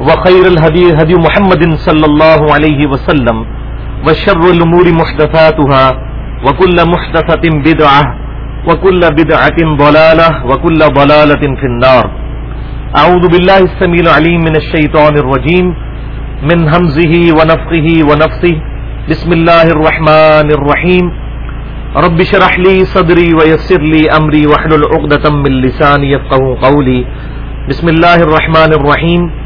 وخير الهدي هدي محمد صلى الله عليه وسلم وشر الأمور محدثاتها وكل محدثة بدعة وكل بدعة ضلالة وكل ضلالة في النار. أعوذ بالله السميع العليم من الشيطان الرجيم. من همزه ونفخه ونفسه. بسم الله الرحمن الرحيم. رب شرح لي صدري ويسر لي أمري واحلل عقدة من لساني يفقه قولي. بسم الله الرحمن الرحيم.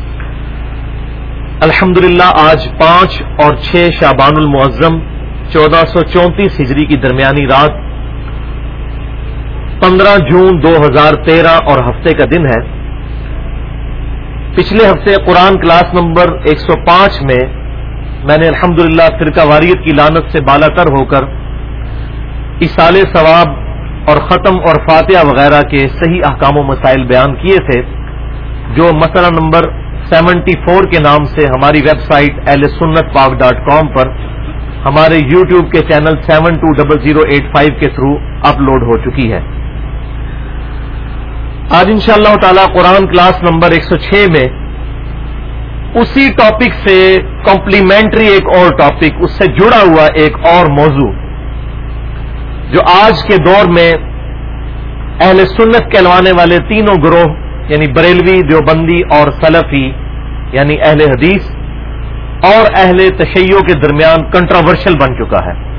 الحمدللہ، آج پانچ اور چھ شابان المعظم، چودہ سو چونتیس ہجری کی درمیانی رات، پندرہ جون دو ہزار تیرہ اور ہفتے کا دن ہے۔ پچھلے ہفتے قرآن کلاس نمبر ایک سو پانچ میں میں نے الحمدللہ فرقہ واریت کی لانت سے بالا تر ہو کر اصال ثواب اور ختم اور فاتحہ وغیرہ کے صحیح احکام و مسائل بیان کیے تھے، جو مسئلہ نمبر سیونٹی فور کے نام سے ہماری ویب سائٹ ایل سنت پاک ڈاٹ کام پر ہمارے یو ٹیوب کے channel seven two double zero eight five کے تھرو اپلوڈ ہو چکی ہے۔ آج ان شاء اللہ تعالی قرآن کلاس نمبر ایک سو چھ میں اسی ٹاپک سے کمپلیمنٹری ایک اور ٹاپک، اس سے جڑا ہوا ایک اور موضوع جو آج کے دور میں اہل سنت کہلوانے والے تینوں گروہ یعنی بریلوی دیوبندی اور سلفی یعنی اہل حدیث اور اہل تشیعوں کے درمیان کنٹراورشل بن چکا ہے۔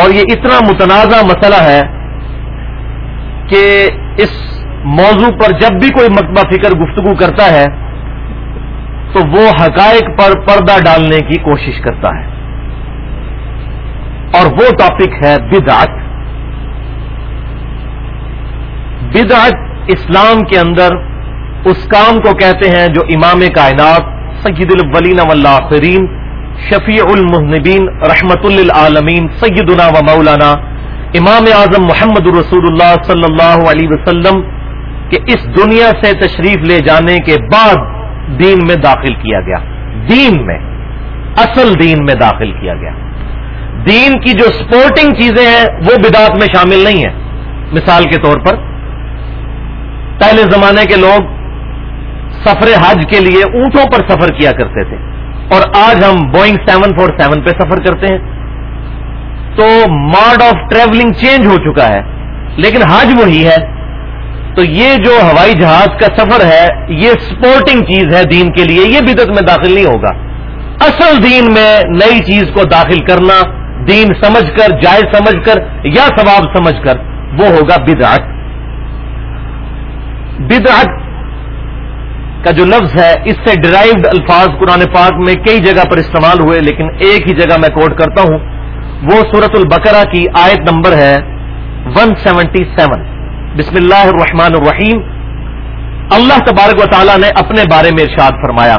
اور یہ اتنا متنازع مسئلہ ہے کہ اس موضوع پر جب بھی کوئی مکبہ فکر گفتگو کرتا ہے، تو وہ حقائق پر پردہ ڈالنے کی کوشش کرتا ہے۔ اور وہ ٹاپک ہے بدعت۔ بدعت اسلام کے اندر اس کام کو کہتے ہیں جو امام کائنات سید الاولین والآخرین، شفیع المحنبین رحمت للعالمین، سیدنا و مولانا امام اعظم محمد رسول اللہ صلی اللہ علیہ وسلم کے اس دنیا سے تشریف لے جانے کے بعد دین میں داخل کیا گیا۔ دین میں، اصل دین میں داخل کیا گیا۔ دین کی جو سپورٹنگ چیزیں ہیں، وہ بدعت میں شامل نہیں ہیں۔ مثال کے طور پر پہلے زمانے کے لوگ سفر حج کے لیے اونٹوں پر سفر کیا کرتے تھے اور آج ہم بوئنگ سیون فور سیون پہ سفر کرتے ہیں۔ تو ماڈ آف ٹریولنگ چینج ہو چکا ہے، لیکن حج وہی ہے۔ تو یہ جو ہوائی جہاز کا سفر ہے، یہ سپورٹنگ چیز ہے دین کے لیے، یہ بدت میں داخل نہیں ہوگا۔ اصل دین میں نئی چیز کو داخل کرنا، دین سمجھ کر، جائز سمجھ کر یا ثواب سمجھ کر، وہ ہوگا بدعت۔ بدعت کا جو لفظ ہے، اس سے ڈرائیوڈ الفاظ قرآن پاک میں کئی جگہ پر استعمال ہوئے، لیکن ایک ہی جگہ میں کوٹ کرتا ہوں۔ وہ سورت البقرہ کی آیت نمبر ہے 177 بسم اللہ الرحمن الرحیم۔ اللہ تبارک و تعالی نے اپنے بارے میں ارشاد فرمایا۔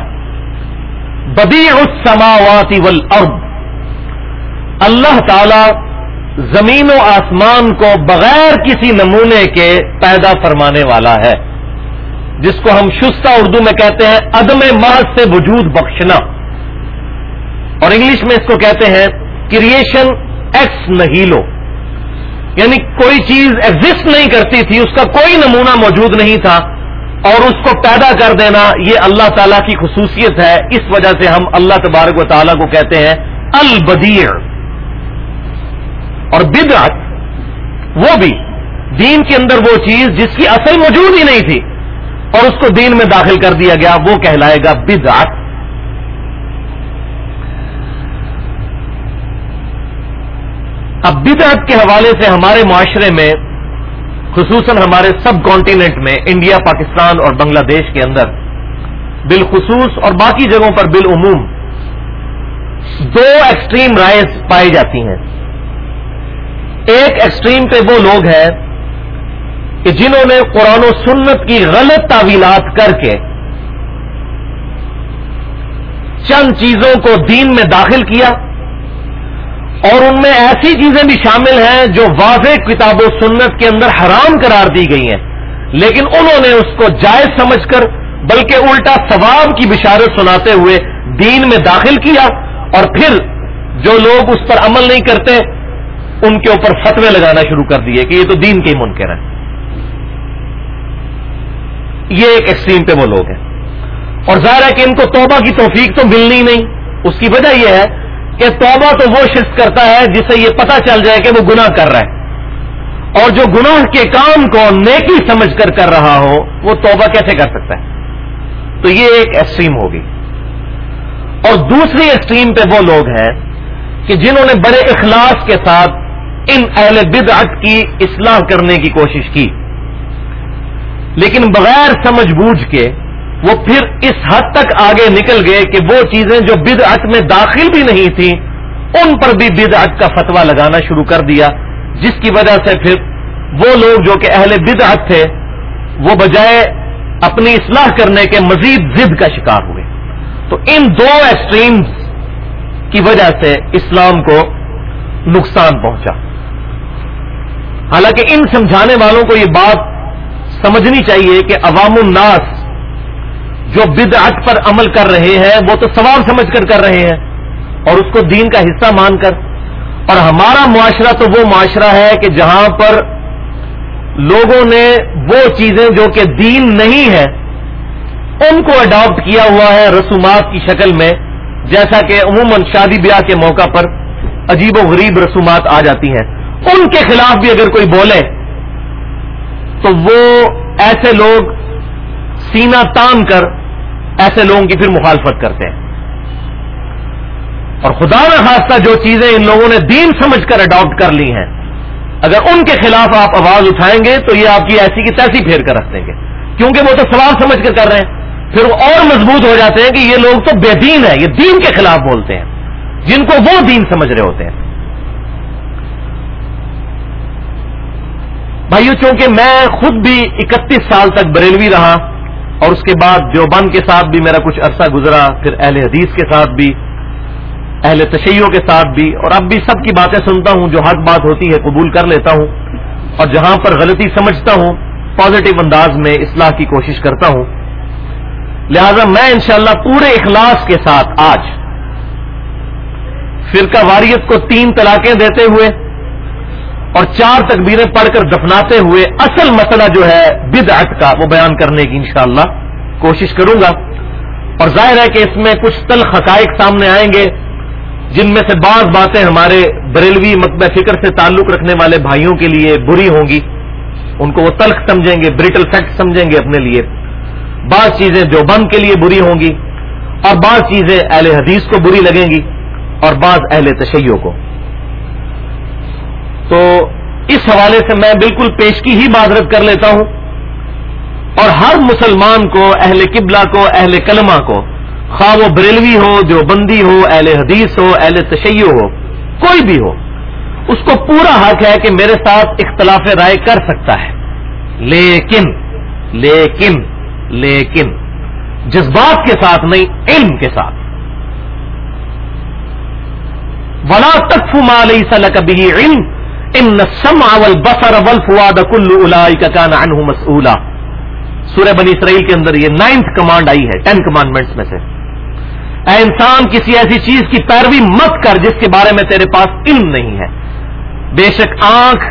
بدیع السماوات والارض۔ اللہ تعالی زمین و آسمان کو بغیر کسی نمونے کے پیدا فرمانے والا ہے۔ جس کو ہم شستہ اردو میں کہتے ہیں، عدم محض سے وجود بخشنا۔ اور انگلش میں اس کو کہتے ہیں کریشن ایکس نہیلو یعنی کوئی چیز ایگزسٹ نہیں کرتی تھی، اس کا کوئی نمونہ موجود نہیں تھا۔ اور اس کو پیدا کر دینا یہ اللہ تعالیٰ کی خصوصیت ہے۔ اس وجہ سے ہم اللہ تبارک و تعالیٰ کو کہتے ہیں البدیر اور بدعت وہ بھی دین کے اندر وہ چیز جس کی اصل موجود ہی نہیں تھی اور اس کو دین میں داخل کر دیا گیا، وہ کہلائے گا بدعت۔ اب بدعت کے حوالے سے ہمارے معاشرے میں، خصوصاً ہمارے سب کانٹیننٹ میں، انڈیا، پاکستان اور بنگلہ دیش کے اندر، بالخصوص اور باقی جگہوں پر بالعموم، دو ایکسٹریم رائے پائی جاتی ہیں۔ ایک ایکسٹریم پہ وہ لوگ ہیں کہ جنہوں نے قرآن و سنت کی غلط تعویلات کر کے چند چیزوں کو دین میں داخل کیا اور ان میں ایسی چیزیں بھی شامل ہیں جو واضح کتاب و سنت کے اندر حرام قرار دی گئی ہیں، لیکن انہوں نے اس کو جائز سمجھ کر بلکہ الٹا ثواب کی بشارت سناتے ہوئے دین میں داخل کیا اور پھر جو لوگ اس پر عمل نہیں کرتے ان کے اوپر فتوے لگانا شروع کر دیے کہ یہ تو دین کے ہی منکر ہے یہ ایک ایکسٹریم پہ وہ لوگ ہیں۔ اور ظاہر ہے کہ ان کو توبہ کی توفیق تو ملنی نہیں۔ اس کی وجہ یہ ہے کہ توبہ تو وہ شخص کرتا ہے جسے یہ پتا چل جائے کہ وہ گناہ کر رہا ہے۔ اور جو گناہ کے کام کو نیکی سمجھ کر کر رہا ہو، وہ توبہ کیسے کر سکتا ہے؟ تو یہ ایک ایکسٹریم ہوگی۔ اور دوسری ایکسٹریم پہ وہ لوگ ہیں کہ جنہوں نے بڑے اخلاص کے ساتھ ان اہل بدعت کی اصلاح کرنے کی کوشش کی۔ لیکن بغیر سمجھ بوجھ کے وہ پھر اس حد تک آگے نکل گئے کہ وہ چیزیں جو بدعت میں داخل بھی نہیں تھیں، ان پر بھی بدعت کا فتوا لگانا شروع کر دیا، جس کی وجہ سے پھر وہ لوگ جو کہ اہل بدعت تھے، وہ بجائے اپنی اصلاح کرنے کے مزید ضد کا شکار ہوئے۔ تو ان دو ایکسٹریمز کی وجہ سے اسلام کو نقصان پہنچا۔ حالانکہ ان سمجھانے والوں کو یہ بات سمجھنی چاہیے کہ عوام الناس جو بدعت پر عمل کر رہے ہیں، وہ تو سوال سمجھ کر کر رہے ہیں۔ اور اس کو دین کا حصہ مان کر۔ اور ہمارا معاشرہ تو وہ معاشرہ ہے کہ جہاں پر لوگوں نے وہ چیزیں جو کہ دین نہیں ہے، ان کو اڈاپٹ کیا ہوا ہے رسومات کی شکل میں، جیسا کہ عموماً شادی بیاہ کے موقع پر عجیب و غریب رسومات آ جاتی ہیں۔ ان کے خلاف بھی اگر کوئی بولے، تو وہ ایسے لوگ سینا تان کر ایسے لوگوں کی پھر مخالفت کرتے ہیں۔ اور خدا نہ خاصہ جو چیزیں ان لوگوں نے دین سمجھ کر اڈاپٹ کر لی ہیں، اگر ان کے خلاف آپ آواز اٹھائیں گے تو یہ آپ کی ایسی کی تیسی پھیر کر رکھ دیں گے۔ کیونکہ وہ تو سوال سمجھ کر کر رہے ہیں۔ پھر وہ اور مضبوط ہو جاتے ہیں کہ یہ لوگ تو بے دین ہے یہ دین کے خلاف بولتے ہیں، جن کو وہ دین سمجھ رہے ہوتے ہیں۔ بھائیو، چونکہ میں خود بھی اکتیس سال تک بریلوی رہا اور اس کے بعد دیوبند کے ساتھ بھی میرا کچھ عرصہ گزرا، پھر اہل حدیث کے ساتھ بھی، اہل تشیعوں کے ساتھ بھی، اور اب بھی سب کی باتیں سنتا ہوں جو حق بات ہوتی ہے قبول کر لیتا ہوں اور جہاں پر غلطی سمجھتا ہوں پازیٹو انداز میں اصلاح کی کوشش کرتا ہوں۔ لہذا میں انشاءاللہ پورے اخلاص کے ساتھ آج فرقہ واریت کو تین طلاقیں دیتے ہوئے اور چار تکبیریں پڑھ کر دفناتے ہوئے اصل مسئلہ جو ہے بدعت کا وہ بیان کرنے کی انشاءاللہ کوشش کروں گا۔ اور ظاہر ہے کہ اس میں کچھ تل حقائق سامنے آئیں گے، جن میں سے بعض باتیں ہمارے بریلوی مکبہ فکر سے تعلق رکھنے والے بھائیوں کے لیے بری ہوں گی۔ ان کو وہ تلخ سمجھیں گے، بریٹل فیکٹ سمجھیں گے اپنے لیے۔ بعض چیزیں جو بند کے لیے بری ہوں گی اور بعض چیزیں اہل حدیث کو بری لگیں گی اور بعض اہل تشیعوں کو۔ تو اس حوالے سے میں بالکل پیشگی ہی معذرت کر لیتا ہوں اور ہر مسلمان کو، اہل قبلہ کو، اہل کلمہ کو خواہ وہ بریلوی ہو جو بندی ہو، اہل حدیث ہو، اہل تشیع ہو، کوئی بھی ہو، اس کو پورا حق ہے کہ میرے ساتھ اختلاف رائے کر سکتا ہے۔ لیکن لیکن لیکن، جذبات کے ساتھ نہیں، علم کے ساتھ۔ ولا تک فمال کبھی علم۔ ان سم اول بسر اول فواد کلو کا سورہ بنی اسرائیل کے اندر یہ نائنتھ کمانڈ آئی ہے، ٹین کمانڈمنٹس میں سے۔ اے انسان، کسی ایسی چیز کی پیروی مت کر جس کے بارے میں تیرے پاس علم نہیں ہے۔ بے شک آنکھ،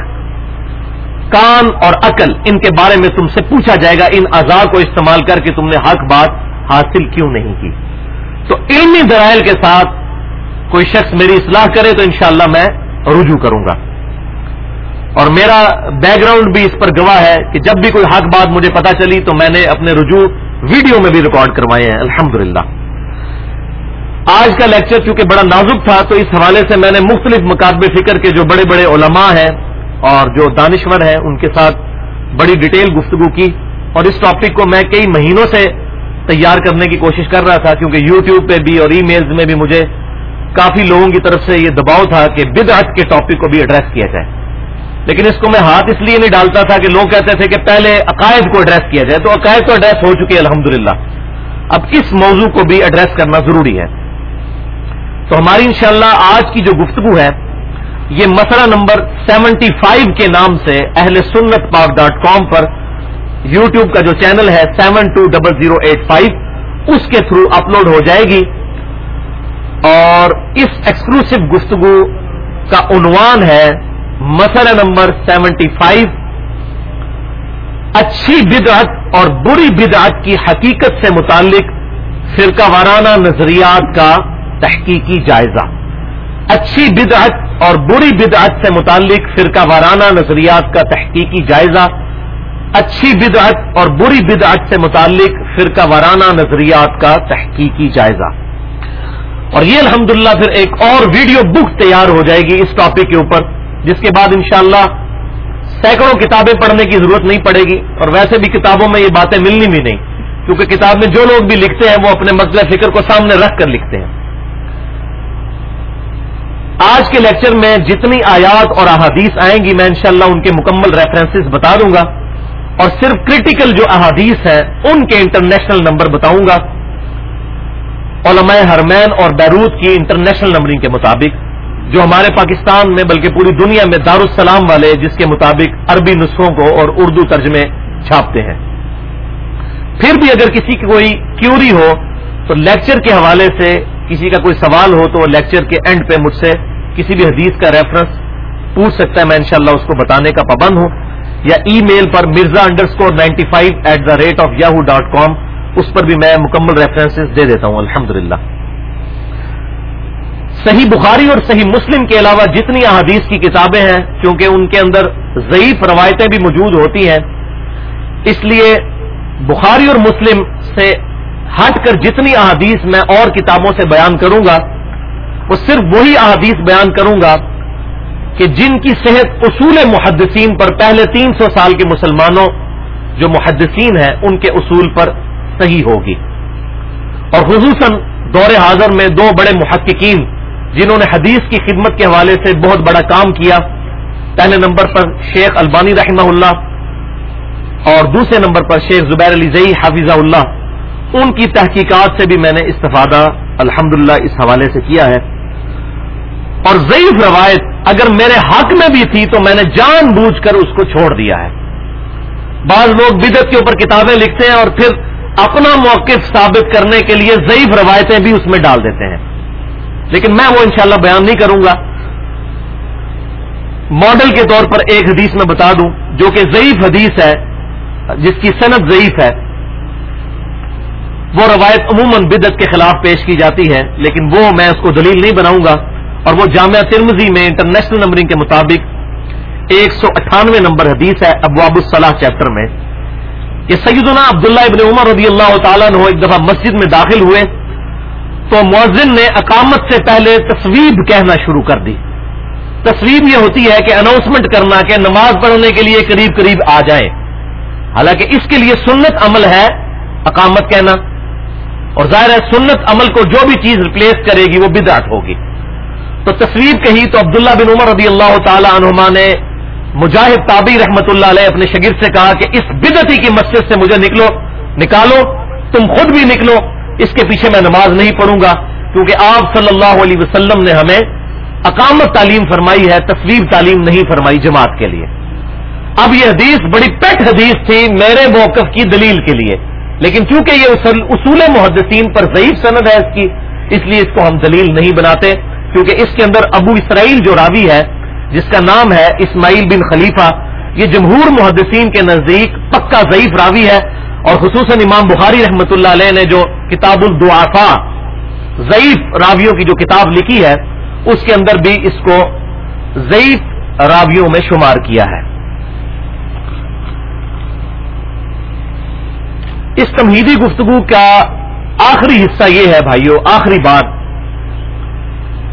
کان اور عقل، ان کے بارے میں تم سے پوچھا جائے گا، ان اعضاء کو استعمال کر کے تم نے حق بات حاصل کیوں نہیں کی؟ تو علمی درائل کے ساتھ کوئی شخص میری اصلاح کرے تو انشاءاللہ میں رجوع کروں گا۔ اور میرا بیک گراؤنڈ بھی اس پر گواہ ہے کہ جب بھی کوئی حق بات مجھے پتا چلی تو میں نے اپنے رجوع ویڈیو میں بھی ریکارڈ کروائے ہیں۔ الحمد آج آج کا لیکچر چونکہ بڑا نازک تھا تو اس حوالے سے میں نے مختلف مقابل فکر کے جو بڑے بڑے علماء ہیں اور جو دانشور ہیں ان کے ساتھ بڑی ڈیٹیل گفتگو کی اور اس ٹاپک کو میں کئی مہینوں سے تیار کرنے کی کوشش کر رہا تھا کیونکہ یوٹیوب پہ بھی اور ای میلز میں بھی مجھے کافی لوگوں کی طرف سے یہ دباؤ تھا کہ بدعت کے ٹاپک کو بھی ایڈریس کیا جائے۔ لیکن اس کو میں ہاتھ اس لیے نہیں ڈالتا تھا کہ لوگ کہتے تھے کہ پہلے عقائد کو ایڈریس کیا جائے، تو عقائد تو ایڈریس ہو چکی ہے الحمد اب اس موضوع کو بھی ایڈریس کرنا ضروری ہے۔ تو ہماری انشاءاللہ آج کی جو گفتگو ہے، یہ مسئلہ نمبر سیونٹی فائیو کے نام سے اہل سنت پاک ڈاٹ کام پر یو ٹیوب کا جو چینل ہے seven two double zero eight five, اس کے تھرو اپلوڈ ہو جائے گی۔ اور اس ایکسکلوسو گفتگو کا عنوان ہے مسئلہ نمبر سیونٹی فائیو، اچھی بدعت اور بری بدعت کی حقیقت سے متعلق فرقہ وارانہ نظریات کا تحقیقی جائزہ۔ اچھی بدعت اور بری بدعت سے متعلق فرقہ وارانہ نظریات کا تحقیقی جائزہ۔ اچھی بدعت اور بری بدعت سے متعلق فرقہ وارانہ نظریات کا تحقیقی جائزہ۔ اور یہ الحمدللہ پھر ایک اور ویڈیو بک تیار ہو جائے گی اس ٹاپک کے اوپر۔ جس کے بعد انشاءاللہ سینکڑوں کتابیں پڑھنے کی ضرورت نہیں پڑے گی اور ویسے بھی کتابوں میں یہ باتیں ملنی بھی نہیں، کیونکہ کتاب میں جو لوگ بھی لکھتے ہیں وہ اپنے مسئلہ فکر کو سامنے رکھ کر لکھتے ہیں۔ آج کے لیکچر میں جتنی آیات اور احادیث آئیں گی، میں انشاءاللہ ان کے مکمل ریفرنسز بتا دوں گا۔ اور صرف کرٹیکل جو احادیث ہیں، ان کے انٹرنیشنل نمبر بتاؤں گا۔ علماء حرمین اور بیروت کی انٹرنیشنل نمبرنگ کے مطابق۔ جو ہمارے پاکستان میں بلکہ پوری دنیا میں دارالسلام والے جس کے مطابق عربی نسخوں کو اور اردو ترجمے چھاپتے ہیں۔ پھر بھی اگر کسی کی کوئی کیوری ہو، تو لیکچر کے حوالے سے کسی کا کوئی سوال ہو، تو وہ لیکچر کے اینڈ پہ مجھ سے کسی بھی حدیث کا ریفرنس پوچھ سکتا ہے، میں انشاءاللہ اس کو بتانے کا پابند ہوں۔ یا email per Mirza underscore ninety five at the rate of Yahoo dot com اس پر بھی میں مکمل ریفرنس دے دیتا ہوں۔ الحمد صحیح بخاری اور صحیح مسلم کے علاوہ جتنی احادیث کی کتابیں ہیں کیونکہ ان کے اندر ضعیف روایتیں بھی موجود ہوتی ہیں، اس لیے بخاری اور مسلم سے ہٹ کر جتنی احادیث میں اور کتابوں سے بیان کروں گا، وہ صرف وہی احادیث بیان کروں گا کہ جن کی صحت اصول محدثین پر پہلے تین سو سال کے مسلمانوں جو محدثین ہیں، ان کے اصول پر صحیح ہوگی۔ اور خصوصاً دور حاضر میں دو بڑے محققین جنہوں نے حدیث کی خدمت کے حوالے سے بہت بڑا کام کیا۔ پہلے نمبر پر شیخ البانی رحمہ اللہ اور دوسرے نمبر پر شیخ زبیر علی زئی حافظہ اللہ۔ ان کی تحقیقات سے بھی میں نے استفادہ الحمد اس حوالے سے کیا ہے۔ اور ضعیف روایت اگر میرے حق میں بھی تھی تو میں نے جان بوجھ کر اس کو چھوڑ دیا ہے۔ بعض لوگ بدت کے اوپر کتابیں لکھتے ہیں اور پھر اپنا موقف ثابت کرنے کے لیے ضعیف روایتیں بھی اس میں ڈال دیتے ہیں۔ لیکن میں وہ انشاءاللہ بیان نہیں کروں گا۔ ماڈل کے طور پر ایک حدیث میں بتا دوں، جو کہ ضعیف حدیث ہے، جس کی صنعت ضعیف ہے۔ وہ روایت عموماً بدت کے خلاف پیش کی جاتی ہے، لیکن وہ میں اس کو دلیل نہیں بناؤں گا۔ اور وہ جامعہ ترمزی میں انٹرنیشنل نمبرنگ کے مطابق ایک سو اٹھانوے نمبر حدیث ہے ابواب الصلاح چیپٹر میں۔ یہ سیدنا عبداللہ ابن عمر رضی اللہ تعالیٰ نے ایک دفعہ مسجد میں داخل ہوئے۔ تو مؤذن نے اقامت سے پہلے تصویب کہنا شروع کر دی۔ تصویب یہ ہوتی ہے کہ اناؤنسمنٹ کرنا کہ نماز پڑھنے کے لیے قریب قریب آ جائیں۔ حالانکہ اس کے لیے سنت عمل ہے اقامت کہنا۔ اور ظاہر ہے سنت عمل کو جو بھی چیز ریپلیس کرے گی وہ بدعت ہوگی۔ تو تصویر کہی تو عبداللہ بن عمر رضی اللہ تعالی عنہما نے مجاہد تابی رحمت اللہ علیہ اپنے شگرد سے کہا کہ اس بدعتی کی مسجد سے مجھے نکلو، نکالو، تم خود بھی نکلو۔ اس کے پیچھے میں نماز نہیں پڑھوں گا، کیونکہ آپ صلی اللہ علیہ وسلم نے ہمیں اقامت تعلیم فرمائی ہے تصویر تعلیم نہیں فرمائی جماعت کے لیے۔ اب یہ حدیث بڑی پیٹ حدیث تھی میرے موقف کی دلیل کے لیے۔ لیکن چونکہ یہ اصول محدثین پر ضعیف سند ہے اس کی، اس لیے اس کو ہم دلیل نہیں بناتے، کیونکہ اس کے اندر ابو اسرائیل جو راوی ہے، جس کا نام ہے اسماعیل بن خلیفہ، یہ جمہور محدثین کے نزدیک پکا ضعیف راوی ہے۔ اور خصوصاً امام بخاری رحمۃ اللہ علیہ نے جو کتاب الدعافا ضعیف راویوں کی جو کتاب لکھی ہے، اس کے اندر بھی اس کو ضعیف راویوں میں شمار کیا ہے۔ اس تمہیدی گفتگو کا آخری حصہ یہ ہے بھائیو، آخری بات،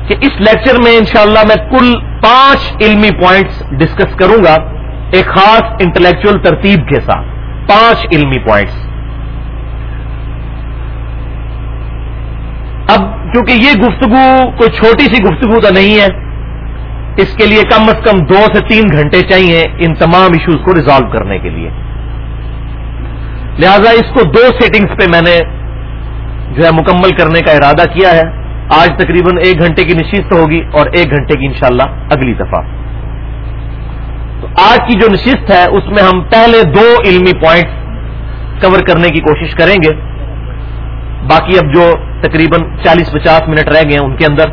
کہ اس لیکچر میں انشاءاللہ میں کل پانچ علمی پوائنٹس ڈسکس کروں گا، ایک خاص انٹلیکچل ترتیب کے ساتھ۔ پانچ علمی پوائنٹس اب کیونکہ یہ گفتگو کوئی چھوٹی سی گفتگو تو نہیں ہے، اس کے لیے کم از کم دو سے تین گھنٹے چاہیے ان تمام ایشوز کو ریزالو کرنے کے لیے۔ لہذا اس کو دو سیٹنگز پہ میں نے جو ہے مکمل کرنے کا ارادہ کیا ہے۔ آج تقریباً ایک گھنٹے کی نشست ہوگی اور ایک گھنٹے کی انشاءاللہ اگلی دفعہ۔ تو آج کی جو نشست ہے، اس میں ہم پہلے دو علمی پوائنٹس کور کرنے کی کوشش کریں گے۔ باقی اب جو تقریباً چالیس پچاس منٹ رہ گئے ہیں ان کے اندر۔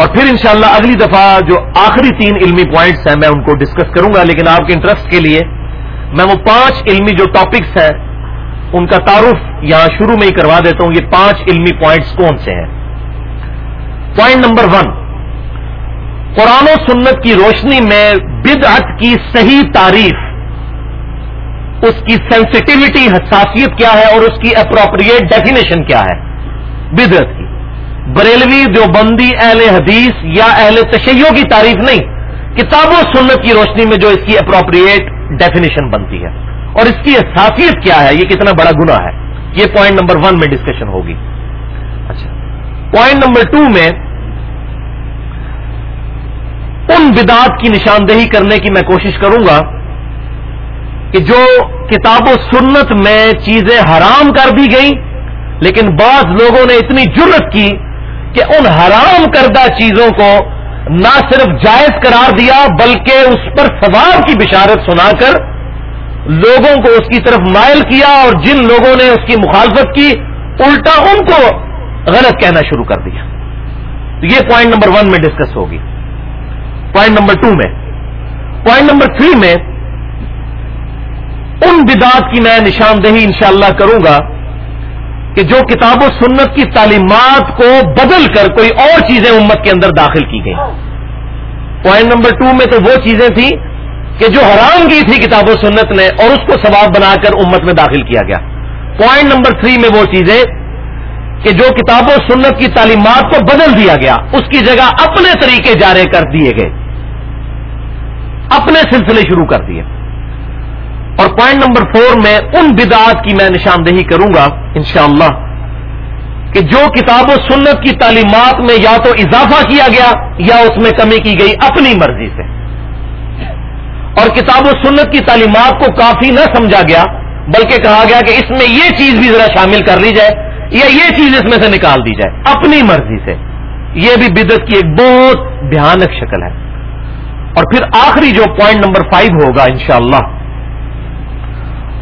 اور پھر انشاءاللہ اگلی دفعہ جو آخری تین علمی پوائنٹس ہیں، میں ان کو ڈسکس کروں گا، لیکن آپ کے انٹرسٹ کے لیے میں وہ پانچ علمی جو ٹاپکس ہیں، ان کا تعارف یہاں شروع میں ہی کروا دیتا ہوں۔ یہ پانچ علمی پوائنٹس کون سے ہیں؟ پوائنٹ نمبر ون قرآن و سنت کی روشنی میں بدعت کی صحیح تعریف، اس کی سینسٹیوٹی حساسیت کیا ہے اور اس کی اپروپریٹ ڈیفینیشن کیا ہے؟ بدعت کی۔ بریلوی دیوبندی اہل حدیث یا اہل تشیعوں کی تعریف نہیں، کتاب و سنت کی روشنی میں جو اس کی اپروپریٹ ڈیفینیشن بنتی ہے۔ اور اس کی حساسیت کیا ہے؟ یہ کتنا بڑا گنا ہے۔ یہ پوائنٹ نمبر ون میں ڈسکشن ہوگی۔ اچھا۔ پوائنٹ نمبر ٹو میں ان بدعات کی نشاندہی کرنے کی میں کوشش کروں گا کہ جو کتاب و سنت میں چیزیں حرام کر دی گئی لیکن بعض لوگوں نے اتنی جرت کی کہ ان حرام کردہ چیزوں کو نہ صرف جائز قرار دیا، بلکہ اس پر ثواب کی بشارت سنا کر لوگوں کو اس کی طرف مائل کیا اور جن لوگوں نے اس کی مخالفت کی، الٹا ان کو غلط کہنا شروع کر دیا۔ تو یہ پوائنٹ نمبر ون میں ڈسکس ہوگی۔ پوائنٹ نمبر ٹو میں. پوائنٹ نمبر تھری میں، ان بدات کی میں نشاندہی انشاءاللہ کروں گا کہ جو کتاب و سنت کی تعلیمات کو بدل کر کوئی اور چیزیں امت کے اندر داخل کی گئی پوائنٹ نمبر ٹو میں تو وہ چیزیں تھیں کہ جو حرام کی تھی کتاب و سنت نے اور اس کو ثواب بنا کر امت میں داخل کیا گیا. پوائنٹ نمبر تھری میں وہ چیزیں کہ جو کتاب و سنت کی تعلیمات کو بدل دیا گیا، اس کی جگہ اپنے طریقے جارے کر دیے گئے۔ اپنے سلسلے شروع کر دیے۔ اور پوائنٹ نمبر فور میں ان بدعات کی میں نشاندہی کروں گا، انشاءاللہ، کہ جو کتاب و سنت کی تعلیمات میں یا تو اضافہ کیا گیا یا اس میں کمی کی گئی اپنی مرضی سے۔ اور کتاب و سنت کی تعلیمات کو کافی نہ سمجھا گیا، بلکہ کہا گیا کہ اس میں یہ چیز بھی ذرا شامل کر لی جائے یا یہ چیز اس میں سے نکال دی جائے، اپنی مرضی سے۔ یہ بھی بدت کی ایک بہت بھیانک شکل ہے۔ اور پھر آخری جو پوائنٹ نمبر فائیو ہوگا انشاءاللہ،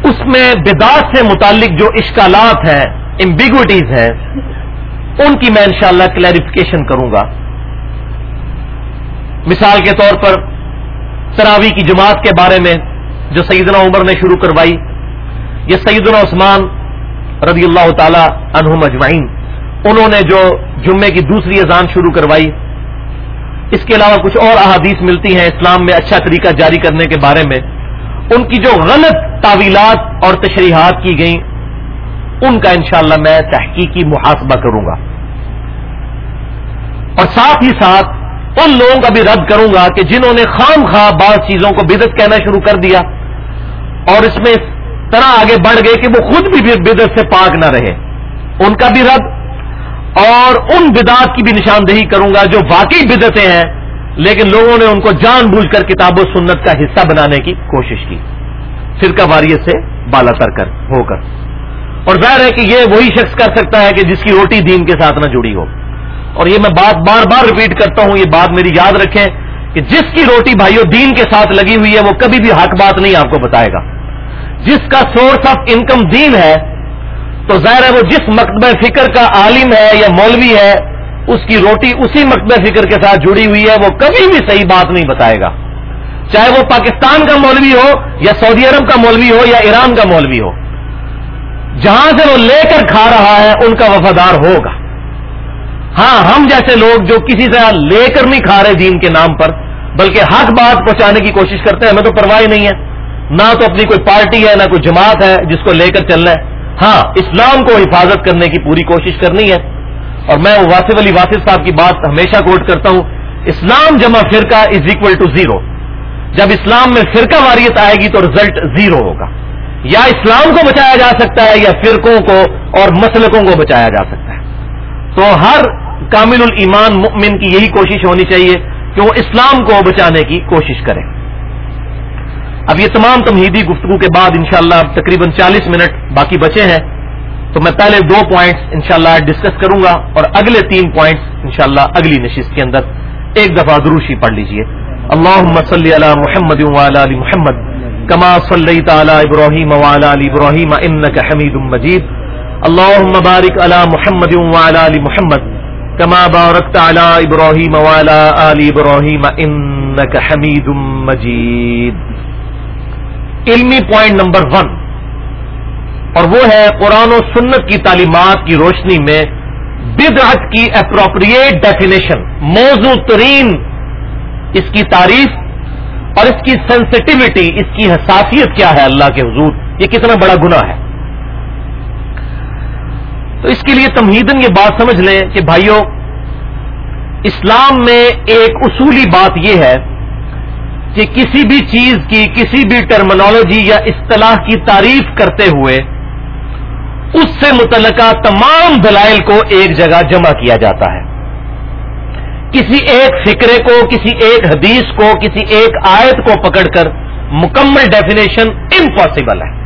اس میں بداس سے متعلق جو اشکالات ہیں امبیگوٹیز ہیں، ان کی میں انشاءاللہ شاء کلیریفیکیشن کروں گا۔ مثال کے طور پر تراوی کی جماعت کے بارے میں جو سیدنا عمر نے شروع کروائی یہ سیدنا عثمان رضی اللہ تعالی عنہم اجمعین۔ انہوں نے جو جمعے کی دوسری اذان شروع کروائی، اس کے علاوہ کچھ اور احادیث ملتی ہیں اسلام میں اچھا طریقہ جاری کرنے کے بارے میں، ان کی جو غلط تعویلات اور تشریحات کی گئیں، ان کا انشاءاللہ میں تحقیقی محاسبہ کروں گا۔ اور ساتھ ہی ساتھ ان لوگوں کا بھی رد کروں گا کہ جنہوں نے خام خواہ بعض چیزوں کو بدت کہنا شروع کر دیا، اور اس میں طرح آگے بڑھ گئے کہ وہ خود بھی بدت سے پاک نہ رہے۔ ان کا بھی رد اور ان بدعت کی بھی نشاندہی کروں گا جو واقعی بدتیں ہیں، لیکن لوگوں نے ان کو جان بوجھ کر کتاب و سنت کا حصہ بنانے کی کوشش کی۔ فرقہ واریت سے بالا تر کر، ہو کر۔ اور ظاہر ہے کہ یہ وہی شخص کر سکتا ہے کہ جس کی روٹی دین کے ساتھ نہ جڑی ہو۔ اور یہ میں بات بار بار ریپیٹ کرتا ہوں، یہ بات میری یاد رکھیں کہ جس کی روٹی بھائیو دین کے ساتھ لگی ہوئی ہے، وہ کبھی بھی حق بات نہیں آپ کو بتائے گا۔ جس کا سورس آف انکم دین ہے، تو ظاہر ہے وہ جس مکتبہ فکر کا عالم ہے یا مولوی ہے، اس کی روٹی اسی مکتبہ فکر کے ساتھ جڑی ہوئی ہے، وہ کبھی بھی صحیح بات نہیں بتائے گا۔ چاہے وہ پاکستان کا مولوی ہو، یا سعودی عرب کا مولوی ہو، یا ایران کا مولوی ہو۔ جہاں سے وہ لے کر کھا رہا ہے، ان کا وفادار ہوگا۔ ہاں ہم جیسے لوگ جو کسی سے لے کر نہیں کھا رہے دین کے نام پر، بلکہ حق بات پہنچانے کی کوشش کرتے ہیں، ہمیں تو پرواہ نہیں ہے۔ نہ تو اپنی کوئی پارٹی ہے، نہ کوئی جماعت ہے جس کو لے کر چلنا ہے۔ ہاں اسلام کو حفاظت کرنے کی پوری کوشش کرنی ہے۔ اور میں واصف علی واصف صاحب کی بات ہمیشہ کوٹ کرتا ہوں، اسلام جمع فرقہ از اکول ٹو زیرو جب اسلام میں فرقہ واریت آئے گی تو رزلٹ زیرو ہوگا۔ یا اسلام کو بچایا جا سکتا ہے یا فرقوں کو اور مسلکوں کو بچایا جا سکتا ہے۔ تو ہر کامل الایمان مؤمن کی یہی کوشش ہونی چاہیے کہ وہ اسلام کو بچانے کی کوشش کرے۔ اب یہ تمام تمہیدی گفتگو کے بعد انشاءاللہ اب تقریباً چالیس منٹ باقی بچے ہیں، تو میں پہلے دو پوائنٹس انشاءاللہ ڈسکس کروں گا اور اگلے تین پوائنٹس انشاءاللہ اگلی نشست کے اندر ایک دفعہ دروشی پڑھ لیجیے۔ اللہ صلی علی محمد علی محمد، کما صلی تعالی ابراہیم وعلی علی ابراہیم انک حمید مجید۔ اللہ بارک علی محمد وعلی علی محمد، کما بارکت علی ابراہیم وعلی علی ابراہیم انک حمید مجید۔ علمی پوائنٹ نمبر ون اور وہ ہے قرآن و سنت کی تعلیمات کی روشنی میں بدعت کی اپروپریٹ ڈیفینیشن موضوع ترین اس کی تعریف اور اس کی سینسٹیوٹی اس کی حساسیت کیا ہے اللہ کے حضور؟ یہ کتنا بڑا گنا ہے۔ تو اس کے لیے تمہیدن یہ بات سمجھ لیں کہ بھائیوں اسلام میں ایک اصولی بات یہ ہے کہ کسی بھی چیز کی، کسی بھی ٹرمنالوجی یا اصطلاح کی تعریف کرتے ہوئے اس سے متعلقہ تمام دلائل کو ایک جگہ جمع کیا جاتا ہے۔ کسی ایک فکرے کو، کسی ایک حدیث کو، کسی ایک آیت کو پکڑ کر مکمل ڈیفینیشن امپاسبل ہے۔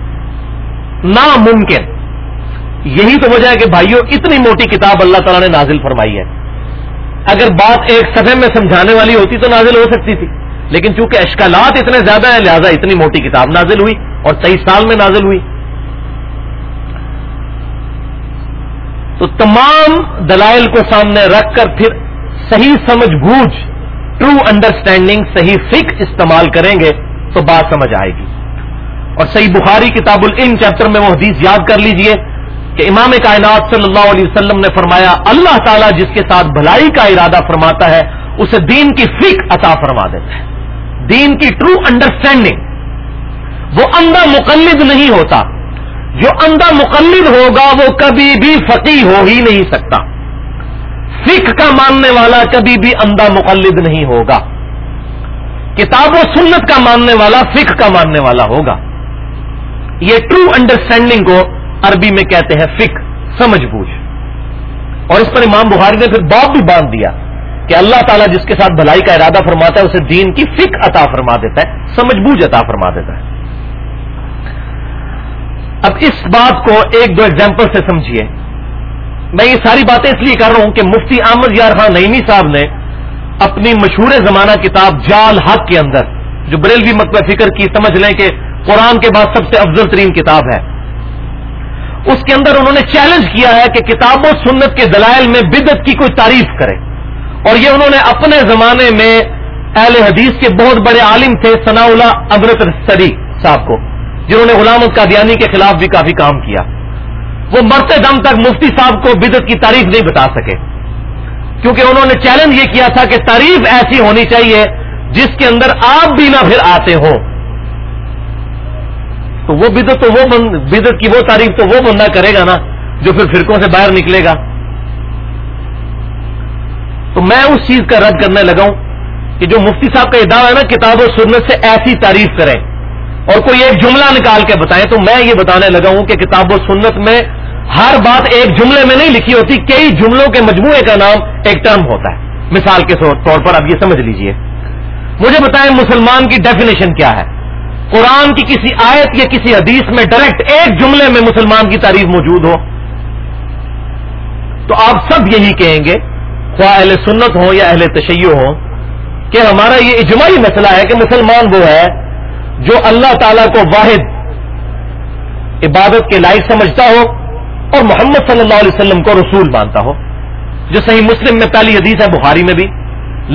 ناممکن۔ یہی تو وجہ ہے کہ بھائیوں اتنی موٹی کتاب اللہ تعالیٰ نے نازل فرمائی ہے۔ اگر بات ایک سفے میں سمجھانے والی ہوتی تو نازل ہو سکتی تھی۔ لیکن چونکہ اشکالات اتنے زیادہ ہیں، لہذا اتنی موٹی کتاب نازل ہوئی اور تیئیس سال میں نازل ہوئی۔ تو تمام دلائل کو سامنے رکھ کر پھر صحیح سمجھ بوجھ ٹرو انڈرسٹینڈنگ صحیح فک استعمال کریں گے تو بات سمجھ آئے گی۔ اور صحیح بخاری کتاب العلم چیپٹر میں وہ حدیث یاد کر لیجیے کہ امام کائنات صلی اللہ علیہ وسلم نے فرمایا، اللہ تعالیٰ جس کے ساتھ بھلائی کا ارادہ فرماتا ہے، اسے دین کی فک عطا فرما دیتا ہے۔ دین کی ٹرو انڈرسٹینڈنگ وہ اندھا مقلد نہیں ہوتا. جو اندھا مقلد ہوگا وہ کبھی بھی فقی ہو ہی نہیں سکتا. فک کا ماننے والا کبھی بھی اندھا مقلد نہیں ہوگا. کتاب و سنت کا ماننے والا فک کا ماننے والا ہوگا. یہ ٹرو انڈرسٹینڈنگ کو عربی میں کہتے ہیں فک سمجھ بوجھ. اور اس پر امام بخاری نے پھر باب بھی باندھ دیا. کہ اللہ تعالیٰ جس کے ساتھ بھلائی کا ارادہ فرماتا ہے، اسے دین کی فک عطا فرما دیتا ہے، سمجھ بوجھ عطا فرما دیتا ہے۔ اب اس بات کو ایک دو ایگزامپل سے سمجھیے۔ میں یہ ساری باتیں اس لیے کر رہا ہوں کہ مفتی احمد یار خان نئیمی صاحب نے اپنی مشہور زمانہ کتاب جال حق کے اندر، جو بریلوی مکبہ فکر کی، سمجھ لیں کہ قرآن کے بعد سب سے افضل ترین کتاب ہے۔ اس کے اندر انہوں نے چیلنج کیا ہے کہ کتاب و سنت کے دلائل میں بدت کی کوئی تعریف کرے۔ اور یہ انہوں نے اپنے زمانے میں اہل حدیث کے بہت بڑے عالم تھے، ثناء اللہ امرت سری صاحب کو، جنہوں نے غلام قادیانی کے خلاف بھی کافی کام کیا۔ وہ مرتے دم تک مفتی صاحب کو بدت کی تعریف نہیں بتا سکے۔ کیونکہ انہوں نے چیلنج یہ کیا تھا کہ تعریف ایسی ہونی چاہیے جس کے اندر آپ بھی نہ پھر آتے ہو تو وہ بدت تو وہ بدت کی وہ تعریف تو وہ بندہ کرے گا نا جو پھر فرقوں سے باہر نکلے گا۔ تو میں اس چیز کا رد کرنے لگا ہوں کہ جو مفتی صاحب کا یہ دعویٰ ہے نا، کتاب و سنت سے ایسی تعریف کریں۔ اور کوئی ایک جملہ نکال کے بتائیں تو میں یہ بتانے لگا ہوں کہ کتاب و سنت میں ہر بات ایک جملے میں نہیں لکھی ہوتی، کئی جملوں کے مجموعے کا نام ایک ٹرم ہوتا ہے۔ مثال کے طور پر اب یہ سمجھ لیجیے۔ مجھے بتائیں مسلمان کی ڈیفینیشن کیا ہے؟ قرآن کی کسی آیت یا کسی حدیث میں ڈائریکٹ ایک جملے میں مسلمان کی تعریف موجود ہو۔ تو آپ سب یہی کہیں گے خواہ اہل سنت ہو یا اہل تشیع ہو کہ ہمارا یہ اجماعی مسئلہ ہے کہ مسلمان وہ ہے جو اللہ تعالی کو واحد عبادت کے لائق سمجھتا ہو اور محمد صلی اللہ علیہ وسلم کو رسول مانتا ہو۔ جو صحیح مسلم میں پہلی حدیث ہے بخاری میں بھی،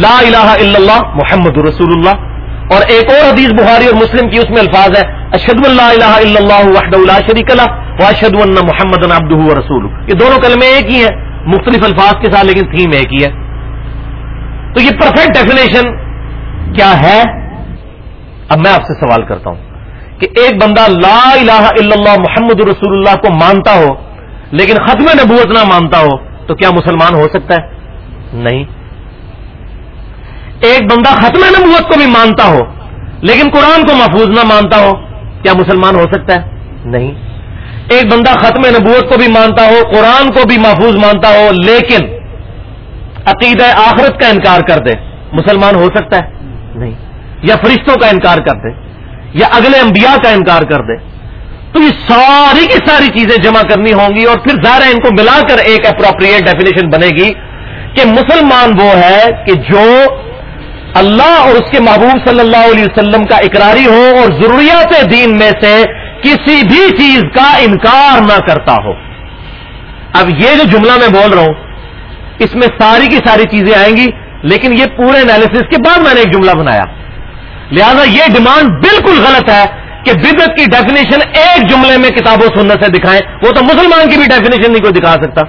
لا الہ الا اللہ محمد رسول اللہ۔ اور ایک اور حدیث بخاری اور مسلم کی اس میں الفاظ ہے اشد اللہ الہ الا اللہ وحد اللہ شریک اللہ و اشد اللہ محمد عبدہ رسول یہ دونوں کلمے ایک ہی ہیں۔ مختلف الفاظ کے ساتھ، لیکن تھیم ایک ہی ہے۔ تو یہ پرفیکٹ ڈیفینیشن کیا ہے؟ اب میں آپ سے سوال کرتا ہوں کہ ایک بندہ لا الہ الا اللہ محمد رسول اللہ کو مانتا ہو، لیکن ختم نبوت نہ مانتا ہو، تو کیا مسلمان ہو سکتا ہے؟ نہیں۔ ایک بندہ ختم نبوت کو بھی مانتا ہو، لیکن قرآن کو محفوظ نہ مانتا ہو، کیا مسلمان ہو سکتا ہے؟ نہیں۔ ایک بندہ ختم نبوت کو بھی مانتا ہو، قرآن کو بھی محفوظ مانتا ہو، لیکن عقید آخرت کا انکار کر دے۔ مسلمان ہو سکتا ہے؟ نہیں۔ یا فرشتوں کا انکار کر دے، یا اگلے انبیاء کا انکار کر دے۔ تو یہ ساری کی ساری چیزیں جمع کرنی ہوں گی اور پھر ظاہر ہے ان کو ملا کر ایک اپروپریٹ ڈیفینیشن بنے گی کہ مسلمان وہ ہے کہ جو اللہ اور اس کے محبوب صلی اللہ علیہ وسلم کا اقراری ہو اور ضروریات دین میں سے کسی بھی چیز کا انکار نہ کرتا ہو۔ اب یہ جو جملہ میں بول رہا ہوں، اس میں ساری کی ساری چیزیں آئیں گی، لیکن یہ پورے انالیس کے بعد میں نے ایک جملہ بنایا۔ لہذا یہ ڈیمانڈ بالکل غلط ہے کہ بدت کی ڈیفینیشن ایک جملے میں کتاب و سننے سے دکھائیں۔ وہ تو مسلمان کی بھی ڈیفینیشن نہیں کوئی دکھا سکتا۔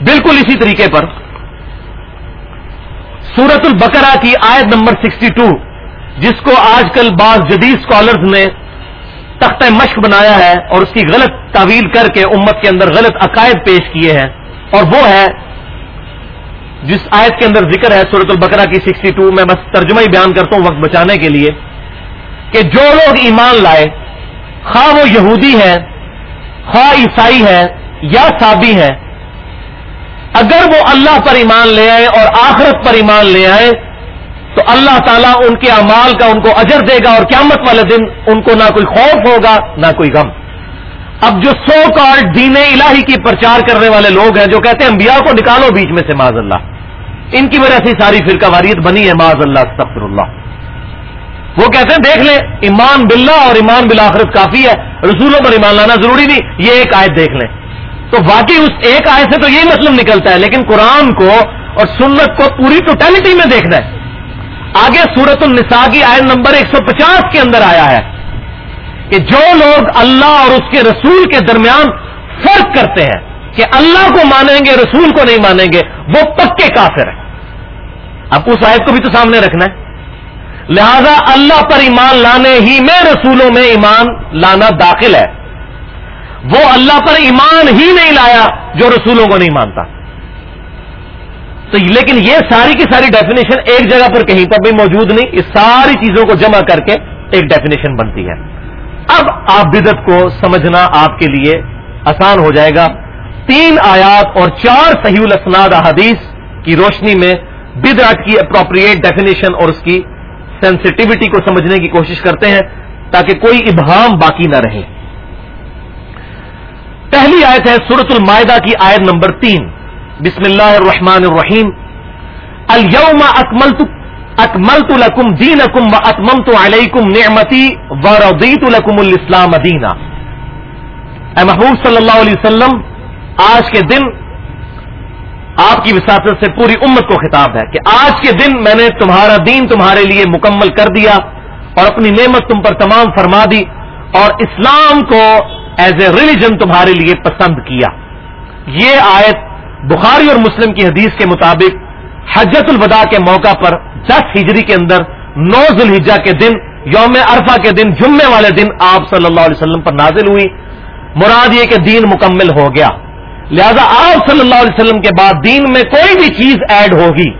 بالکل اسی طریقے پر۔ سورت البقرہ کی آیت نمبر سکسٹی ٹو جس کو آج کل بعض جدید اسکالرز نے تختہ مشق بنایا ہے اور اس کی غلط تعویل کر کے امت کے اندر غلط عقائد پیش کیے ہیں اور وہ ہے، جس آیت کے اندر ذکر ہے سورت البقرہ کی سکسٹی ٹو میں بس ترجمہ ہی بیان کرتا ہوں وقت بچانے کے لیے کہ جو لوگ ایمان لائے، خواہ وہ یہودی ہے خواہ عیسائی ہے یا سابی ہے اگر وہ اللہ پر ایمان لے آئے اور آخرت پر ایمان لے آئے تو اللہ تعالیٰ ان کے اعمال کا ان کو اجر دے گا اور قیامت والے دن ان کو نہ کوئی خوف ہوگا، نہ کوئی غم۔ اب جو سو کارڈ دین الہی کی پرچار کرنے والے لوگ ہیں جو کہتے ہیں، انبیاء کو نکالو بیچ میں سے معذ اللہ۔ ان کی وجہ سے ساری فرقہ واریت بنی ہے معذ اللہ، استغفر اللہ۔ وہ کہتے ہیں، دیکھ لیں، ایمان باللہ اور ایمان بالآخرت کافی ہے۔ رسولوں پر ایمان لانا ضروری نہیں، یہ ایک آیت دیکھ لیں۔ تو واقعی اس ایک آئے سے تو یہی مطلب نکلتا ہے، لیکن قرآن کو اور سنت کو پوری ٹوٹیلٹی میں دیکھنا ہے۔ آگے سورت النساء کی آئن نمبر 150 کے اندر آیا ہے کہ جو لوگ اللہ اور اس کے رسول کے درمیان فرق کرتے ہیں کہ اللہ کو مانیں گے، رسول کو نہیں مانیں گے، وہ پکے کافر ہیں۔ اب اس آیت کو بھی تو سامنے رکھنا ہے۔ لہذا اللہ پر ایمان لانے ہی میں رسولوں میں ایمان لانا داخل ہے۔ وہ اللہ پر ایمان ہی نہیں لایا جو رسولوں کو نہیں مانتا۔ تو لیکن یہ ساری کی ساری ڈیفینیشن ایک جگہ پر کہیں پر بھی موجود نہیں، اس ساری چیزوں کو جمع کر کے ایک ڈیفینیشن بنتی ہے۔ اب آپ بدت کو سمجھنا آپ کے لیے آسان ہو جائے گا۔ تین آیات اور چار صحیح الاسناد احادیث کی روشنی میں بدعت کی اپروپریٹ ڈیفینیشن اور اس کی سینسٹیوٹی کو سمجھنے کی کوشش کرتے ہیں تاکہ کوئی ابہام باقی نہ رہے۔ پہلی آیت ہے سورت المائدہ کی آیت نمبر تین۔ بسم اللہ الرحمن الرحیم. اليوم اکملت اکملت لکم دینکم و اتممت علیکم نعمتی و رضیت لکم الاسلام دینا. اے محبوب صلی اللہ علیہ وسلم، آج کے دن آپ کی وساطت سے پوری امت کو خطاب ہے کہ آج کے دن میں نے تمہارا دین تمہارے لیے مکمل کر دیا اور اپنی نعمت تم پر تمام فرما دی اور اسلام کو ایز اے ریلیجن تمہارے لیے پسند کیا۔ یہ آیت بخاری اور مسلم کی حدیث کے مطابق حجت الوداع کے موقع پر دس ہجری کے اندر نو ذوالحجہ کے دن، یوم عرفہ کے دن جمعے والے دن آپ صلی اللہ علیہ وسلم پر نازل ہوئی۔ مراد یہ کہ دین مکمل ہو گیا۔ لہذا آپ صلی اللہ علیہ وسلم کے بعد دین میں کوئی بھی چیز ایڈ ہوگی۔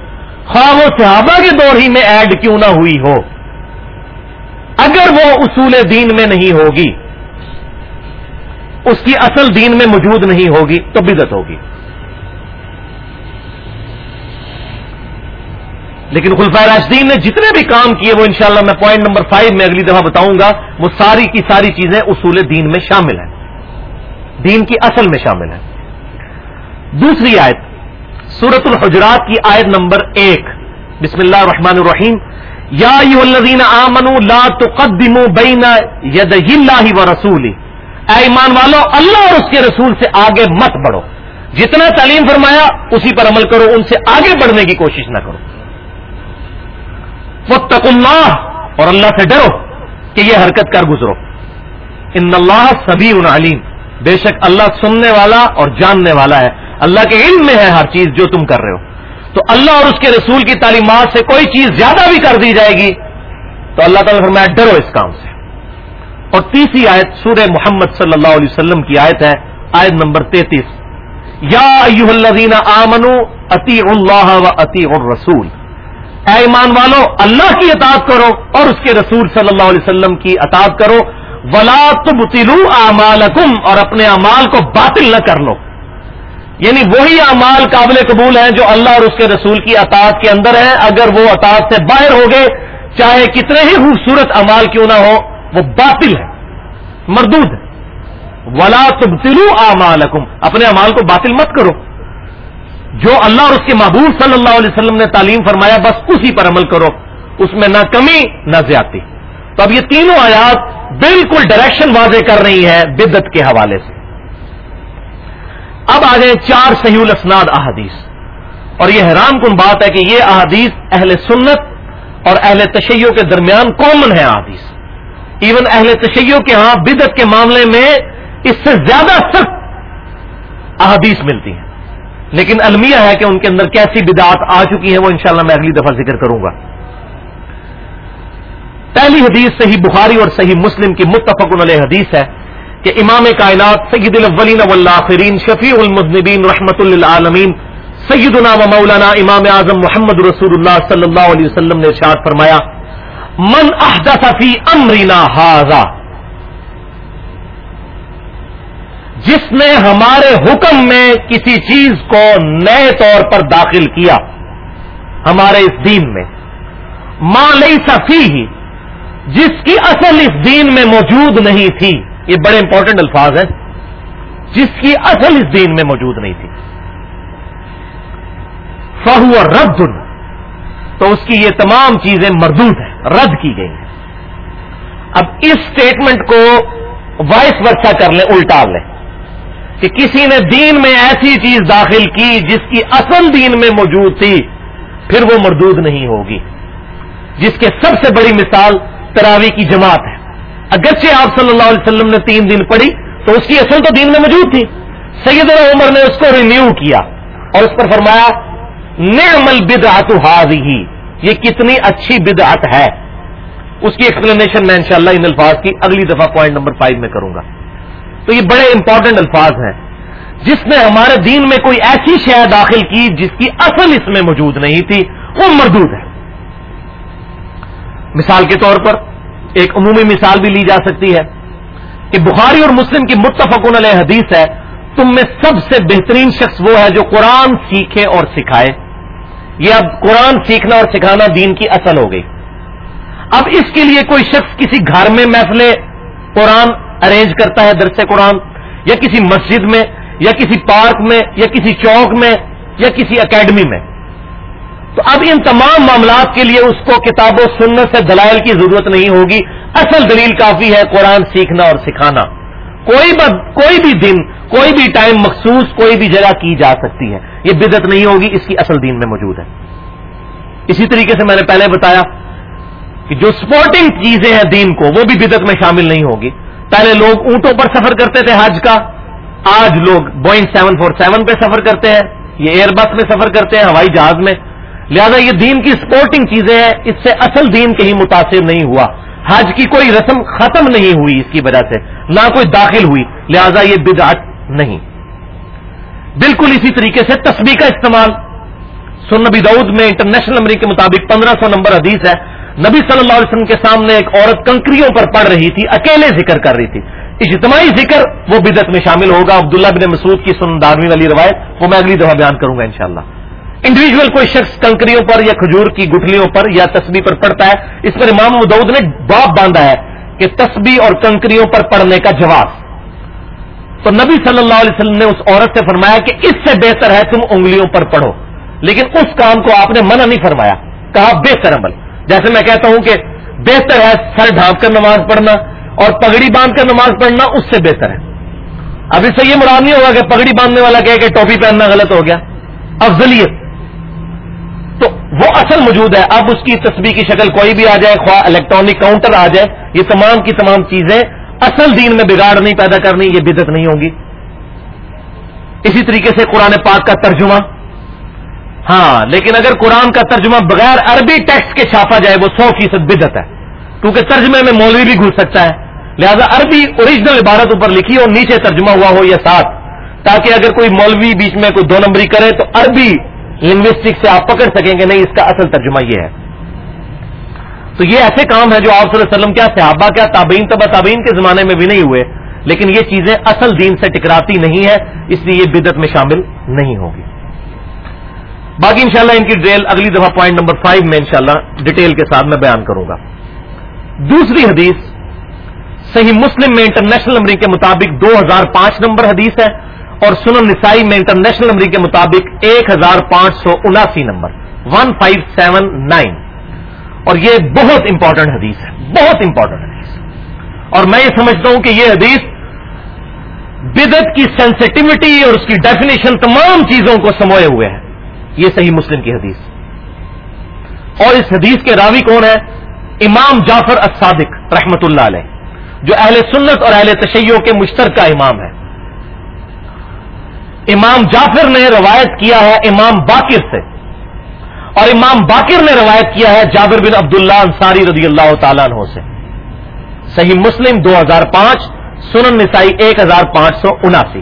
خواہ وہ صحابہ کے دور ہی میں ایڈ کیوں نہ ہوئی ہو۔ اگر وہ اصول دین میں نہیں ہوگی، اس کی اصل دین میں موجود نہیں ہوگی تو بدت ہوگی۔ لیکن خلفۂ راشدین نے جتنے بھی کام کیے وہ انشاءاللہ میں پوائنٹ نمبر فائیو میں اگلی دفعہ بتاؤں گا، وہ ساری کی ساری چیزیں اصول دین میں شامل ہیں۔ دین کی اصل میں شامل ہیں۔ دوسری آیت سورت الحجرات کی آیت نمبر ایک۔ بسم اللہ الرحمن الرحیم۔ یا الذین آمنوا لا تقدموا بین ید اللہ و رسولی۔ اے ایمان والو، اللہ اور اس کے رسول سے آگے مت بڑھو۔ جتنا تعلیم فرمایا، اسی پر عمل کرو، ان سے آگے بڑھنے کی کوشش نہ کرو۔ وہ اللہ اور اللہ سے ڈرو کہ یہ حرکت کر گزرو۔ ان اللہ سبھی ان علیم۔ بے شک اللہ سننے والا اور جاننے والا ہے۔ اللہ کے علم میں ہے ہر چیز جو تم کر رہے ہو۔ تو اللہ اور اس کے رسول کی تعلیمات سے کوئی چیز زیادہ بھی کر دی جائے گی۔ تو اللہ تعالیٰ فرمایا، ڈرو اس کام سے۔ اور تیسری آیت سورہ محمد صلی اللہ علیہ وسلم کی آیت ہے، آیت نمبر تینتیس۔ یا الذین آمنو اتی اللہ و اتی الرسول۔ اے ایمان والو، اللہ کی اطاعت کرو اور اس کے رسول صلی اللہ علیہ وسلم کی اطاعت کرو۔ ولا تبتلو اعمالکم اور اپنے اعمال کو باطل نہ کر لو۔ یعنی وہی اعمال قابل قبول ہیں جو اللہ اور اس کے رسول کی اطاعت کے اندر ہیں۔ اگر وہ اطاعت سے باہر ہو گئے، چاہے کتنے ہی خوبصورت امال کیوں نہ ہو، وہ باطل ہے مردود ہے ولا تبتلو اعمالکم اپنے امال کو باطل مت کرو۔ جو اللہ اور اس کے محبوب صلی اللہ علیہ وسلم نے تعلیم فرمایا، بس اسی پر عمل کرو۔ اس میں نہ کمی، نہ زیادتی۔ تو اب یہ تینوں آیات بالکل ڈائریکشن واضح کر رہی ہے بدت کے حوالے سے۔ اب آ گئے چار صحیح الاسناد احادیث۔ اور یہ حیران کن بات ہے کہ یہ احادیث اہل سنت اور اہل تشیع کے درمیان کامن ہے احادیث۔ ایون اہل تشیع کے ہاں بدت کے معاملے میں اس سے زیادہ سخت احادیث ملتی ہیں۔ لیکن المیہ ہے کہ ان کے اندر کیسی بدعات آ چکی ہیں، وہ انشاءاللہ میں اگلی دفعہ ذکر کروں گا۔ پہلی حدیث صحیح بخاری اور صحیح مسلم کی متفق علیہ حدیث ہے کہ امام کائنات سید الاولین والآخرین شفیع المذنبین رحمت للعالمین سیدنا و مولانا امام اعظم محمد رسول اللہ صلی اللہ علیہ وسلم نے ارشاد فرمایا، من احدث فی امرنا هذا جس نے ہمارے حکم میں کسی چیز کو نئے طور پر داخل کیا ہمارے اس دین میں۔ ماں لئی سفی ہی جس کی اصل اس دین میں موجود نہیں تھی۔ یہ بڑے امپورٹنٹ الفاظ ہیں۔ جس کی اصل اس دین میں موجود نہیں تھی۔ فہو رد، تو اس کی یہ تمام چیزیں مردود ہیں، رد کی گئی ہیں۔ اب اس اسٹیٹمنٹ کو وائس ورثہ کر لیں، الٹا لیں۔ کہ کسی نے دین میں ایسی چیز داخل کی جس کی اصل دین میں موجود تھی، پھر وہ مردود نہیں ہوگی۔ جس کے سب سے بڑی مثال تراوی کی جماعت ہے۔ اگرچہ آپ صلی اللہ علیہ وسلم نے تین دن پڑھی، تو اس کی اصل تو دین میں موجود تھی۔ سید عمر نے اس کو رینیو کیا اور اس پر فرمایا، نعمل بدعت ہی یہ کتنی اچھی بدعت ہے۔ اس کی ایکسپلینیشن میں انشاءاللہ ان الفاظ کی اگلی دفعہ پوائنٹ نمبر فائیو میں کروں گا۔ تو یہ بڑے امپورٹنٹ الفاظ ہیں۔ جس نے ہمارے دین میں کوئی ایسی شے داخل کی جس کی اصل اس میں موجود نہیں تھی، وہ مردود ہے۔ مثال کے طور پر ایک عمومی مثال بھی لی جا سکتی ہے کہ بخاری اور مسلم کی متفقن علیہ حدیث ہے، تم میں سب سے بہترین شخص وہ ہے جو قرآن سیکھے اور سکھائے۔ یہ اب قرآن سیکھنا اور سکھانا دین کی اصل ہو گئی۔ اب اس کے لیے کوئی شخص کسی گھر میں محفل قرآن ارینج کرتا ہے درس قرآن، یا کسی مسجد میں، یا کسی پارک میں، یا کسی چوک میں، یا کسی اکیڈمی میں۔ تو اب ان تمام معاملات کے لیے اس کو کتاب و سنت سے دلائل کی ضرورت نہیں ہوگی۔ اصل دلیل کافی ہے قرآن سیکھنا اور سکھانا۔ کوئی کوئی بھی دن، کوئی بھی ٹائم مخصوص، کوئی بھی جگہ کی جا سکتی ہے۔ یہ بدت نہیں ہوگی، اس کی اصل دین میں موجود ہے۔ اسی طریقے سے میں نے پہلے بتایا کہ جو سپورٹنگ چیزیں ہیں دین کو، وہ بھی بدت میں شامل نہیں ہوگی۔ پہلے لوگ اونٹوں پر سفر کرتے تھے حج کا، آج لوگ بوئنگ سیون فور سیون پہ سفر کرتے ہیں، یہ ایئر بس میں سفر کرتے ہیں، ہوائی جہاز میں۔ لہذا یہ دین کی سپورٹنگ چیزیں ہیں، اس سے اصل دین کہیں متاثر نہیں ہوا۔ حج کی کوئی رسم ختم نہیں ہوئی اس کی وجہ سے، نہ کوئی داخل ہوئی، لہذا یہ بدعت نہیں۔ بالکل اسی طریقے سے تسبیح کا استعمال۔ سن نبی دعود میں انٹرنیشنل نمبر کے مطابق پندرہ سو نمبر حدیث ہے۔ نبی صلی اللہ علیہ وسلم کے سامنے ایک عورت کنکریوں پر پڑھ رہی تھی، اکیلے ذکر کر رہی تھی۔ اجتماعی ذکر وہ بدت میں شامل ہوگا۔ عبداللہ بن مسعود کی سن داروی والی روایت، وہ میں اگلی دفعہ بیان کروں گا انشاءاللہ۔ انڈیویجل کوئی شخص کنکریوں پر یا کھجور کی گٹھلیوں پر یا تسبیح پر پڑھتا ہے، اس پر امام مدعود نے باپ باندھا ہے کہ تسبیح اور کنکریوں پر پڑھنے کا جواب۔ تو نبی صلی اللہ علیہ وسلم نے اس عورت سے فرمایا کہ اس سے بہتر ہے تم انگلیوں پر پڑھو۔ لیکن اس کام کو آپ نے منع نہیں فرمایا، کہا بہتر عمل۔ جیسے میں کہتا ہوں کہ بہتر ہے سر ڈھانپ کر نماز پڑھنا اور پگڑی باندھ کر نماز پڑھنا اس سے بہتر ہے۔ اب اس سے یہ مراد نہیں ہوگا کہ پگڑی باندھنے والا کہے کہ ٹوپی پہننا غلط ہو گیا۔ افضلیت۔ تو وہ اصل موجود ہے۔ اب اس کی تصویر کی شکل کوئی بھی آ جائے، خواہ الیکٹرانک کاؤنٹر آ جائے، یہ تمام کی تمام چیزیں اصل دین میں بگاڑ نہیں، پیدا کرنی، یہ بدت نہیں ہوگی اسی طریقے سے قرآن پاک کا ترجمہ ہاں لیکن اگر قرآن کا ترجمہ بغیر عربی ٹیکسٹ کے چھاپا جائے، وہ سو فیصد بدت ہے۔ کیونکہ ترجمے میں مولوی بھی گھس سکتا ہے۔ لہذا عربی اوریجنل عبارت اوپر لکھی اور نیچے ترجمہ ہوا ہو یا ساتھ۔ تاکہ اگر کوئی مولوی بیچ میں کوئی دو نمبری کرے تو عربی لنگوسٹک سے آپ پکڑ سکیں گے، نہیں، اس کا اصل ترجمہ یہ ہے۔ تو یہ ایسے کام ہے جو آپ صلی اللہ علیہ وسلم کیا، صحابہ کیا، تابعین تبا تابعین کے زمانے میں بھی نہیں ہوئے۔ لیکن یہ چیزیں اصل دین سے ٹکراتی نہیں ہے اس لیے یہ بدت میں شامل نہیں ہوگی باقی انشاءاللہ ان کی ڈیٹیل اگلی دفعہ پوائنٹ نمبر فائیو میں انشاءاللہ ڈیٹیل کے ساتھ میں بیان کروں گا۔ دوسری حدیث، صحیح مسلم میں انٹرنیشنل نمبر کے مطابق دو ہزار پانچ نمبر حدیث ہے اور سنن نسائی میں انٹرنیشنل نمبر کے مطابق ایک ہزار پانچ سو اناسی number one five seven nine اور یہ بہت امپورٹنٹ حدیث ہے، بہت امپورٹنٹ حدیث۔ اور میں یہ سمجھتا ہوں کہ یہ حدیث بدت کی سینسٹیوٹی اور اس کی ڈیفینیشن تمام چیزوں کو سموئے ہوئے ہیں یہ صحیح مسلم کی حدیث۔ اور اس حدیث کے راوی کون ہے امام جعفر الصادق رحمت اللہ علیہ، جو اہل سنت اور اہل تشیعوں کے مشترکہ امام ہے امام جعفر نے روایت کیا ہے امام باقر سے۔ اور امام باقر نے روایت کیا ہے جابر بن عبداللہ انصاری رضی اللہ تعالیٰ عنہ سے۔ صحیح مسلم دو ہزار پانچ، سنن نسائی ایک ہزار پانچ سو اناسی۔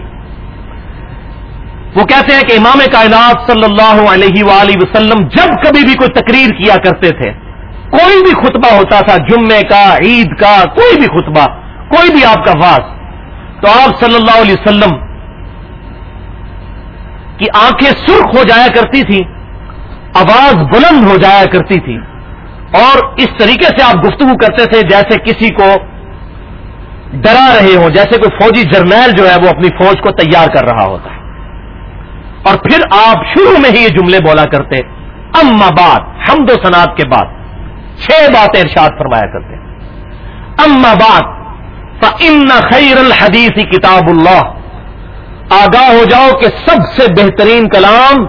وہ کہتے ہیں کہ امام کائنات صلی اللہ علیہ وآلہ وسلم جب کبھی بھی کوئی تقریر کیا کرتے تھے، کوئی بھی خطبہ ہوتا تھا جمعے کا، عید کا، کوئی بھی خطبہ، کوئی بھی آپ کا واس تو آپ صلی اللہ علیہ وسلم کی آنکھیں سرخ ہو جایا کرتی تھیں آواز بلند ہو جایا کرتی تھی، اور اس طریقے سے آپ گفتگو کرتے تھے جیسے کسی کو ڈرا رہے ہوں، جیسے کوئی فوجی جرنیل جو ہے وہ اپنی فوج کو تیار کر رہا ہوتا ہے۔ اور پھر آپ شروع میں ہی یہ جملے بولا کرتے، اما بات حمد و سناد کے بعد، چھ باتیں ارشاد فرمایا کرتے۔ اما بات ان خیر الحدیث کتاب اللہ آگاہ ہو جاؤ کہ سب سے بہترین کلام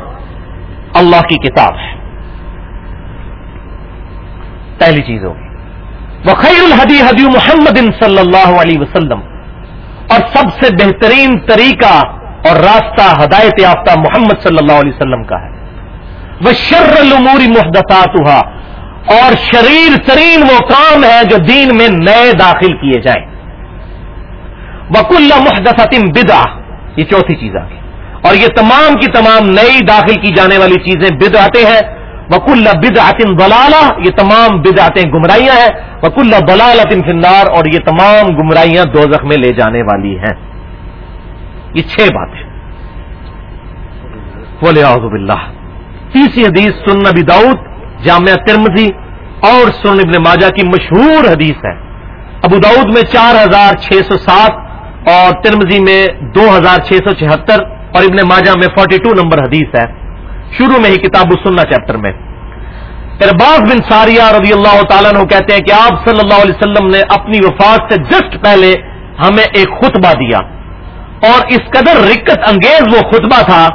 اللہ کی کتاب ہے۔ پہلی چیز ہوگی۔ وہ خیر الحدی حدی محمد صلی اللہ علیہ وسلم۔ اور سب سے بہترین طریقہ اور راستہ ہدایت یافتہ محمد صلی اللہ علیہ وسلم کا ہے۔ وہ شر الموری محدثات اور شریر ترین وہ کام ہے جو دین میں نئے داخل کیے جائیں۔ وک اللہ بدا یہ چوتھی چیز آ گئی اور یہ تمام کی تمام نئی داخل کی جانے والی چیزیں بد آتے ہیں۔ وکل بد آتن بلالہ یہ تمام بد آتے گمراہیاں ہیں۔ وکل بلال فنار اور یہ تمام گمراہیاں دو میں لے جانے والی ہیں۔ یہ چھ باتیں۔ بولے اللہ تیسری حدیث سن نبی داؤد جامعہ ترمزی اور سن ابن ماجہ کی مشہور حدیث ہے۔ ابو داؤد میں چار ہزار چھ سو سات اور ترمزی میں دو ہزار چھ سو چھہتر اور ابن ماجہ میں 42 نمبر حدیث ہے۔ شروع میں ہی کتاب السنہ چیپٹر میں۔ ارباز بن ساریہ رضی اللہ تعالیٰ نے کہتے ہیں کہ آپ صلی اللہ علیہ وسلم نے اپنی وفات سے جسٹ پہلے ہمیں ایک خطبہ دیا۔ اور اس قدر رکت انگیز وہ خطبہ تھا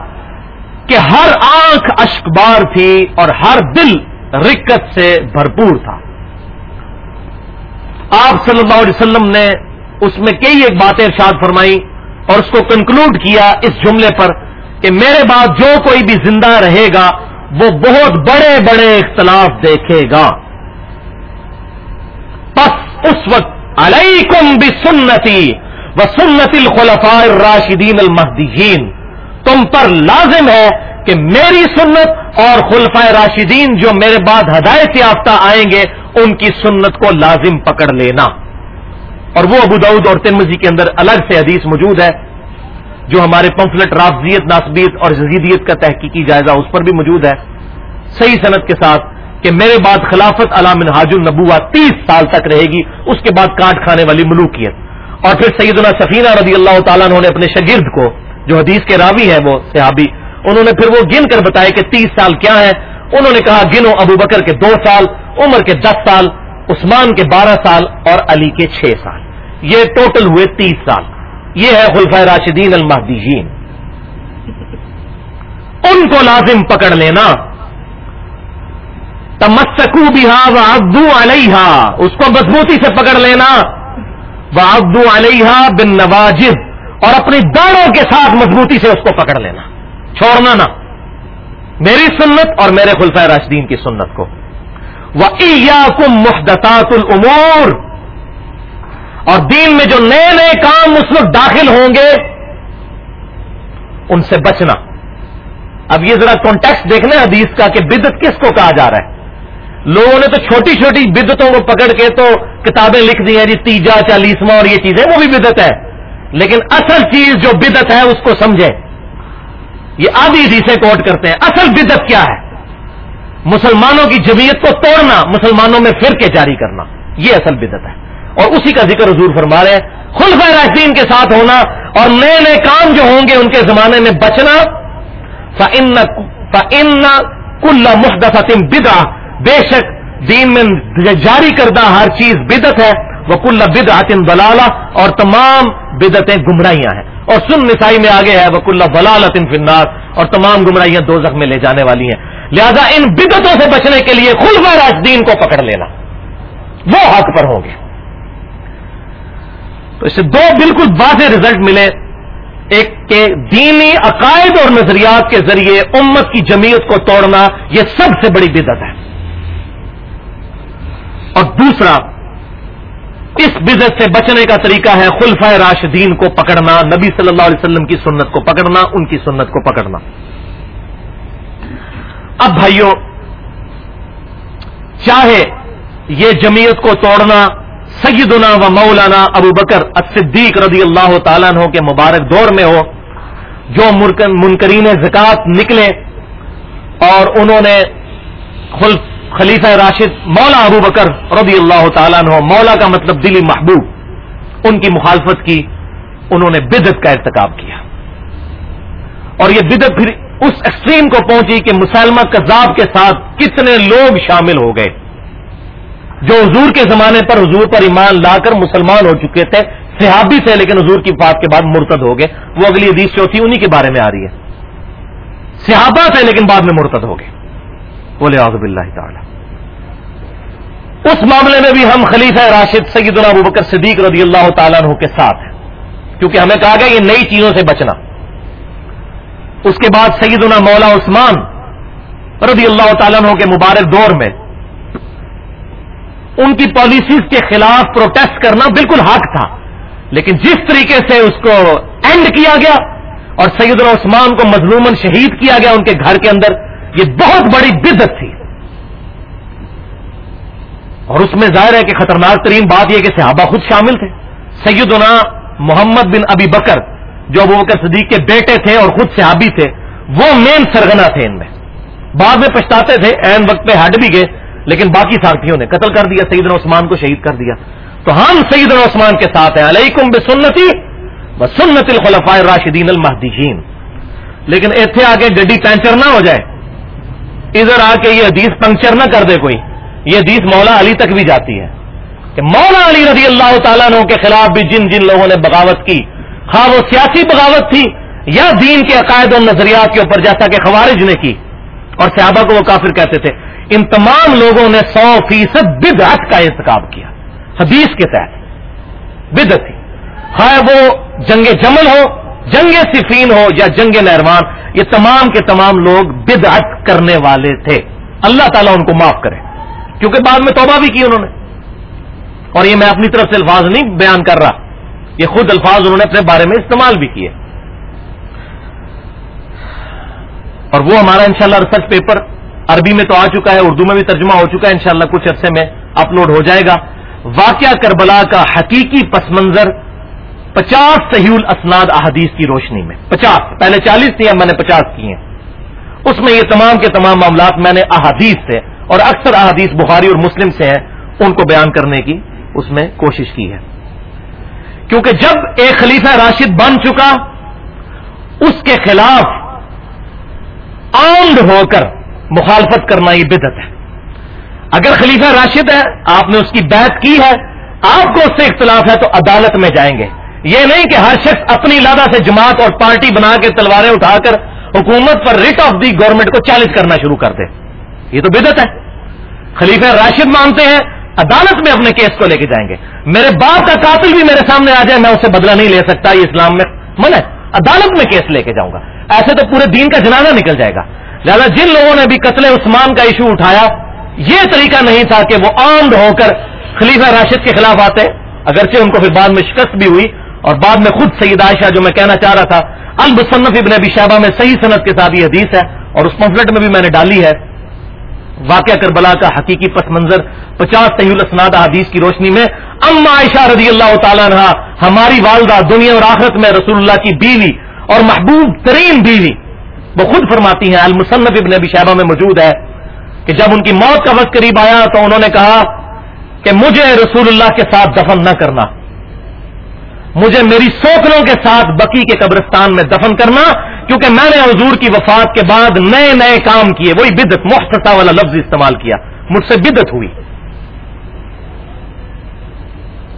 کہ ہر آنکھ اشک بار تھی اور ہر دل رکت سے بھرپور تھا۔ آپ صلی اللہ علیہ وسلم نے اس میں کئی ایک باتیں ارشاد فرمائی اور اس کو کنکلوڈ کیا اس جملے پر کہ میرے بعد جو کوئی بھی زندہ رہے گا، وہ بہت بڑے بڑے اختلاف دیکھے گا۔ بس اس وقت علیکم بھی سنتی و سنت الخلفاء راشدین المحدین تم پر لازم ہے کہ میری سنت اور خلفۂ راشدین جو میرے بعد ہدایت یافتہ آئیں گے، ان کی سنت کو لازم پکڑ لینا۔ اور وہ ابو دعود اور ترمزی کے اندر الگ سے حدیث موجود ہے، جو ہمارے پمفلٹ رافضیت ناسبیت اور جزیدیت کا تحقیقی جائزہ اس پر بھی موجود ہے۔ صحیح صنعت کے ساتھ کہ میرے بعد خلافت علام حاج النبوا تیس سال تک رہے گی، اس کے بعد کاٹ کھانے والی ملوکیت۔ اور پھر سیدنا سفینہ رضی اللہ تعالیٰ نے اپنے شگرد کو، جو حدیث کے راوی ہے وہ صحابی، انہوں نے پھر وہ گن کر بتایا کہ تیس سال کیا ہے۔ انہوں نے کہا، گنو ابو بکر کے دو سال، عمر کے دس سال، عثمان کے بارہ سال اور علی کے چھ سال۔ یہ ٹوٹل ہوئے تیس سال۔ یہ ہے خلفۂ راشدین المحدین ان کو لازم پکڑ لینا۔ تمسکو بہا و ابدو علیہ اس کو مضبوطی سے پکڑ لینا۔ وہ ابدو علیہ بن نواجد اور اپنی داڑوں کے ساتھ مضبوطی سے اس کو پکڑ لینا۔ چھوڑنا نہ۔ میری سنت اور میرے خلفۂ راشدین کی سنت کو۔ وہ محدثات العمور اور دین میں جو نئے نئے کام اس وقت داخل ہوں گے، ان سے بچنا۔ اب یہ ذرا کانٹیکس دیکھنا حدیث کا کہ بدت کس کو کہا جا رہا ہے۔ لوگوں نے تو چھوٹی چھوٹی بدتوں کو پکڑ کے تو کتابیں لکھ دی ہیں جی تیجا، چالیسواں اور یہ چیزیں، وہ بھی بدت ہے۔ لیکن اصل چیز جو بدت ہے، اس کو سمجھیں۔ یہ آدھی حدیثیں کوٹ کرتے ہیں۔ اصل بدت کیا ہے؟ مسلمانوں کی جمعیت کو توڑنا، مسلمانوں میں فرقے جاری کرنا۔ یہ اصل بدت ہے۔ اور اسی کا ذکر حضور فرما رہے ہیں۔ خلف راشدین کے ساتھ ہونا اور نئے نئے کام جو ہوں گے ان کے زمانے میں بچنا۔ فن کل محدث بدا بے شک دین میں جاری کردہ ہر چیز بدت ہے۔ وہ کل بد آتم بلالا اور تمام بدتیں گمراہیاں ہیں۔ اور سن نسائی میں آگے ہے۔ وہ کل بلالتن فنار اور تمام گمراہیاں دو میں لے جانے والی ہیں۔ لہذا ان بدتوں سے بچنے کے لیے خلف راجدین کو پکڑ لینا۔ وہ حق پر ہوں گے۔ تو اس سے دو بالکل واضح رزلٹ ملے۔ ایک کہ دینی عقائد اور نظریات کے ذریعے امت کی جمیت کو توڑنا یہ سب سے بڑی بدت ہے۔ اور دوسرا، اس بزنس سے بچنے کا طریقہ ہے خلفہ راشدین کو پکڑنا، نبی صلی اللہ علیہ وسلم کی سنت کو پکڑنا، ان کی سنت کو پکڑنا۔ اب بھائیوں، چاہے یہ جمیت کو توڑنا سیدنا و مولانا ابو بکر صدیق رضی اللہ تعالیٰ عنہ کے مبارک دور میں ہو، جو منکرین زکات نکلے اور انہوں نے خلف خلیفہ راشد مولا ابو بکر رضی اللہ تعالیٰ عنہ، مولا کا مطلب دلی محبوب، ان کی مخالفت کی، انہوں نے بدت کا ارتکاب کیا۔ اور یہ بدت پھر اس ایکسٹریم کو پہنچی کہ مسلمہ کذاب کے ساتھ کتنے لوگ شامل ہو گئے۔ جو حضور کے زمانے پر، حضور پر ایمان لا کر مسلمان ہو چکے تھے، صحابی تھے، لیکن حضور کی بات کے بعد مرتد ہو گئے۔ وہ اگلی حدیث چوتھی انہی کے بارے میں آ رہی ہے۔ صحابہ تھے، لیکن بعد میں مرتد ہو گئے۔ بولے آزب اللہ تعالی۔ اس معاملے میں بھی ہم خلیفہ راشد سید ابو بکر صدیق رضی اللہ تعالیٰ عنہ کے ساتھ ہیں۔ کیونکہ ہمیں کہا گیا یہ نئی چیزوں سے بچنا۔ اس کے بعد سیدنا مولا عثمان رضی اللہ تعالیٰ عنہ کے مبارک دور میں ان کی پالیسیز کے خلاف پروٹیسٹ کرنا بالکل حق تھا۔ لیکن جس طریقے سے اس کو اینڈ کیا گیا اور سیدنا عثمان کو مظلومن شہید کیا گیا ان کے گھر کے اندر یہ بہت بڑی بدت تھی۔ اور اس میں ظاہر ہے کہ خطرناک ترین بات یہ کہ صحابہ خود شامل تھے۔ سیدنا محمد بن ابی بکر جو ابو بکر صدیق کے بیٹے تھے اور خود صحابی تھے، وہ مین سرگنا تھے ان میں۔ بعد میں پچھتاتے تھے این وقت پہ ہٹ بھی گئے، لیکن باقی ساتھیوں نے قتل کر دیا، سیدنا عثمان کو شہید کر دیا۔ تو ہم سیدنا عثمان کے ساتھ ہیں۔ علیکم بے سنتی الخلفاء راشدین المحدین لیکن ایتھے آگے گڈی پینچر نہ ہو جائے۔ ادھر آ کے یہ حدیث پنکچر نہ کر دے کوئی، یہ حدیث مولا علی تک بھی جاتی ہے۔ کہ مولا علی رضی اللہ تعالیٰ عنہ کے خلاف بھی جن جن لوگوں نے بغاوت کی، خواہ وہ سیاسی بغاوت تھی یا دین کے عقائد و نظریات کے اوپر، جیسا کہ خوارج نے کی۔ اور صحابہ کو وہ کافر کہتے تھے۔ ان تمام لوگوں نے سو فیصد بدعت کا انتخاب کیا، حدیث کے تحت۔ بدت تھی۔ خواہ وہ جنگ جمل ہو جنگ صفین ہو یا جنگ نہروان، یہ تمام کے تمام لوگ بدعت کرنے والے تھے۔ اللہ تعالیٰ ان کو معاف کرے۔ کیونکہ بعد میں توبہ بھی کی انہوں نے۔ اور یہ میں اپنی طرف سے الفاظ نہیں بیان کر رہا۔ یہ خود الفاظ انہوں نے اپنے بارے میں استعمال بھی کیے۔ اور وہ ہمارا انشاءاللہ ریسرچ پیپر عربی میں تو آ چکا ہے، اردو میں بھی ترجمہ ہو چکا ہے، انشاءاللہ کچھ عرصے میں اپلوڈ ہو جائے گا۔ واقعہ کربلا کا حقیقی پس منظر پچاس صحیح الاسناد احادیث کی روشنی میں، پچاس، پہلے چالیس تھی، اب میں نے پچاس کی ہیں۔ اس میں یہ تمام کے تمام معاملات میں نے احادیث سے اور اکثر احادیث بخاری اور مسلم سے ہیں، ان کو بیان کرنے کی اس میں کوشش کی ہے۔ کیونکہ جب ایک خلیفہ راشد بن چکا، اس کے خلاف آمد ہو کر مخالفت کرنا یہ بدت ہے۔ اگر خلیفہ راشد ہے، آپ نے اس کی بیعت کی ہے، آپ کو اس سے اختلاف ہے تو عدالت میں جائیں گے۔ یہ نہیں کہ ہر شخص اپنی لادہ سے جماعت اور پارٹی بنا کے تلواریں اٹھا کر حکومت پر ریٹ آف دی گورنمنٹ کو چیلنج کرنا شروع کر دے۔ یہ تو بدت ہے۔ خلیفہ راشد مانتے ہیں، عدالت میں اپنے کیس کو لے کے جائیں گے۔ میرے باپ کا قاتل بھی میرے سامنے آ جائے، میں اسے بدلہ نہیں لے سکتا، یہ اسلام میں من ہے۔ عدالت میں کیس لے کے جاؤں گا۔ ایسے تو پورے دین کا جنازہ نکل جائے گا۔ لہٰذا جن لوگوں نے بھی قتل عثمان کا ایشو اٹھایا، یہ طریقہ نہیں تھا کہ وہ آمد ہو کر خلیفہ راشد کے خلاف آتے، اگرچہ ان کو پھر بعد میں شکست بھی ہوئی اور بعد میں خود سید عائشہ جو میں کہنا چاہ رہا تھا، المصنف ابن ابی شہبہ میں صحیح صنعت کے ساتھ یہ حدیث ہے اور اس پمفلٹ میں بھی میں نے ڈالی ہے۔ واقعہ کربلا کا حقیقی پس منظر پچاس صحیح الاسناد حدیث کی روشنی میں اما عائشہ رضی اللہ تعالیٰ عنہ ہماری والدہ دنیا اور آخرت میں رسول اللہ کی بیوی اور محبوب ترین بیوی، وہ خود فرماتی ہیں، المصنف ابن ابی شہبہ میں موجود ہے کہ جب ان کی موت کا وقت قریب آیا تو انہوں نے کہا کہ مجھے رسول اللہ کے ساتھ دفن نہ کرنا۔ مجھے میری سوکلوں کے ساتھ بکی کے قبرستان میں دفن کرنا، کیونکہ میں نے حضور کی وفات کے بعد نئے نئے کام کیے، وہی بدت مختصا والا لفظ استعمال کیا۔ مجھ سے بدت ہوئی۔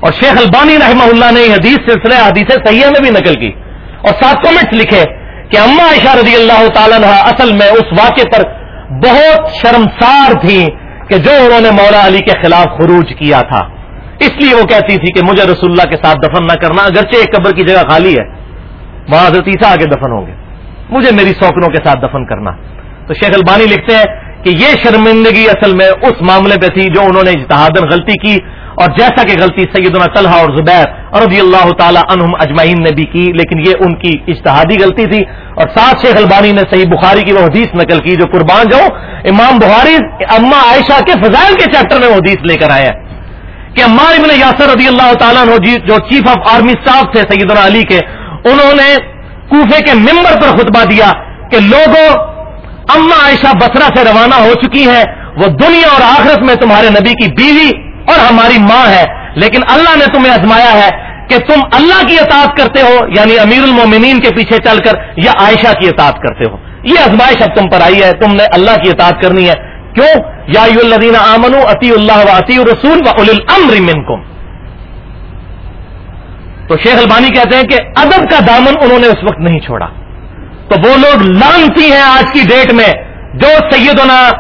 اور شیخ البانی رحمہ اللہ نے حدیث سلسلے حدیث سیاح میں بھی نقل کی۔ اور ساتھ کمنٹس لکھے کہ اما عائشہ رضی اللہ تعالیٰ اصل میں اس واقعے پر بہت شرمسار تھی کہ جو انہوں نے مولا علی کے خلاف خروج کیا تھا۔ اس لیے وہ کہتی تھی کہ مجھے رسول اللہ کے ساتھ دفن نہ کرنا، اگرچہ ایک قبر کی جگہ خالی ہے، وہاں حضرت عیسیٰ آگے دفن ہوں گے۔ مجھے میری سوکنوں کے ساتھ دفن کرنا۔ تو شیخ البانی لکھتے ہیں کہ یہ شرمندگی اصل میں اس معاملے پہ تھی جو انہوں نے اجتہادن غلطی کی، اور جیسا کہ غلطی سیدنا طلحہ اور زبیر رضی اللہ تعالی عنہم اجمعین نے بھی کی، لیکن یہ ان کی اجتہادی غلطی تھی۔ اور ساتھ شیخ البانی نے صحیح بخاری کی وہ حدیث نقل کی جو قربان جاؤ امام بخاری، اما عائشہ کے فضائل کے چیپٹر میں وہ حدیث لے کر آئے ہیں۔ کہ امار ابن یاسر رضی اللہ تعالیٰ جی، جو چیف آف آرمی اسٹاف تھے سیدنا علی کے انہوں نے کوفے کے ممبر پر خطبہ دیا کہ لوگوں اما عائشہ بسرا سے روانہ ہو چکی ہیں وہ دنیا اور آخرت میں تمہارے نبی کی بیوی اور ہماری ماں ہے۔ لیکن اللہ نے تمہیں ازمایا ہے کہ تم اللہ کی اطاعت کرتے ہو یعنی امیر المومنین کے پیچھے چل کر یا عائشہ کی اطاعت کرتے ہو۔ یہ ازمائش اب تم پر آئی ہے تم نے اللہ کی اطاعت کرنی ہے۔ کیوں؟ یا الدین امن عطی اللہ و عطی رسول و اول منکم۔ تو شیخ البانی کہتے ہیں کہ ادب کا دامن انہوں نے اس وقت نہیں چھوڑا۔ تو وہ لوگ لانتی ہیں آج کی ڈیٹ میں جو سیدنا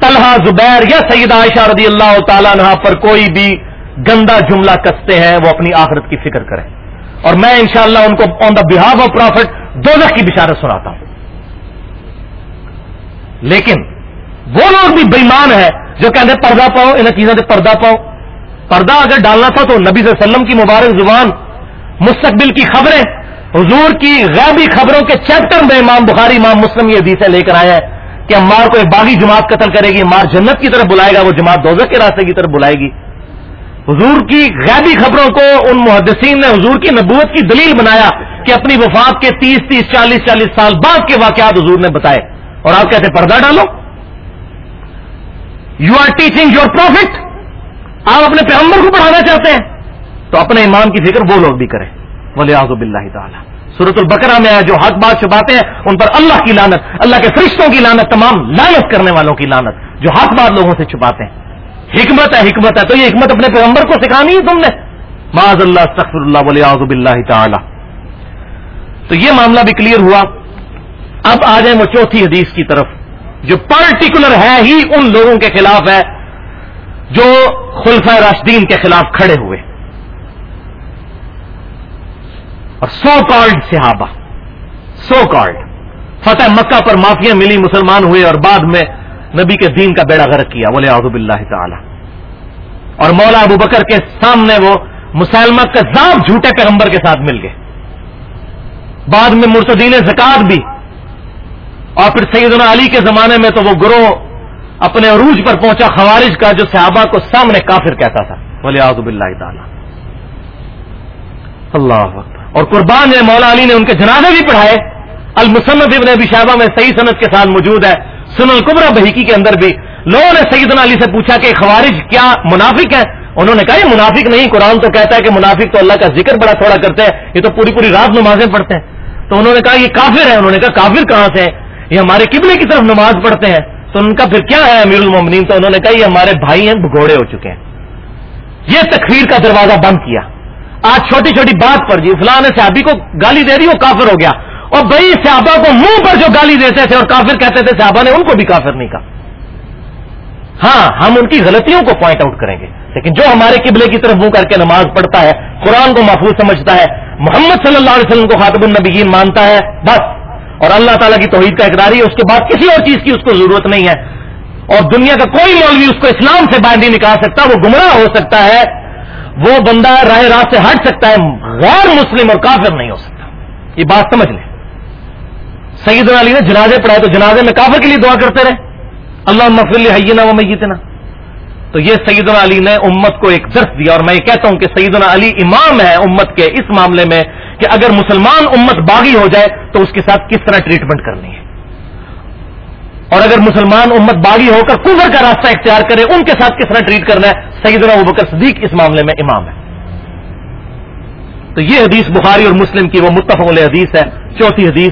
طلحہ زبیر یا سید عائشہ رضی اللہ تعالیٰ عنہ پر کوئی بھی گندا جملہ کستے ہیں، وہ اپنی آخرت کی فکر کریں۔ اور میں انشاءاللہ ان کو آن دا بہاف آف پروفٹ دو کی بشارت سناتا ہوں۔ لیکن وہ لوگ بھی بےمان ہے جو کہتے پردہ پاؤ ان چیزوں سے پردہ پاؤ۔ پردہ اگر ڈالنا تھا تو نبی صلی اللہ علیہ وسلم کی مبارک زبان، مستقبل کی خبریں، حضور کی غیبی خبروں کے چیپٹر میں امام بخاری، امام مسلم یہ حدیثیں لے کر آئے ہیں کہ امار کو ایک باغی جماعت قتل کرے گی مار جنت کی طرف بلائے گا، وہ جماعت دوزک کے راستے کی طرف بلائے گی۔ حضور کی غیبی خبروں کو ان محدثین نے حضور کی نبوت کی دلیل بنایا کہ اپنی وفات کے تیس تیس، چالیس چالیس سال بعد کے واقعات حضور نے بتائے۔ اور آپ کہتے پردہ ڈالو؟ You are teaching your prophet آپ اپنے پیغمبر کو پڑھانا چاہتے ہیں تو اپنے ایمان کی فکر وہ لوگ بھی کریں۔ بولے آزب اللہ تعالیٰ۔ سورت البکرا میں جو حق بات چھپاتے ہیں، ان پر اللہ کی لانت اللہ کے فرشتوں کی لانت تمام لانت کرنے والوں کی لانت جو حق بات لوگوں سے چھپاتے ہیں۔ حکمت ہے حکمت ہے، تو یہ حکمت اپنے پیغمبر کو سکھانی ہے تم نے۔ معذ اللہ تخر اللہ بولے آزب اللہ تعالی۔ تو یہ معاملہ بھی کلیئر ہوا۔ اب آ جائیں وہ چوتھی حدیث کی طرف۔ جو پرٹیکولر ہے ہی ان لوگوں کے خلاف ہے، جو خلفہ راشدین کے خلاف کھڑے ہوئے۔ اور سو کالڈ صحابہ سو کالڈ فتح مکہ پر معافیاں ملی، مسلمان ہوئے اور بعد میں نبی کے دین کا بیڑا غرق کیا بولے آزب اللہ تعالی۔ اور مولا ابو بکر کے سامنے وہ مسلمہ کا ذاب جھوٹے پیغمبر کے ساتھ مل گئے۔ بعد میں مرتدین زکات بھی اور پھر سیدنا علی کے زمانے میں تو وہ گروہ اپنے عروج پر پہنچا، خوارج کا، جو صحابہ کو سامنے کافر کہتا تھا۔ بولے آزب اللہ تعالی۔ اللہ اور قربان نے مولا علی نے ان کے جنازے بھی پڑھائے۔ المصنف ابن ابی شہبہ میں صحیح صنعت کے ساتھ موجود ہے۔ سن القبرا بحیکی کے اندر بھی۔ لوگوں نے سیدنا علی سے پوچھا کہ خوارج کیا منافق ہے انہوں نے کہا، یہ منافق نہیں، قرآن تو کہتا ہے کہ منافق تو اللہ کا ذکر بڑا تھوڑا کرتے ہیں، یہ تو پوری پوری رات نمازیں پڑھتے ہیں۔ تو انہوں نے کہا، یہ کافر ہے انہوں نے کہا، کافر کہاں سے یہ ہمارے قبلے کی طرف نماز پڑھتے ہیں، تو ان کا پھر کیا ہے امیر المومنین؟ تو انہوں نے کہا یہ ہمارے بھائی ہیں، بھگوڑے ہو چکے ہیں۔ یہ تکفیر کا دروازہ بند کیا۔ آج چھوٹی چھوٹی بات پر جی فلاں صحابی کو گالی دے رہی وہ کافر ہو گیا۔ اور بھائی، صحابہ کو منہ پر جو گالی دیتے تھے اور کافر کہتے تھے، صحابہ نے ان کو بھی کافر نہیں کہا۔ ہاں ہم ان کی غلطیوں کو پوائنٹ آؤٹ کریں گے۔ لیکن جو ہمارے قبلے کی طرف منہ کر کے نماز پڑھتا ہے، قرآن کو محفوظ سمجھتا ہے، محمد صلی اللہ علیہ وسلم کو خاطب النبیین مانتا ہے، بس۔ اور اللہ تعالیٰ کی توحید کا اقراری ہے، اس کے بعد کسی اور چیز کی اس کو ضرورت نہیں ہے۔ اور دنیا کا کوئی مولوی اس کو اسلام سے باہر نہیں نکال سکتا، وہ گمراہ ہو سکتا ہے۔ وہ بندہ راہ راہ سے ہٹ سکتا ہے، غیر مسلم اور کافر نہیں ہو سکتا۔ یہ بات سمجھ لیں۔ سعید علی نے جنازے پڑھائے تو جنازے میں کافر کے لیے دعا کرتے رہے۔ اللہ مفل حینا و میتنا۔ تو یہ سعید علی نے امت کو ایک درس دیا، اور میں یہ کہتا ہوں کہ سعید علی امام ہے امت کے، اس معاملے میں کہ اگر مسلمان امت باغی ہو جائے تو اس کے ساتھ کس طرح ٹریٹمنٹ کرنی ہے؟ اور اگر مسلمان امت باغی ہو کر کفر کا راستہ اختیار کرے، ان کے ساتھ کس طرح ٹریٹ کرنا ہے؟ سعید بکر صدیق اس معاملے میں امام ہے تو یہ حدیث بخاری اور مسلم کی، وہ متفق حدیث ہے۔ چوتھی حدیث،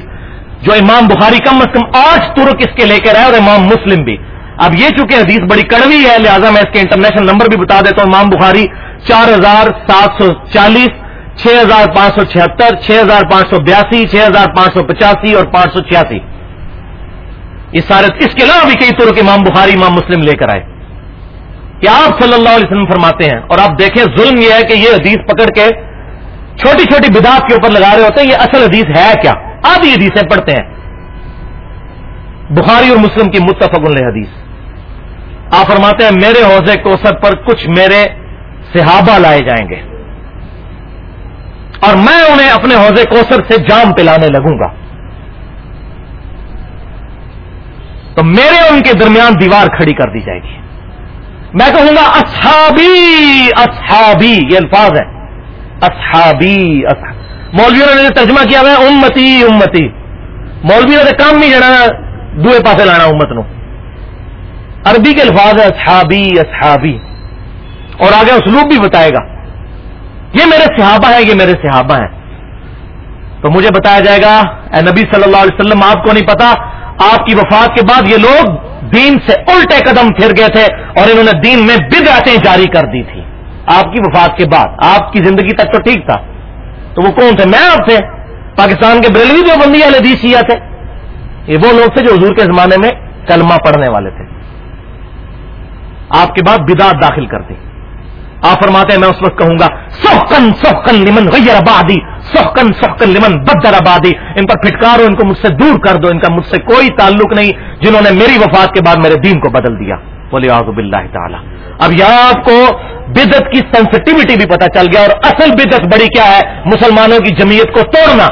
جو امام بخاری کم از کم آٹھ ترک اس کے لے کر آئے اور امام مسلم بھی۔ اب یہ چونکہ حدیث بڑی کڑوی ہے، لہٰذا میں اس کے انٹرنیشنل نمبر بھی بتا دیتا ہوں۔ امام بخاری چار ہزار سات سو چالیس چھ ہزار پانچ سو چھہتر چھ ہزار پانچ سو بیاسی چھ ہزار پانچ سو پچاسی اور پانچ سو چھیاسی۔ اس سارے اس کے علاوہ بھی کئی طور کے امام بخاری، امام مسلم لے کر آئے۔ کیا آپ صلی اللہ علیہ وسلم فرماتے ہیں اور آپ دیکھیں ظلم یہ ہے کہ یہ حدیث پکڑ کے چھوٹی چھوٹی بداعت کے اوپر لگا رہے ہوتے ہیں، یہ اصل حدیث ہے کیا؟ آدھی حدیثیں پڑھتے ہیں۔ بخاری اور مسلم کی متفق حدیث۔ آپ فرماتے ہیں، میرے حوضے کوسر پر کچھ میرے صحابہ لائے جائیں گے۔ اور میں انہیں اپنے حوضے کوسر سے جام پلانے لگوں گا۔ تو میرے ان کے درمیان دیوار کھڑی کر دی جائے گی۔ میں کہوں گا، اصحابی اصحابی، یہ الفاظ ہے اصحابی مولویوں نے ترجمہ کیا ہوا امتی امتی۔ مولویوں نے کام نہیں جانا دوے پاسے لانا امت نو عربی کے الفاظ ہے اصحابی اصحابی۔ اور آگے اسلوب بھی بتائے گا۔ یہ میرے صحابہ ہیں، یہ میرے صحابہ ہیں۔ تو مجھے بتایا جائے گا، اے نبی صلی اللہ علیہ وسلم، آپ کو نہیں پتا، آپ کی وفات کے بعد یہ لوگ دین سے الٹے قدم پھر گئے تھے اور انہوں نے دین میں بدعتیں جاری کر دی تھی۔ آپ کی وفات کے بعد، آپ کی زندگی تک تو ٹھیک تھا۔ تو وہ کون تھے؟ میں آپ تھے۔ پاکستان کے بریلوی جو بندی والے دیسیا تھے۔ یہ وہ لوگ تھے جو حضور کے زمانے میں کلمہ پڑھنے والے تھے۔ آپ کے بعد بدعت داخل کر دی۔ آپ فرماتے ہیں، میں اس وقت کہوں گا سوکن سوکن لمن غیر آبادی سوکن سوکن لمن بدر آبادی ان پر پھٹکارو، ان کو مجھ سے دور کر دو، ان کا مجھ سے کوئی تعلق نہیں، جنہوں نے میری وفات کے بعد میرے دین کو بدل دیا۔ بولے آزب اللہ تعالیٰ۔ اب یہاں آپ کو بدت کی سینسٹیوٹی بھی پتا چل گیا، اور اصل بدت بڑی کیا ہے؟ مسلمانوں کی جمعیت کو توڑنا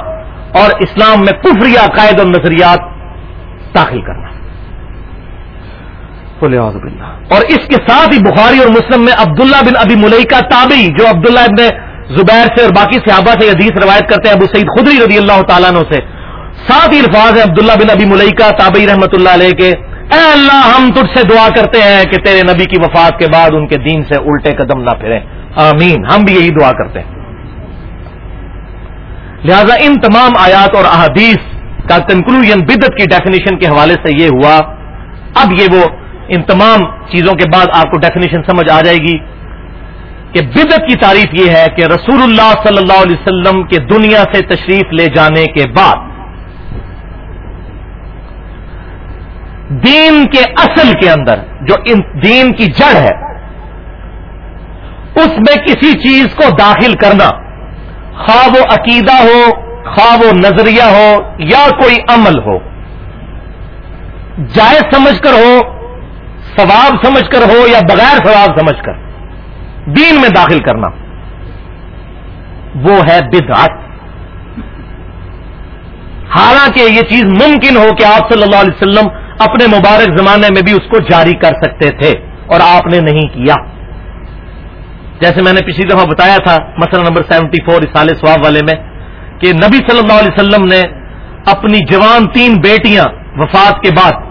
اور اسلام میں کفری عقائد اور نظریات داخل کرنا۔ اور اس کے ساتھ ہی بخاری اور مسلم میں عبداللہ بن ابی ملئی کا تابعی، جو عبداللہ ابن زبیر سے اور باقی صحابہ سے حدیث روایت کرتے ہیں، ابو سعید خدری رضی اللہ تعالیٰ عنہ سے۔ ساتھ ہی الفاظ ہیں عبداللہ بن ابی ملئی کا تابعی رحمۃ اللہ علیہ کے۔ اے اللہ، ہم تجھ سے دعا کرتے ہیں کہ تیرے نبی کی وفات کے بعد ان کے دین سے الٹے قدم نہ پھریں۔ آمین۔ ہم بھی یہی دعا کرتے ہیں۔ لہذا ان تمام آیات اور احادیث کا کنکلوژن بدت کی ڈیفینیشن کے حوالے سے یہ ہوا۔ اب یہ وہ ان تمام چیزوں کے بعد آپ کو ڈیفینیشن سمجھ آ جائے گی کہ بدت کی تعریف یہ ہے کہ رسول اللہ صلی اللہ علیہ وسلم کے دنیا سے تشریف لے جانے کے بعد دین کے اصل کے اندر جو دین کی جڑ ہے، اس میں کسی چیز کو داخل کرنا، خواہ وہ عقیدہ ہو، خواہ وہ نظریہ ہو یا کوئی عمل ہو، جائز سمجھ کر ہو ثواب سمجھ کر ہو یا بغیر ثواب سمجھ کر دین میں داخل کرنا، وہ ہے بدعت۔ حالانکہ یہ چیز ممکن ہو کہ آپ صلی اللہ علیہ وسلم اپنے مبارک زمانے میں بھی اس کو جاری کر سکتے تھے اور آپ نے نہیں کیا۔ جیسے میں نے پچھلی دفعہ بتایا تھا، مسئلہ نمبر سیونٹی فور اسال سواب والے میں، کہ نبی صلی اللہ علیہ وسلم نے اپنی جوان تین بیٹیاں وفات کے بعد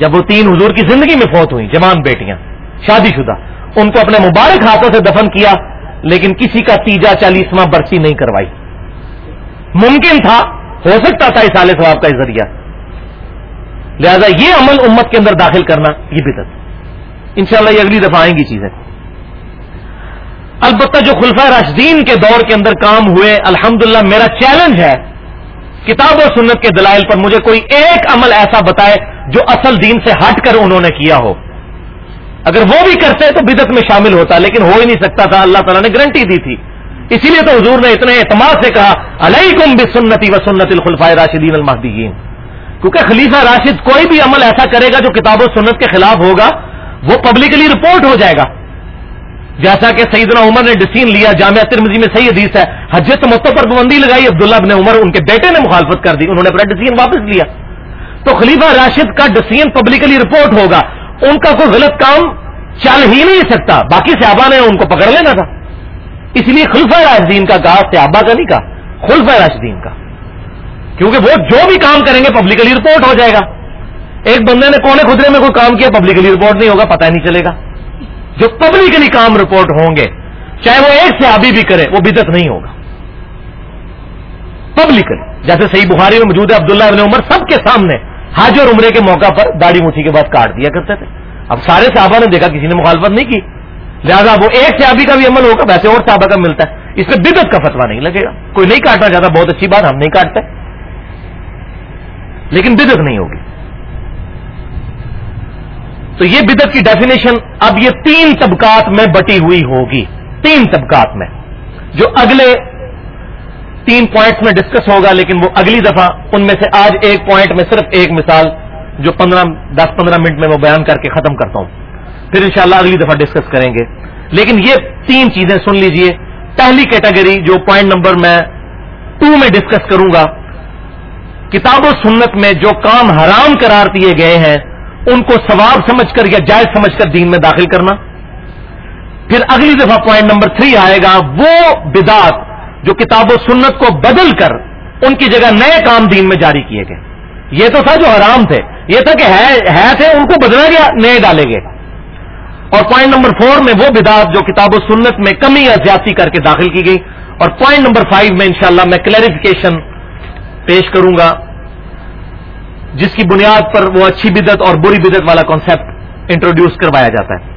جب وہ تین حضور کی زندگی میں فوت ہوئی جوان بیٹیاں شادی شدہ ان کو اپنے مبارک ہاتھوں سے دفن کیا، لیکن کسی کا تیجا چالیسواں برسی نہیں کروائی۔ ممکن تھا، ہو سکتا تھا اس سال ثواب کا ذریعہ۔ لہذا یہ عمل امت کے اندر داخل کرنا یہ بدت انشاءاللہ یہ اگلی دفعہ آئیں گی چیزیں۔ البتہ جو خلفہ راشدین کے دور کے اندر کام ہوئے، الحمدللہ، میرا چیلنج ہے کتاب و سنت کے دلائل پر مجھے کوئی ایک عمل ایسا بتائے جو اصل دین سے ہٹ کر انہوں نے کیا ہو۔ اگر وہ بھی کرتے تو بدت میں شامل ہوتا، لیکن ہو ہی نہیں سکتا تھا۔ اللہ تعالیٰ نے گارنٹی دی تھی۔ اسی لیے تو حضور نے اتنے اعتماد سے کہا، علیکم بسنتی و سنت الخلفۂ راشدین المحدین کیونکہ خلیفہ راشد کوئی بھی عمل ایسا کرے گا جو کتاب و سنت کے خلاف ہوگا، وہ پبلکلی رپورٹ ہو جائے گا۔ جیسا کہ سیدنا عمر نے ڈسین لیا، جامعہ ترمزی میں صحیح حدیث ہے۔ حجت متوں پر پابندی لگائی، عبداللہ ابن عمر ان کے بیٹے نے مخالفت کر دی، انہوں نے اپنا ڈسین واپس لیا۔ تو خلیفہ راشد کا ڈسین پبلکلی رپورٹ ہوگا۔ ان کا کوئی غلط کام چل ہی نہیں سکتا، باقی صحابہ نے ان کو پکڑ لینا تھا۔ اس لیے خلفہ راشدین کا کہا، صحابہ کا نہیں کہا، خلفہ راشدین کا۔ کیونکہ وہ جو بھی کام کریں گے، پبلکلی رپورٹ ہو جائے گا۔ ایک بندے نے کونے خدرے میں کوئی کام کیا، پبلکلی رپورٹ نہیں ہوگا، پتہ نہیں چلے گا۔ جو پبلکلی کام رپورٹ ہوں گے، چاہے وہ ایک صحابی بھی کرے، وہ بدت نہیں ہوگا۔ پبلکلی جیسے صحیح بخاری میں موجود ہے، عبداللہ ابن عمر سب کے سامنے حاج اور عمرے کے موقع پر داڑھی مچھی کے بعد کاٹ دیا کرتے تھے۔ اب سارے صحابہ نے دیکھا، کسی نے مخالفت نہیں کی۔ لہٰذا وہ ایک صحابی کا بھی عمل ہوگا، ویسے اور صحابہ کا ملتا ہے۔ اس میں بدت کا فتوا نہیں لگے گا۔ کوئی نہیں کاٹنا چاہتا، بہت اچھی بات، ہم نہیں کاٹتے۔ لیکن بدت نہیں ہوگی۔ تو یہ بدت کی ڈیفینیشن اب یہ تین طبقات میں بٹی ہوئی ہوگی۔ تین طبقات میں۔ جو اگلے تین پوائنٹس میں ڈسکس ہوگا، لیکن وہ اگلی دفعہ ان میں سے آج ایک پوائنٹ میں صرف ایک مثال جو پندرہ دس پندرہ منٹ میں وہ بیان کر کے ختم کرتا ہوں۔ پھر انشاءاللہ اگلی دفعہ ڈسکس کریں گے۔ لیکن یہ تین چیزیں سن لیجیے۔ پہلی کیٹیگری جو پوائنٹ نمبر میں ٹو میں ڈسکس کروں گا، کتاب و سنت میں جو کام حرام قرار دیے گئے ہیں ان کو ثواب سمجھ کر یا جائز سمجھ کر دین میں داخل کرنا۔ پھر اگلی دفعہ پوائنٹ نمبر تھری آئے گا، وہ بدات جو کتاب و سنت کو بدل کر ان کی جگہ نئے کام دین میں جاری کیے گئے۔ یہ تو تھا جو حرام تھے، یہ تھا کہ ہے تھے، ان کو بدلا گیا، نئے ڈالے گئے۔ اور پوائنٹ نمبر فور میں وہ بدات جو کتاب و سنت میں کمی یا زیادتی کر کے داخل کی گئی۔ اور پوائنٹ نمبر فائیو میں انشاءاللہ میں کلیریفیکیشن پیش کروں گا۔ جس کی بنیاد پر وہ اچھی بدت اور بری بدت والا کانسیپٹ انٹروڈیوس کروایا جاتا ہے۔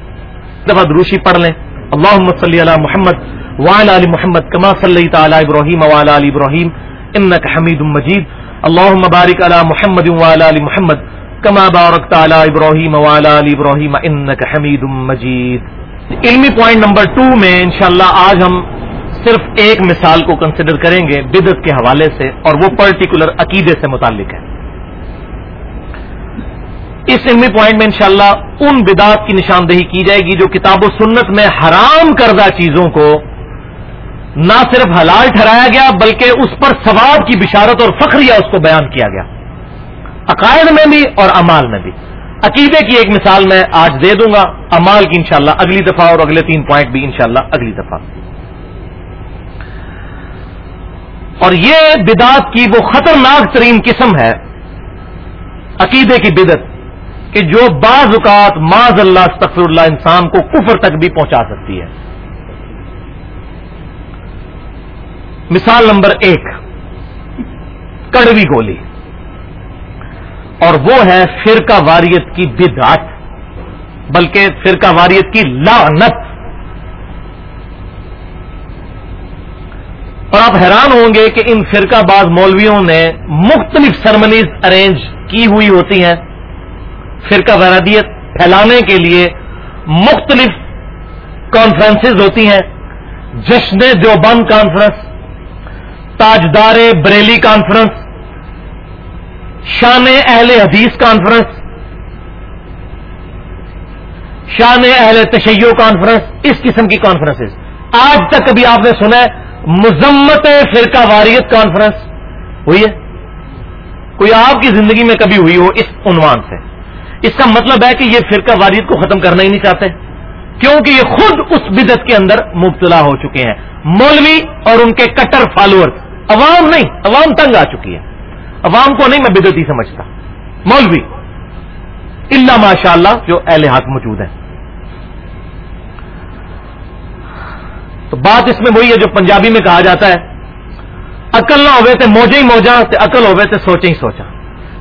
دفعہ دروشی پڑھ لیں۔ اللہ صلی علی محمد وعلى علی محمد کما صلی تعالی ابراہیم وعلى علی ابراہیم انك حمید مجید۔ اللهم بارک علی محمد وعلى علی محمد کما بارکت علی ابراہیم وعلى علی ابراہیم انك حمید مجید۔ علمی پوائنٹ نمبر ٹو میں انشاءاللہ آج ہم صرف ایک مثال کو کنسیڈر کریں گے بدت کے حوالے سے اور وہ پرٹیکولر عقیدے سے متعلق ہے۔ اس علمی پوائنٹ میں انشاءاللہ ان بدعت کی نشاندہی کی جائے گی جو کتاب و سنت میں حرام کردہ چیزوں کو نہ صرف حلال ٹھہرایا گیا بلکہ اس پر ثواب کی بشارت اور فخریہ اس کو بیان کیا گیا۔ عقائد میں بھی اور امال میں بھی۔ عقیدے کی ایک مثال میں آج دے دوں گا۔ امال کی انشاءاللہ اگلی دفعہ اور اگلے تین پوائنٹ بھی انشاءاللہ اگلی دفعہ۔ اور یہ بدعت کی وہ خطرناک ترین قسم ہے عقیدے کی بدت کہ جو بعض اوقات معذ اللہ، استغفر اللہ انسان کو کفر تک بھی پہنچا سکتی ہے۔ مثال نمبر ایک، کڑوی گولی۔ اور وہ ہے فرقہ واریت کی بدعت، بلکہ فرقہ واریت کی لعنت۔ اور آپ حیران ہوں گے کہ ان فرقہ باز مولویوں نے مختلف سرمنیز ارینج کی ہوئی ہوتی ہیں۔ فرقہ ویرادیت پھیلانے کے لیے مختلف کانفرنسز ہوتی ہیں۔ جشن دیوبند کانفرنس تاجدار بریلی کانفرنس شان اہل حدیث کانفرنس شان اہل تشیع کانفرنس اس قسم کی کانفرنس آج تک کبھی آپ نے سنا ہے، مذمت فرقہ واریت کانفرنس ہوئی ہے؟ کوئی آپ کی زندگی میں کبھی ہوئی ہو اس عنوان سے؟ اس کا مطلب ہے کہ یہ فرقہ واریت کو ختم کرنا ہی نہیں چاہتے کیونکہ یہ خود اس بدت کے اندر مبتلا ہو چکے ہیں۔ مولوی اور ان کے کٹر فالوور، عوام نہیں، عوام تنگ آ چکی ہے۔ عوام کو نہیں میں بدت ہی سمجھتا۔ مولوی اللہ ماشاء اللہ جو اہل حق موجود ہیں۔ تو بات اس میں وہی ہے جو پنجابی میں کہا جاتا ہے۔ عقل نہ ہوئے تھے موجے ہی موجا عقل ہوئے تھے سوچے ہی سوچا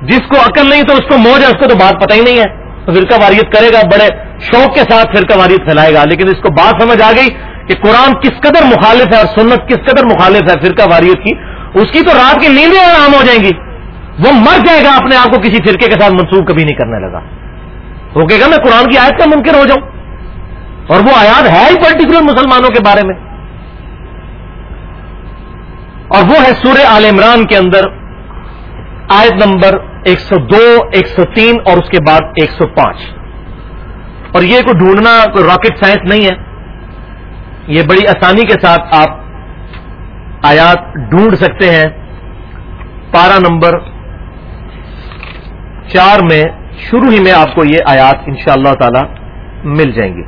جس کو عقل نہیں تو اس کو موج ہے، اس کو تو بات پتہ ہی نہیں ہے۔ تو فرقہ واریت کرے گا، بڑے شوق کے ساتھ فرقہ واریت پھیلائے گا۔ لیکن اس کو بات سمجھ آ گئی کہ قرآن کس قدر مخالف ہے اور سنت کس قدر مخالف ہے فرقہ واریت کی۔ اس کی تو رات کی نیندیں آرام ہو جائیں گی۔ وہ مر جائے گا، اپنے آپ کو کسی فرقے کے ساتھ منسوخ کبھی نہیں کرنے لگا۔ روکے گا، میں قرآن کی آیت کا ممکن ہو جاؤں۔ اور وہ آیات ہے ہی پرٹیکولر مسلمانوں کے بارے میں۔ اور وہ ہے سورہ عال عمران کے اندر۔ آیت نمبر ایک سو دو، ایک سو تین اور اس کے بعد ایک سو پانچ۔ اور یہ کوئی ڈھونڈنا، کوئی راکٹ سائنس نہیں ہے۔ یہ بڑی آسانی کے ساتھ آپ آیات ڈھونڈ سکتے ہیں۔ پارا نمبر چار میں، شروع ہی میں آپ کو یہ آیات ان شاء اللہ تعالی مل جائیں گی۔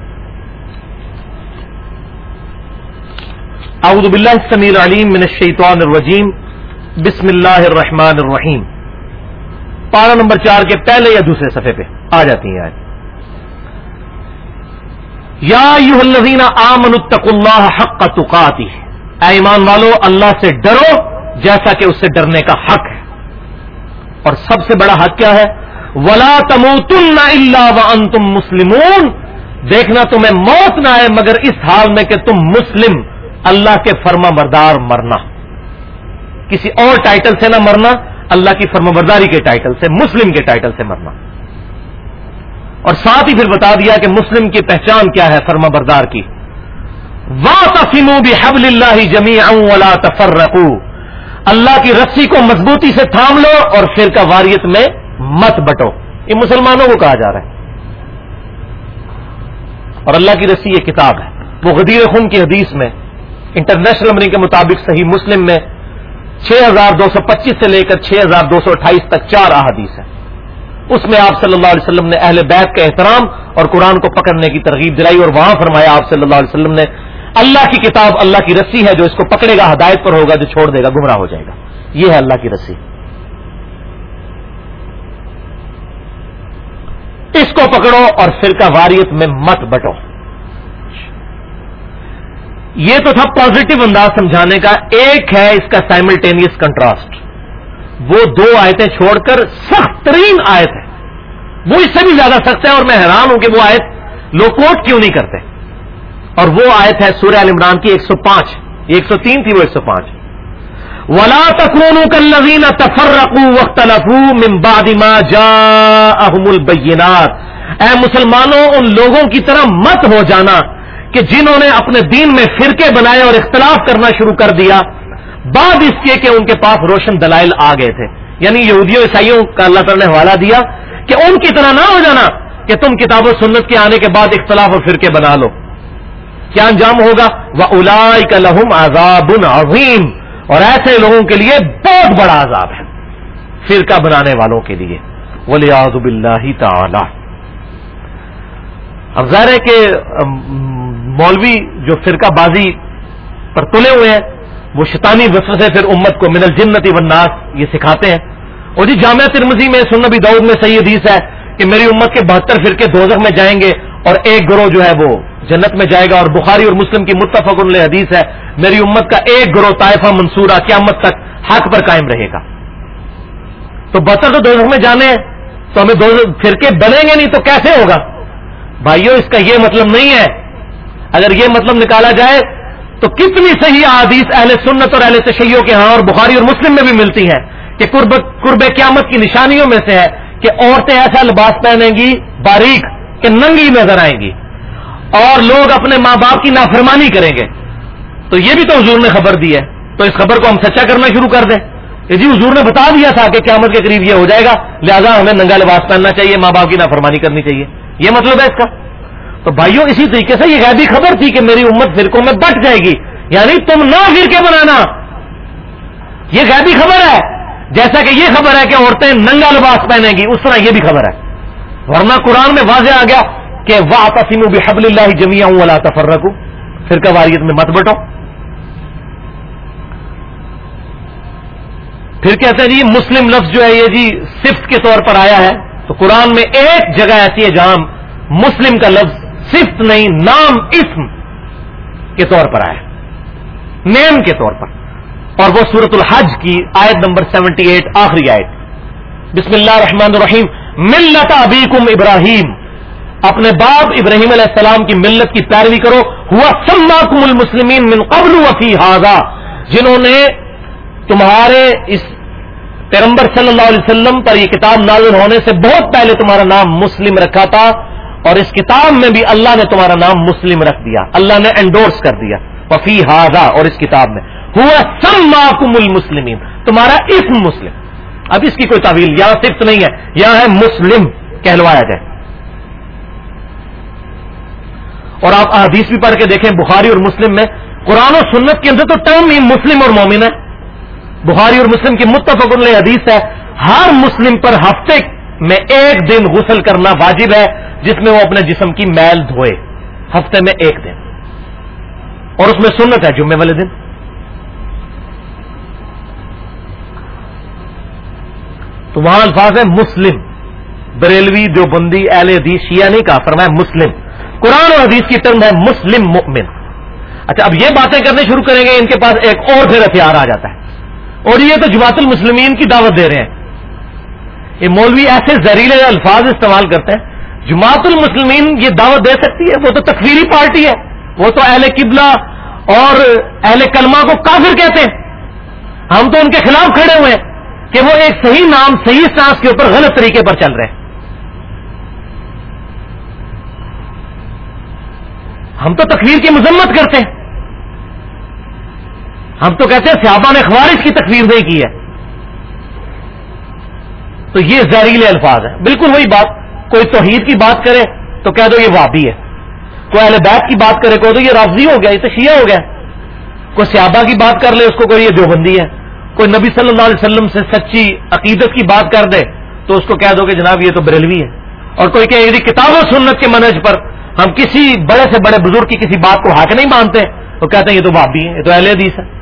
اعوذ باللہ السمیع العلیم من الشیطان الرجیم۔ بسم اللہ الرحمن الرحیم۔ پارا نمبر چار کے پہلے یا دوسرے صفحے پہ آ جاتی ہیں آج یا الذین آمنوا اتقوا اللہ حق تقاتی اے ایمان والو، اللہ سے ڈرو جیسا کہ اس سے ڈرنے کا حق ہے۔ اور سب سے بڑا حق کیا ہے؟ ولا تموتن الا وانتم مسلمون۔ دیکھنا تمہیں موت نہ آئے مگر اس حال میں کہ تم مسلم، اللہ کے فرما بردار مرنا۔ کسی اور ٹائٹل سے نہ مرنا، اللہ کی فرما برداری کے ٹائٹل سے، مسلم کے ٹائٹل سے مرنا۔ اور ساتھ ہی پھر بتا دیا کہ مسلم کی پہچان کیا ہے فرما بردار کی۔ وا تفیمو بھی اللہ جمی ولا تفرقو اللہ کی رسی کو مضبوطی سے تھام لو اور پھر کا واریت میں مت بٹو۔ یہ مسلمانوں کو کہا جا رہا ہے۔ اور اللہ کی رسی یہ کتاب ہے۔ وہ غدیر خون کی حدیث میں، انٹرنیشنل نمبرنگ کے مطابق صحیح مسلم میں چھ ہزار دو سو پچیس سے لے کر چھ ہزار دو سو اٹھائیس تک چار احادیث ہے اس میں آپ صلی اللہ علیہ وسلم نے اہل بیت کا احترام اور قرآن کو پکڑنے کی ترغیب دلائی اور وہاں فرمایا آپ صلی اللہ علیہ وسلم نے، اللہ کی کتاب اللہ کی رسی ہے جو اس کو پکڑے گا، ہدایت پر ہوگا، جو چھوڑ دے گا، گمراہ ہو جائے گا۔ یہ ہے اللہ کی رسی۔ اس کو پکڑو اور فرقہ واریت میں مت بٹو۔ یہ تو تھا پازیٹو انداز سمجھانے کا، ایک ہے اس کا سائملٹینیس کنٹراسٹ وہ دو آیتیں چھوڑ کر سخت ترین آیت ہے۔ وہ اس سے بھی زیادہ سخت ہے اور میں حیران ہوں کہ وہ آیت لوگ کوٹ کیوں نہیں کرتے۔ اور وہ آیت ہے سورہ عمران کی ایک سو پانچ۔ ایک سو تین تھی وہ ایک سو پانچ۔ ولا تکون کلین تفرقو وقت ما جاءهم البینات اے مسلمانوں، ان لوگوں کی طرح مت ہو جانا۔ کہ جنہوں نے اپنے دین میں فرقے بنائے اور اختلاف کرنا شروع کر دیا، بعد اس کے کہ ان کے پاس روشن دلائل آ گئے تھے۔ یعنی یہودیوں، عیسائیوں کا اللہ تعالی نے حوالہ دیا کہ ان کی طرح نہ ہو جانا کہ تم کتاب و سنت کے آنے کے بعد اختلاف اور فرقے بنا لو۔ کیا انجام ہوگا؟ وہ الائی کا لہم عذاب عظیم اور ایسے لوگوں کے لیے بہت بڑا عذاب ہے فرقہ بنانے والوں کے لیے۔ ولی آزب اللہ تعالی اب ظاہر ہے کہ مولوی جو فرقہ بازی پر تلے ہوئے ہیں، وہ شیطانی وسو سے پھر امت کو من الجنتی والناس یہ سکھاتے ہیں۔ اور جی جامعہ ترمزی میں سنبی دعود میں صحیح حدیث ہے کہ میری امت کے بہتر فرقے دوزخ میں جائیں گے اور ایک گروہ جو ہے وہ جنت میں جائے گا۔ اور بخاری اور مسلم کی متفق حدیث ہے، میری امت کا ایک گروہ طائفہ منصورہ قیامت تک حق پر قائم رہے گا۔ تو بہتر تو دونوں میں جانے ہیں تو ہمیں دو فرقے بنیں گے نہیں تو کیسے ہوگا؟ بھائیوں اس کا یہ مطلب نہیں ہے اگر یہ مطلب نکالا جائے تو کتنی صحیح حدیث اہل سنت اور اہل تشیعوں کے ہاں اور بخاری اور مسلم میں بھی ملتی ہیں کہ قرب قرب قیامت کی نشانیوں میں سے ہے کہ عورتیں ایسا لباس پہنیں گی باریک کہ ننگی نظر آئیں گی اور لوگ اپنے ماں باپ کی نافرمانی کریں گے تو یہ بھی تو حضور نے خبر دی ہے تو اس خبر کو ہم سچا کرنا شروع کر دیں جی حضور نے بتا دیا تھا کہ قیامت کے قریب یہ ہو جائے گا، لہذا ہمیں ننگا لباس پہننا چاہیے، ماں باپ کی نافرمانی کرنی چاہیے۔ یہ مطلب ہے اس کا۔ تو بھائیوں اسی طریقے سے یہ غیبی خبر تھی کہ میری امت فرقوں میں بٹ جائے گی۔ یعنی تم نہ فرقے بنانا۔ یہ غیبی خبر ہے۔ جیسا کہ یہ خبر ہے کہ عورتیں ننگا لباس پہنیں گی، اس طرح یہ بھی خبر ہے۔ ورنہ قرآن میں واضح آ گیا کہ واہ تسیم بحب اللہ جمیا ہوں اللہ تفرق پھر کا واریت میں مت بٹو۔ پھر کہتے ہیں جی مسلم لفظ جو ہے یہ جی صفت کے طور پر آیا ہے۔ تو قرآن میں ایک جگہ ایسی ہے جہاں مسلم کا لفظ صفت نہیں، نام، اسم کے طور پر آیا۔ نیم کے طور پر۔ اور وہ سورت الحج کی آیت نمبر سیونٹی ایٹ، آخری آیت۔ بسم اللہ الرحمن الرحیم۔ ملت ابیکم ابراہیم۔ اپنے باپ ابراہیم علیہ السلام کی ملت کی پیروی کرو۔ ہوا سما کم المسلمین من قبل وفی ہاضا جنہوں نے تمہارے اس پیغمبر صلی اللہ علیہ وسلم پر یہ کتاب نازل ہونے سے بہت پہلے تمہارا نام مسلم رکھا تھا۔ اور اس کتاب میں بھی اللہ نے تمہارا نام مسلم رکھ دیا۔ اللہ نے انڈورس کر دیا۔ وفی ہاضا اور اس کتاب میں۔ ہوا سما کم المسلمین۔ تمہارا اسم مسلم۔ اب اس کی کوئی تعویل یہاں صرف نہیں ہے یہاں ہے مسلم، کہلوایا جائے۔ اور آپ حدیث بھی پڑھ کے دیکھیں، بخاری اور مسلم میں قرآن و سنت کے اندر تو ٹرم ہی مسلم اور مومن ہے۔ بخاری اور مسلم کی متفق علیہ حدیث ہے، ہر مسلم پر ہفتے میں ایک دن غسل کرنا واجب ہے، جس میں وہ اپنے جسم کی میل دھوئے۔ ہفتے میں ایک دن۔ اور اس میں سنت ہے، جمعے والے دن۔ تو وہاں الفاظ ہے مسلم۔ بریلوی جو بندی اہل حدیث، شیعہ نہیں کہا، فرمایا مسلم۔ قرآن اور حدیث کی ٹرم ہے، مسلم مؤمن۔ اچھا اب یہ باتیں کرنے شروع کریں گے، ان کے پاس ایک اور پھر ہتھیار آ جاتا ہے۔ اور یہ تو جماعت المسلمین کی دعوت دے رہے ہیں۔ یہ مولوی ایسے زہریلے الفاظ استعمال کرتے ہیں، جماعت المسلمین یہ دعوت دے سکتی ہے، وہ تو تکفیری پارٹی ہے، وہ تو اہل قبلہ اور اہل کلمہ کو کافر کہتے ہیں۔ ہم تو ان کے خلاف کھڑے ہوئے ہیں کہ وہ ایک صحیح نام، صحیح سانس کے اوپر غلط طریقے پر چل رہے ہیں۔ ہم تو تقریر کی مذمت کرتے ہیں۔ ہم تو کہتے ہیں، صحابہ نے خوارش کی تقریر نہیں کی ہے۔ تو یہ زہریلے الفاظ ہیں۔ بالکل وہی بات۔ کوئی توحید کی بات کرے تو کہہ دو یہ وابی ہے۔ کوئی اہل بیت کی بات کرے کہہ دو یہ رافضی ہو گیا، یہ تو شیعہ ہو گیا۔ کوئی صحابہ کی بات کر لے اس کو کوئی یہ دیوبندی ہے۔ کوئی نبی صلی اللہ علیہ وسلم سے سچی عقیدت کی بات کر دے تو اس کو کہہ دو کہ جناب یہ تو بریلوی ہے۔ اور کوئی کہ یعنی کتاب و سنت کے منج پر ہم کسی بڑے سے بڑے بزرگ کی کسی بات کو حق نہیں مانتے تو کہتے ہیں یہ تو بابی ہے، یہ تو اہل حدیث ہے۔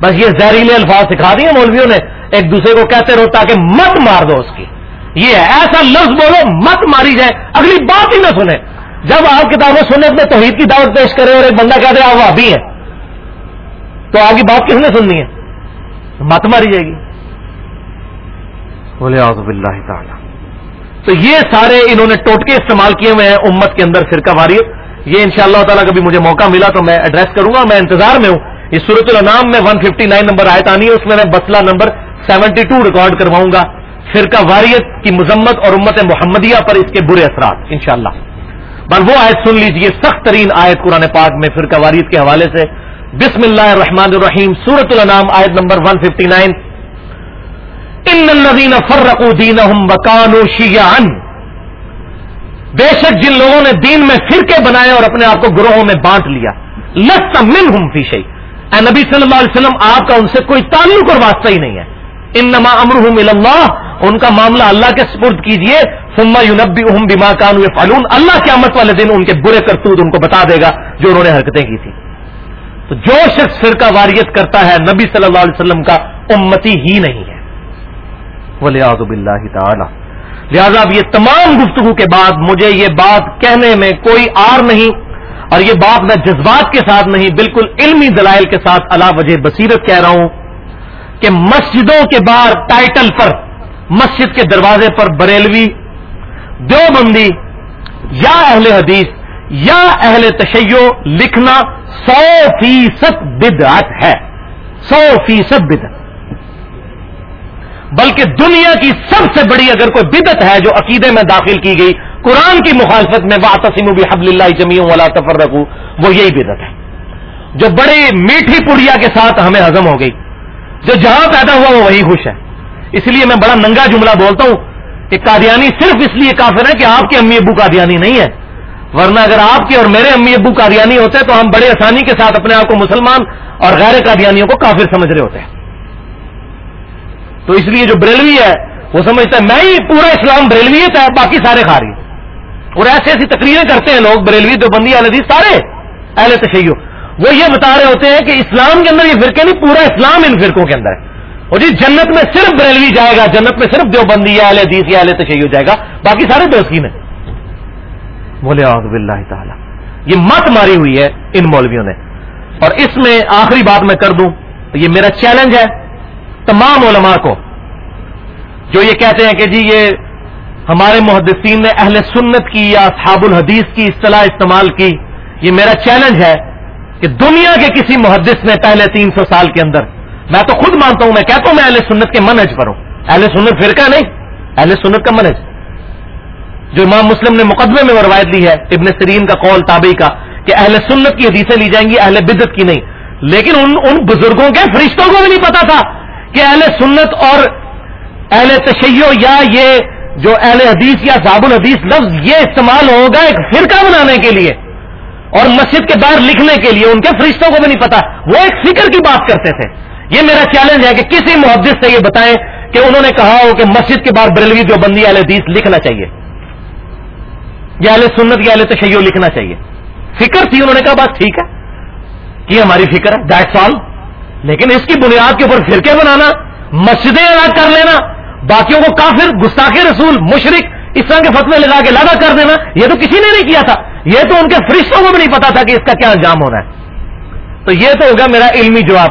بس یہ زہریلے الفاظ سکھا دیے مولویوں نے۔ ایک دوسرے کو کہتے رہو تاکہ مت مار دو اس کی۔ یہ ہے ایسا لفظ بولو مت ماری جائے۔ اگلی بات ہی نہ سنیں۔ جب آپ کتابیں سنیں اپنے توحید کی دعوت پیش کرے اور ایک بندہ کہتے آپ بھابی ہے تو آگے بات کس نے سننی ہے؟ مت ماری جائے گی۔ بولے آزب اللہ تعالیٰ۔ تو یہ سارے انہوں نے ٹوٹکے استعمال کیے ہوئے ہیں امت کے اندر فرقہ واریت یہ ان شاء اللہ تعالیٰ کبھی مجھے موقع ملا تو میں ایڈریس کروں گا میں انتظار میں ہوں۔ اس صورت النام میں 159 نمبر آیت آنی ہے، اس میں میں بسلہ نمبر 72 ریکارڈ کرواؤں گا۔ فرقہ واریت کی مذمت اور امت محمدیہ پر اس کے برے اثرات ان شاء اللہ وہ آیت سن لیجیے، سخت ترین آیت قرآن پاک میں فرقہ واریت کے حوالے سے۔ بسم اللہ الرحمن الرحیم سورت النام آیت نمبر 159 ان الذين فرقوا دينهم وكانوا شيعا بے شک جن لوگوں نے دین میں فرقے بنائے اور اپنے آپ کو گروہوں میں بانٹ لیا، لست منهم في شيء اے نبی صلی اللہ علیہ وسلم، آپ کا ان سے کوئی تعلق اور واسطہ ہی نہیں ہے۔ انما امرهم الى الله ان کا معاملہ اللہ کے سپرد کیجیے۔ ثم ينبئهم بما كانوا يفعلون۔ اللہ قیامت والے دن ان کے برے کرتوت ان کو بتا دے گا جو انہوں نے حرکتیں کی تھی تو جو شخص فرقہ واریت کرتا ہے، نبی صلی اللہ علیہ وسلم کا امتی ہی نہیں ہے۔ ولیاز اللہ تعالی۔ لہذا اب یہ تمام گفتگو کے بعد مجھے یہ بات کہنے میں کوئی آر نہیں۔ اور یہ بات میں جذبات کے ساتھ نہیں، بالکل علمی دلائل کے ساتھ اللہ وجہ بصیرت کہہ رہا ہوں کہ مسجدوں کے باہر ٹائٹل پر، مسجد کے دروازے پر بریلوی، دیوبندی، یا اہل حدیث، یا اہل تشیع لکھنا سو فیصد بدعت ہے۔ سو فیصد بدعت۔ بلکہ دنیا کی سب سے بڑی اگر کوئی بدت ہے جو عقیدے میں داخل کی گئی، قرآن کی مخالفت میں واطسم بھی حبل اللہ جمی والا تفر رکھوں وہ یہی بدت ہے۔ جو بڑی میٹھی پڑیا کے ساتھ ہمیں ہزم ہو گئی، جو جہاں پیدا ہوا وہ وہی خوش ہے۔ اس لیے میں بڑا ننگا جملہ بولتا ہوں کہ قادیانی صرف اس لیے کافر ہے کہ آپ کے امی ابو قادیانی نہیں ہے ورنہ اگر آپ کے اور میرے امی ابو قادیانی ہوتے تو ہم بڑے آسانی کے ساتھ اپنے آپ کو مسلمان اور غیر قادیانیوں کو کافر سمجھ رہے ہوتے۔ ہیں تو اس لیے جو بریلوی ہے، وہ سمجھتا ہے، میں ہی پورا اسلام بریلویت ہے باقی سارے کھا رہی اور ایسی ایسی تقریریں کرتے ہیں لوگ، بریلوی تو بندی حدیث، سارے اہل تشیع وہ یہ بتا رہے ہوتے ہیں کہ اسلام کے اندر یہ فرقے نہیں، پورا اسلام ان فرقوں کے اندر ہے۔ اور جی جنت میں صرف بریلوی جائے گا، جنت میں صرف دیوبندی یا اہل حدیث یا اہل تشیع جائے گا، باقی سارے دوستی میں۔ بولے آزب اللہ تعالی۔ یہ مت ماری ہوئی ہے ان مولویوں نے۔ اور اس میں آخری بات میں کر دوں، یہ میرا چیلنج ہے۔ تمام علماء کو، جو یہ کہتے ہیں کہ جی یہ ہمارے محدثین نے اہل سنت کی یا صحاب الحدیث کی اصطلاح استعمال کی، یہ میرا چیلنج ہے کہ دنیا کے کسی محدث نے پہلے تین سو سال کے اندر، میں تو خود مانتا ہوں، میں کہتا ہوں میں اہل سنت کے منج پر ہوں۔ اہل سنت فرقہ نہیں، اہل سنت کا منج جو امام مسلم نے مقدمے میں روایت لی ہے، ابن سرین کا قول، تابعی کا، کہ اہل سنت کی حدیثیں لی جائیں گی، اہل بدت کی نہیں۔ لیکن ان ان بزرگوں کے، فرشتوں کو بھی نہیں پتا تھا کہ اہل سنت اور اہل تشیع یا یہ جو اہل حدیث یا صاب الحدیث لفظ یہ استعمال ہوگا ایک فرقہ بنانے کے لیے اور مسجد کے باہر لکھنے کے لیے، ان کے فرشتوں کو بھی نہیں پتا۔ وہ ایک فکر کی بات کرتے تھے۔ یہ میرا چیلنج ہے کہ کسی محدث سے یہ بتائیں کہ انہوں نے کہا ہو کہ مسجد کے باہر بریلوی جو بندی اہل حدیث لکھنا چاہیے۔ یا اہل سنت یا اہل تشیع لکھنا چاہیے۔ فکر تھی، انہوں نے کہا بس ٹھیک ہے۔ یہ ہماری فکر ہے دیٹس آل لیکن اس کی بنیاد کے اوپر فرقے بنانا، مسجدیں الگ کر لینا، باقیوں کو کافر، گستاخ رسول مشرق اس طرح کے فتوے لگا کے لادا کر دینا، یہ تو کسی نے نہیں کیا تھا۔ یہ تو ان کے فرشتوں کو بھی نہیں پتا تھا کہ اس کا کیا انجام ہونا ہے۔ تو یہ تو ہوگا میرا علمی جواب۔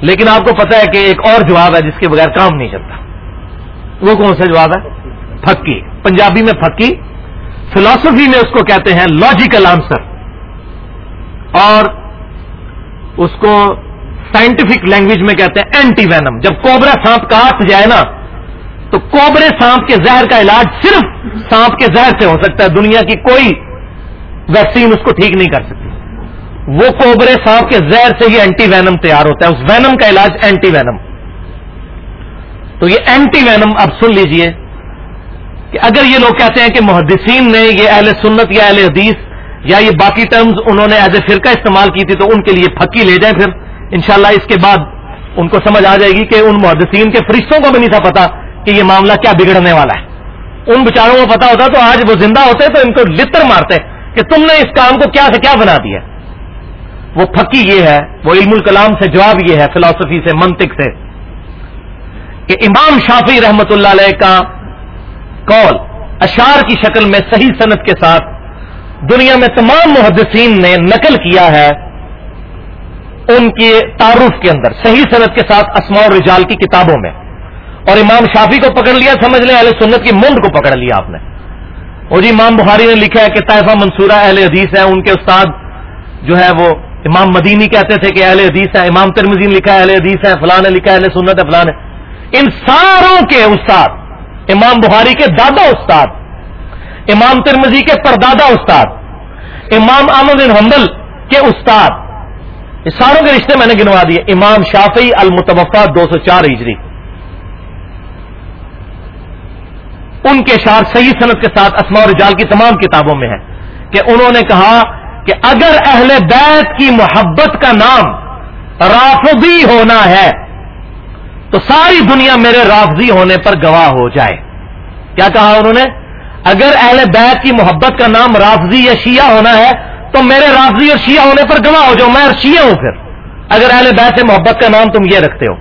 لیکن آپ کو پتا ہے کہ ایک اور جواب ہے جس کے بغیر کام نہیں چلتا۔ وہ کون سا جواب ہے؟ پھکی پنجابی میں پھکی فلاسفی میں اس کو کہتے ہیں لاجیکل آنسر اور اس کو سائنٹیفک لینگویج میں کہتے ہیں اینٹی وینم جب کوبرا سانپ کاٹ جائے نا، تو کوبرے سانپ کے زہر کا علاج صرف سانپ کے زہر سے ہو سکتا ہے، دنیا کی کوئی ویکسین اس کو ٹھیک نہیں کر سکتی۔ وہ کوبرے سانپ کے زہر سے ہی اینٹی وینم تیار ہوتا ہے، اس وینم کا علاج اینٹی وینم تو یہ اینٹی وینم اب سن لیجیے کہ اگر یہ لوگ کہتے ہیں کہ محدثین نے یہ اہل سنت یا اہل حدیث یا یہ باقی ٹرمز انہوں نے ایز اے فرقہ استعمال کی تھی، تو ان کے لیے پھکی لے جائیں پھر۔ انشاءاللہ اس کے بعد ان کو سمجھ آ جائے گی کہ ان محدثین کے فرشتوں کو بھی نہیں تھا پتا کہ یہ معاملہ کیا بگڑنے والا ہے۔ ان بچاروں کو پتا ہوتا تو آج وہ زندہ ہوتے تو ان کو لطر مارتے کہ تم نے اس کام کو کیا سے کیا بنا دیا۔ وہ پھکی یہ ہے، وہ علم الکلام سے جواب یہ ہے، فلاسفی سے، منطق سے کہ امام شافی رحمت اللہ علیہ کا کال اشار کی شکل میں صحیح صنعت کے ساتھ دنیا میں تمام محدثین نے نقل کیا ہے۔ ان کے تعارف کے اندر، صحیح صنعت کے ساتھ اسماء رجال کی کتابوں میں۔ اور امام شافی کو پکڑ لیا، سمجھ لیں، اہل سنت کی منڈ کو پکڑ لیا آپ نے۔ اور جی امام بخاری نے لکھا ہے کہ طائفہ منصورہ اہل حدیث ہے ان کے استاد جو ہے وہ امام مدینی کہتے تھے کہ اہل حدیث ہے امام ترمزی نے لکھا ہے اہل حدیث ہے فلاں نے لکھا ہے، اہل سنت ہے فلاں ان ساروں کے استاد، امام بخاری کے دادا استاد، امام ترمزی کے پردادا استاد، امام احمد بن حنبل کے استاد اس ساروں کے رشتے میں نے گنوا دیے۔ امام شافی المتوفا دو سو چار ہجری۔ ان کے شار صحیح صنعت کے ساتھ اسماء رجال کی تمام کتابوں میں ہے کہ انہوں نے کہا کہ اگر اہل بیت کی محبت کا نام رافضی ہونا ہے، تو ساری دنیا میرے رافضی ہونے پر گواہ ہو جائے۔ کیا کہا انہوں نے؟ اگر اہل بیت کی محبت کا نام رافضی یا شیعہ ہونا ہے تو میرے رافضی اور شیعہ ہونے پر گواہ ہو جاؤ، میں شیعہ ہوں پھر۔ اگر اہل بیت سے محبت کا نام تم یہ رکھتے ہو۔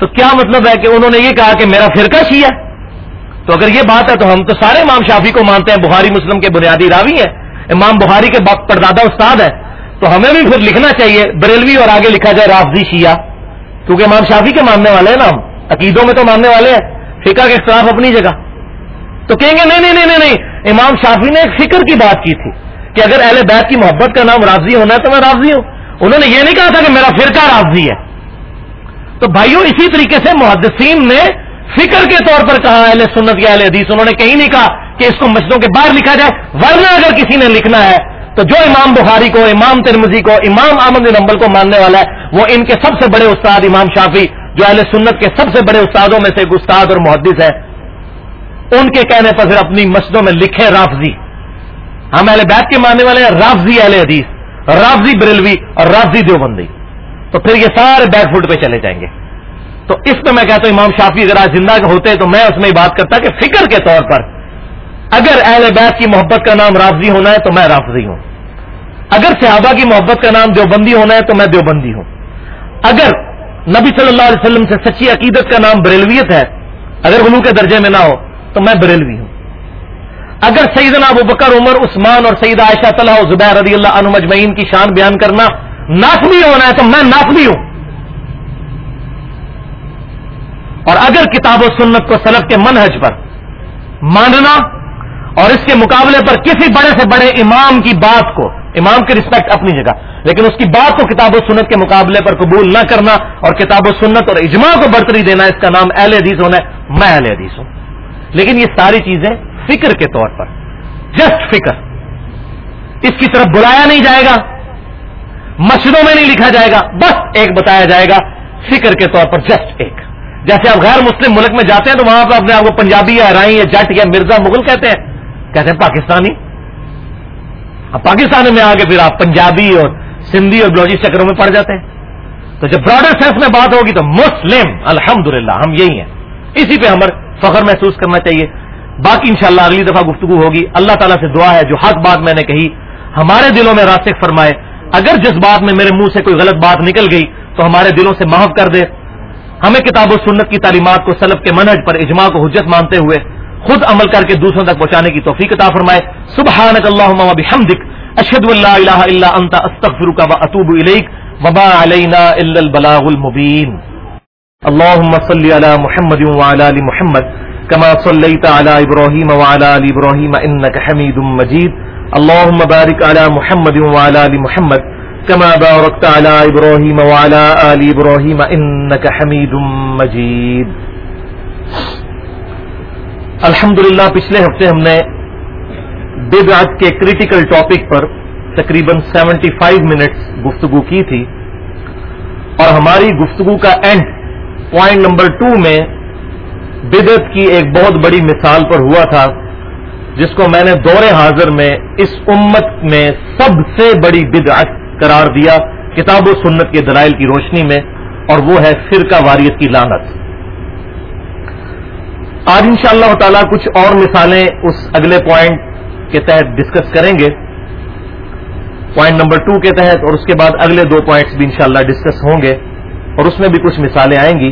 تو کیا مطلب ہے کہ انہوں نے یہ کہا کہ میرا فرقہ شیعہ تو اگر یہ بات ہے تو ہم تو سارے امام شافی کو مانتے ہیں، بخاری، مسلم کے بنیادی راوی ہیں۔ امام بخاری کے پردادا استاد ہے تو ہمیں بھی پھر لکھنا چاہیے، بریلوی اور آگے لکھا جائے رافضی شیعہ۔ کیونکہ امام شافی کے ماننے والے ہیں نا ہم۔ عقیدوں میں تو ماننے والے ہیں۔ فقہ کے اختلاف اپنی جگہ۔ تو کہیں گے، نہیں نہیں نہیں نہیں امام شافی نے ایک فکر کی بات کی تھی۔ کہ اگر اہل بیت کی محبت کا نام رافضی ہونا ہے تو میں رافضی ہوں۔ انہوں نے یہ نہیں کہا تھا کہ میرا فرقہ رافضی ہے۔ تو بھائیوں اسی طریقے سے محدثین نے فکر کے طور پر کہا، اہل سنت یا اہل حدیث، انہوں نے کہیں نہیں کہا کہ اس کو مسجدوں کے باہر لکھا جائے۔ ورنہ اگر کسی نے لکھنا ہے، تو جو امام بخاری کو، امام ترمزی کو، امام احمد نمبل کو ماننے والا ہے، وہ ان کے سب سے بڑے استاد امام شافی جو اہل سنت کے سب سے بڑے استادوں میں سے ایک استاد اور محدث ہے۔ ان کے کہنے پر پھر اپنی مسجدوں میں لکھے رافضی ہم اہل بیت کے ماننے والے ہیں، رافضی اہل حدیث، رافضی بریلوی اور رافضی دیوبندی۔ تو پھر یہ سارے بیک فوٹ پہ چلے جائیں گے۔ تو اس میں میں کہتا ہوں، امام شافی اگر آج زندہ ہوتے تو میں اس میں بات کرتا کہ فکر کے طور پر اگر اہل بیت کی محبت کا نام رافضی ہونا ہے تو میں رافضی ہوں۔ اگر صحابہ کی محبت کا نام دیوبندی ہونا ہے تو میں دیوبندی ہوں۔ اگر نبی صلی اللہ علیہ وسلم سے سچی عقیدت کا نام بریلویت ہے، اگر غلو کے درجے میں نہ ہو تو میں بریلوی ہوں۔ اگر سیدنا ابو بکر، عمر، عثمان اور سعید عائشہ طلح زبیر رضی اللہ عنہ مجمعین کی شان بیان کرنا ناسمی ہونا ہے تو میں ناسمی ہوں۔ اور اگر کتاب و سنت کو سلف کے منہج پر ماننا اور اس کے مقابلے پر کسی بڑے سے بڑے امام کی بات کو، امام کی رسپیکٹ اپنی جگہ، لیکن اس کی بات کو کتاب و سنت کے مقابلے پر قبول نہ کرنا اور کتاب و سنت اور اجماع کو برتری دینا، اس کا نام اہل حدیث ہونا ہے، میں اہل حدیث ہوں۔ لیکن یہ ساری چیزیں فکر کے طور پر۔ جسٹ فکر۔ اس کی طرف بلایا نہیں جائے گا۔ مسجدوں میں نہیں لکھا جائے گا۔ بس ایک بتایا جائے گا۔ فکر کے طور پر جسٹ ایک۔ جیسے آپ غیر مسلم ملک میں جاتے ہیں تو وہاں پہ اپنے آپ کو پنجابی یا رائی یا جٹ یا مرزا مغل کہتے ہیں۔ کہتے ہیں پاکستانی۔ اب پاکستان میں آگے پھر آپ پنجابی اور سندھی اور بلوچی چکروں میں پڑ جاتے ہیں۔ تو جب براڈر سینس میں بات ہوگی تو مسلم، الحمدللہ، ہم یہی ہیں۔ اسی پہ ہمیں فخر محسوس کرنا چاہیے۔ باقی انشاءاللہ اگلی دفعہ گفتگو ہوگی۔ اللہ تعالیٰ سے دعا ہے، جو حق بات میں نے کہی، ہمارے دلوں میں راسک فرمائے۔ اگر جس بات میں میرے منہ سے کوئی غلط بات نکل گئی، تو ہمارے دلوں سے محف کر دے۔ ہمیں کتاب و سنت کی تعلیمات کو سلب کے منہج پر اجماع کو حجت مانتے ہوئے خود عمل کر کے دوسروں تک پہنچانے کی توفیق عطا فرمائے۔ سبحانک اللہم و بحمدک، اشہد اللہ الہ الا انت، استغفرک و اتوب الیک۔ وما علینا الا البلاغ المبین۔ اللہم صلی علی محمد وعلی آل محمد۔ كما صليت على ابراهيم وعلى ال ابراهيم انك حميد مجيد. اللهم بارك على محمد وعلى ال محمد كما باركت على ابراهيم وعلى ال ابراهيم انك حميد مجيد. الحمدللہ، پچھلے ہفتے ہم نے بدعت کے کریٹیکل ٹاپک پر تقریباً سیونٹی فائیو منٹس گفتگو کی تھی اور ہماری گفتگو کا اینڈ پوائنٹ نمبر ٹو میں بدعت کی ایک بہت بڑی مثال پر ہوا تھا، جس کو میں نے دور حاضر میں اس امت میں سب سے بڑی بدعت قرار دیا کتاب و سنت کے دلائل کی روشنی میں، اور وہ ہے فرقہ واریت کی لانت آج ان شاء اللہ تعالی کچھ اور مثالیں اس اگلے پوائنٹ کے تحت ڈسکس کریں گے۔ پوائنٹ نمبر ٹو کے تحت، اور اس کے بعد اگلے دو پوائنٹس بھی انشاءاللہ ڈسکس ہوں گے، اور اس میں بھی کچھ مثالیں آئیں گی۔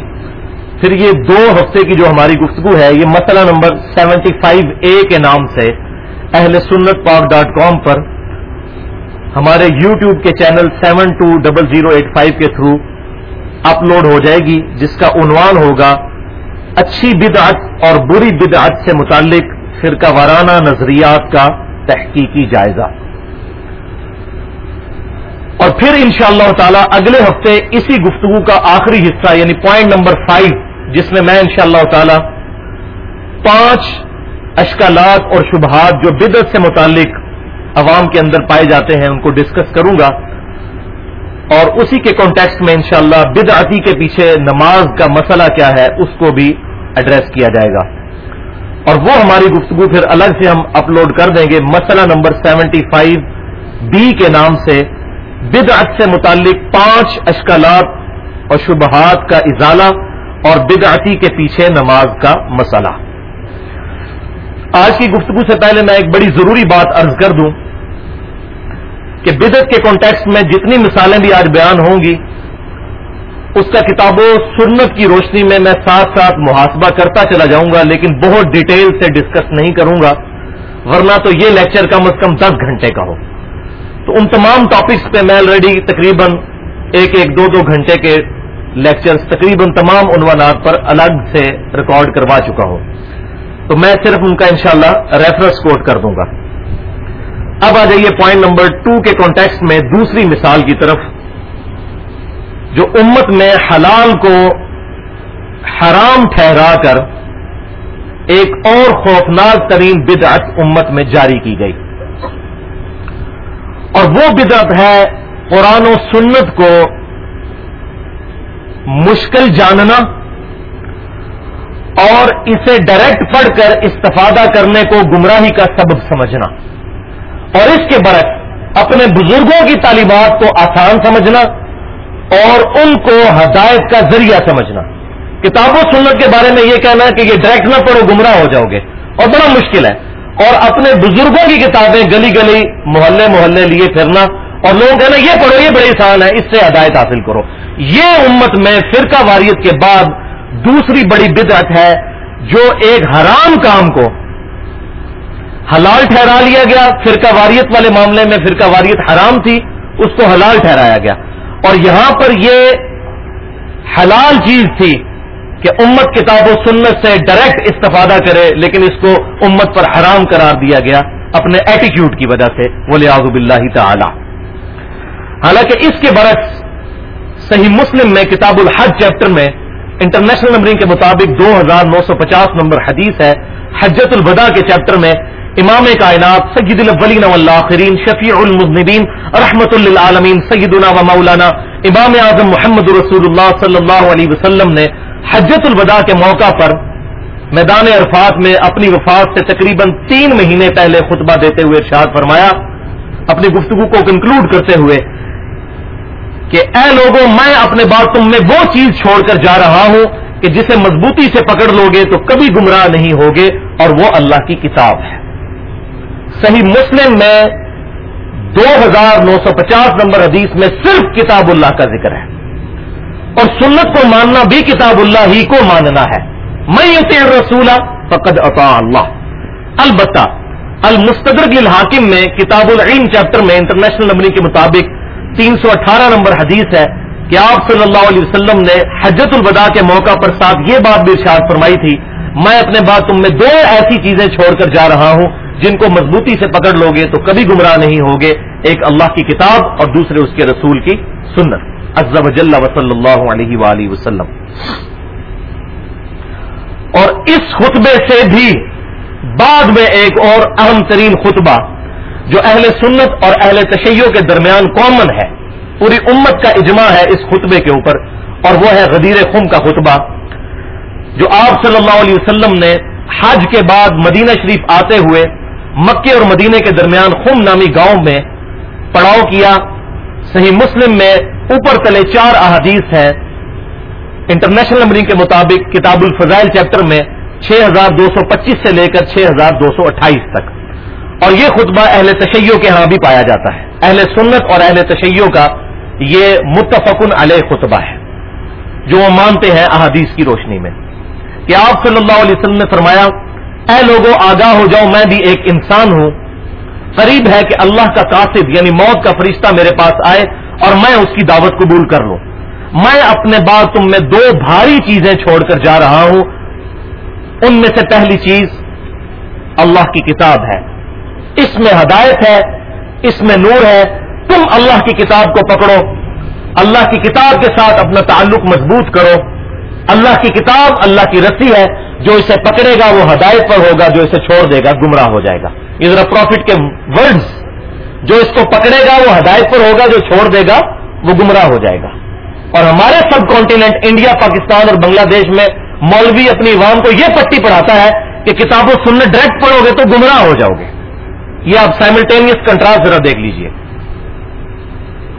پھر یہ دو ہفتے کی جو ہماری گفتگو ہے، یہ مسئلہ نمبر سیونٹی فائیو اے کے نام سے اہل سنت پاک ڈاٹ کام پر ہمارے یو ٹیوب کے channel seven two double zero eight five کے تھرو اپلوڈ ہو جائے گی، جس کا عنوان ہوگا، اچھی بدعت اور بری بدعت سے متعلق فرقہ وارانہ نظریات کا تحقیقی جائزہ۔ اور پھر انشاءاللہ اللہ تعالی اگلے ہفتے اسی گفتگو کا آخری حصہ یعنی پوائنٹ نمبر فائیو جس میں میں انشاءاللہ اللہ تعالی پانچ اشکالات اور شبہات جو بدت سے متعلق عوام کے اندر پائے جاتے ہیں، ان کو ڈسکس کروں گا۔ اور اسی کے کانٹیکسٹ میں انشاءاللہ شاء بدعتی کے پیچھے نماز کا مسئلہ کیا ہے، اس کو بھی ایڈریس کیا جائے گا۔ اور وہ ہماری گفتگو پھر الگ سے ہم اپلوڈ کر دیں گے مسئلہ نمبر سیونٹی فائیو بی کے نام سے۔ بدعت سے متعلق پانچ اشکالات اور شبہات کا ازالہ۔ اور بدعتی کے پیچھے نماز کا مسئلہ۔ آج کی گفتگو سے پہلے میں ایک بڑی ضروری بات عرض کر دوں کہ بدعت کے کانٹیکس میں جتنی مثالیں بھی آج بیان ہوں گی، اس کا کتاب و سنت کی روشنی میں میں ساتھ ساتھ محاسبہ کرتا چلا جاؤں گا، لیکن بہت ڈیٹیل سے ڈسکس نہیں کروں گا، ورنہ تو یہ لیکچر کم از کم دس گھنٹے کا ہو۔ تو ان تمام ٹاپکس پہ میں آلریڈی تقریباً ایک ایک دو دو گھنٹے کے لیکچرز تقریباً تمام عنوانات پر الگ سے ریکارڈ کروا چکا ہوں۔ تو میں صرف ان کا انشاءاللہ ریفرنس کوٹ کر دوں گا۔ اب آ جائیے پوائنٹ نمبر ٹو کے کانٹیکس میں دوسری مثال کی طرف۔ جو امت میں حلال کو حرام ٹھہرا کر ایک اور خوفناک ترین بدعت امت میں جاری کی گئی۔ اور وہ بدعت ہے قرآن و سنت کو مشکل جاننا اور اسے ڈائریکٹ پڑھ کر استفادہ کرنے کو گمراہی کا سبب سمجھنا اور اس کے برعکس اپنے بزرگوں کی تعلیمات کو آسان سمجھنا اور ان کو ہدایت کا ذریعہ سمجھنا۔ کتاب و سنت کے بارے میں یہ کہنا کہ یہ ڈائریکٹ نہ پڑھو، گمراہ ہو جاؤ گے۔ اور بڑا مشکل ہے۔ اور اپنے بزرگوں کی کتابیں گلی گلی، محلے محلے لیے پھرنا اور لوگوں کہنا یہ پڑھو، یہ بڑی آسان ہے اس سے ہدایت حاصل کرو۔ یہ امت میں فرقہ واریت کے بعد دوسری بڑی بدعت ہے، جو ایک حرام کام کو حلال ٹھہرا لیا گیا۔ فرقہ واریت والے معاملے میں فرقہ واریت حرام تھی، اس کو حلال ٹھہرایا گیا۔ اور یہاں پر یہ حلال چیز تھی کہ امت کتاب و سنت سے ڈائریکٹ استفادہ کرے، لیکن اس کو امت پر حرام قرار دیا گیا، اپنے ایٹیکیوڈ کی وجہ سے ولی آزب اللہ تعالی حالانکہ اس کے برعکس صحیح مسلم میں کتاب الحج چیپٹر میں انٹرنیشنل نمبرنگ کے مطابق دو ہزار نو سو پچاس نمبر حدیث ہے حجت الوداع کے چیپٹر میں امام کائنات سید الاولین والآخرین، شفیع المذنبین رحمت للعالمین، سیدنا و مولانا امام اعظم محمد رسول اللہ صلی اللہ علیہ وسلم نے حجت الوداع کے موقع پر میدان عرفات میں اپنی وفات سے تقریباً تین مہینے پہلے خطبہ دیتے ہوئے ارشاد فرمایا، اپنی گفتگو کو کنکلوڈ کرتے ہوئے کہ اے لوگوں، میں اپنے بات تم میں وہ چیز چھوڑ کر جا رہا ہوں کہ جسے مضبوطی سے پکڑ لو گے تو کبھی گمراہ نہیں ہوگے اور وہ اللہ کی کتاب ہے۔ صحیح مسلم میں دو ہزار نو سو پچاس نمبر حدیث میں صرف کتاب اللہ کا ذکر ہے اور سنت کو ماننا بھی کتاب اللہ ہی کو ماننا ہے۔ میں یہ رسولہ فقد اطاع اللہ۔ البتہ، المستدرک الحاکم میں کتاب العین چیپٹر میں انٹرنیشنل نمبر کے مطابق تین سو اٹھارہ نمبر حدیث ہے کہ آپ صلی اللہ علیہ وسلم نے حجت الوداع کے موقع پر ساتھ یہ بات بھی ارشاد فرمائی تھی، میں اپنے بات تم میں دو ایسی چیزیں چھوڑ کر جا رہا ہوں، جن کو مضبوطی سے پکڑ لو گے تو کبھی گمراہ نہیں ہوگے، ایک اللہ کی کتاب اور دوسرے اس کے رسول کی سنت۔ عزب جل وصلی اللہ علیہ وآلہ وسلم۔ اور اس خطبے سے بھی بعد میں ایک اور اہم ترین خطبہ جو اہل سنت اور اہل تشیعوں کے درمیان کامن ہے، پوری امت کا اجماع ہے اس خطبے کے اوپر، اور وہ ہے غدیر خم کا خطبہ، جو آپ صلی اللہ علیہ وسلم نے حج کے بعد مدینہ شریف آتے ہوئے مکے اور مدینے کے درمیان خم نامی گاؤں میں پڑاؤ کیا۔ صحیح مسلم میں اوپر تلے چار احادیث ہیں۔ انٹرنیشنل نمبرنگ کے مطابق کتاب الفضائل چیپٹر میں چھ ہزار دو سو پچیس سے لے کر چھ ہزار دو سو اٹھائیس تک۔ اور یہ خطبہ اہل تشیعوں کے ہاں بھی پایا جاتا ہے۔ اہل سنت اور اہل تشیعوں کا یہ متفقن علیہ خطبہ ہے، جو وہ مانتے ہیں احادیث کی روشنی میں۔ کہ آپ صلی اللہ علیہ وسلم نے فرمایا، اے لوگوں آگاہ ہو جاؤ، میں بھی ایک انسان ہوں۔ قریب ہے کہ اللہ کا قاصد یعنی موت کا فرشتہ میرے پاس آئے اور میں اس کی دعوت قبول کر لوں۔ میں اپنے بعد تم میں دو بھاری چیزیں چھوڑ کر جا رہا ہوں۔ ان میں سے پہلی چیز اللہ کی کتاب ہے۔ اس میں ہدایت ہے، اس میں نور ہے۔ تم اللہ کی کتاب کو پکڑو۔ اللہ کی کتاب کے ساتھ اپنا تعلق مضبوط کرو۔ اللہ کی کتاب اللہ کی رسی ہے۔ جو اسے پکڑے گا وہ ہدایت پر ہوگا، جو اسے چھوڑ دے گا گمراہ ہو جائے گا۔ یہ ذرا پروفٹ کے ورڈز جو اس کو پکڑے گا وہ ہدایت پر ہوگا، جو چھوڑ دے گا وہ گمراہ ہو جائے گا۔ اور ہمارے سب کانٹیننٹ انڈیا پاکستان اور بنگلہ دیش میں مولوی اپنی عوام کو یہ پٹی پڑھاتا ہے کہ کتابوں سننے ڈائریکٹ پڑھو گے تو گمراہ ہو جاؤ گے۔ یہ آپ سائملٹینیس کنٹراسٹ ذرا دیکھ لیجیے۔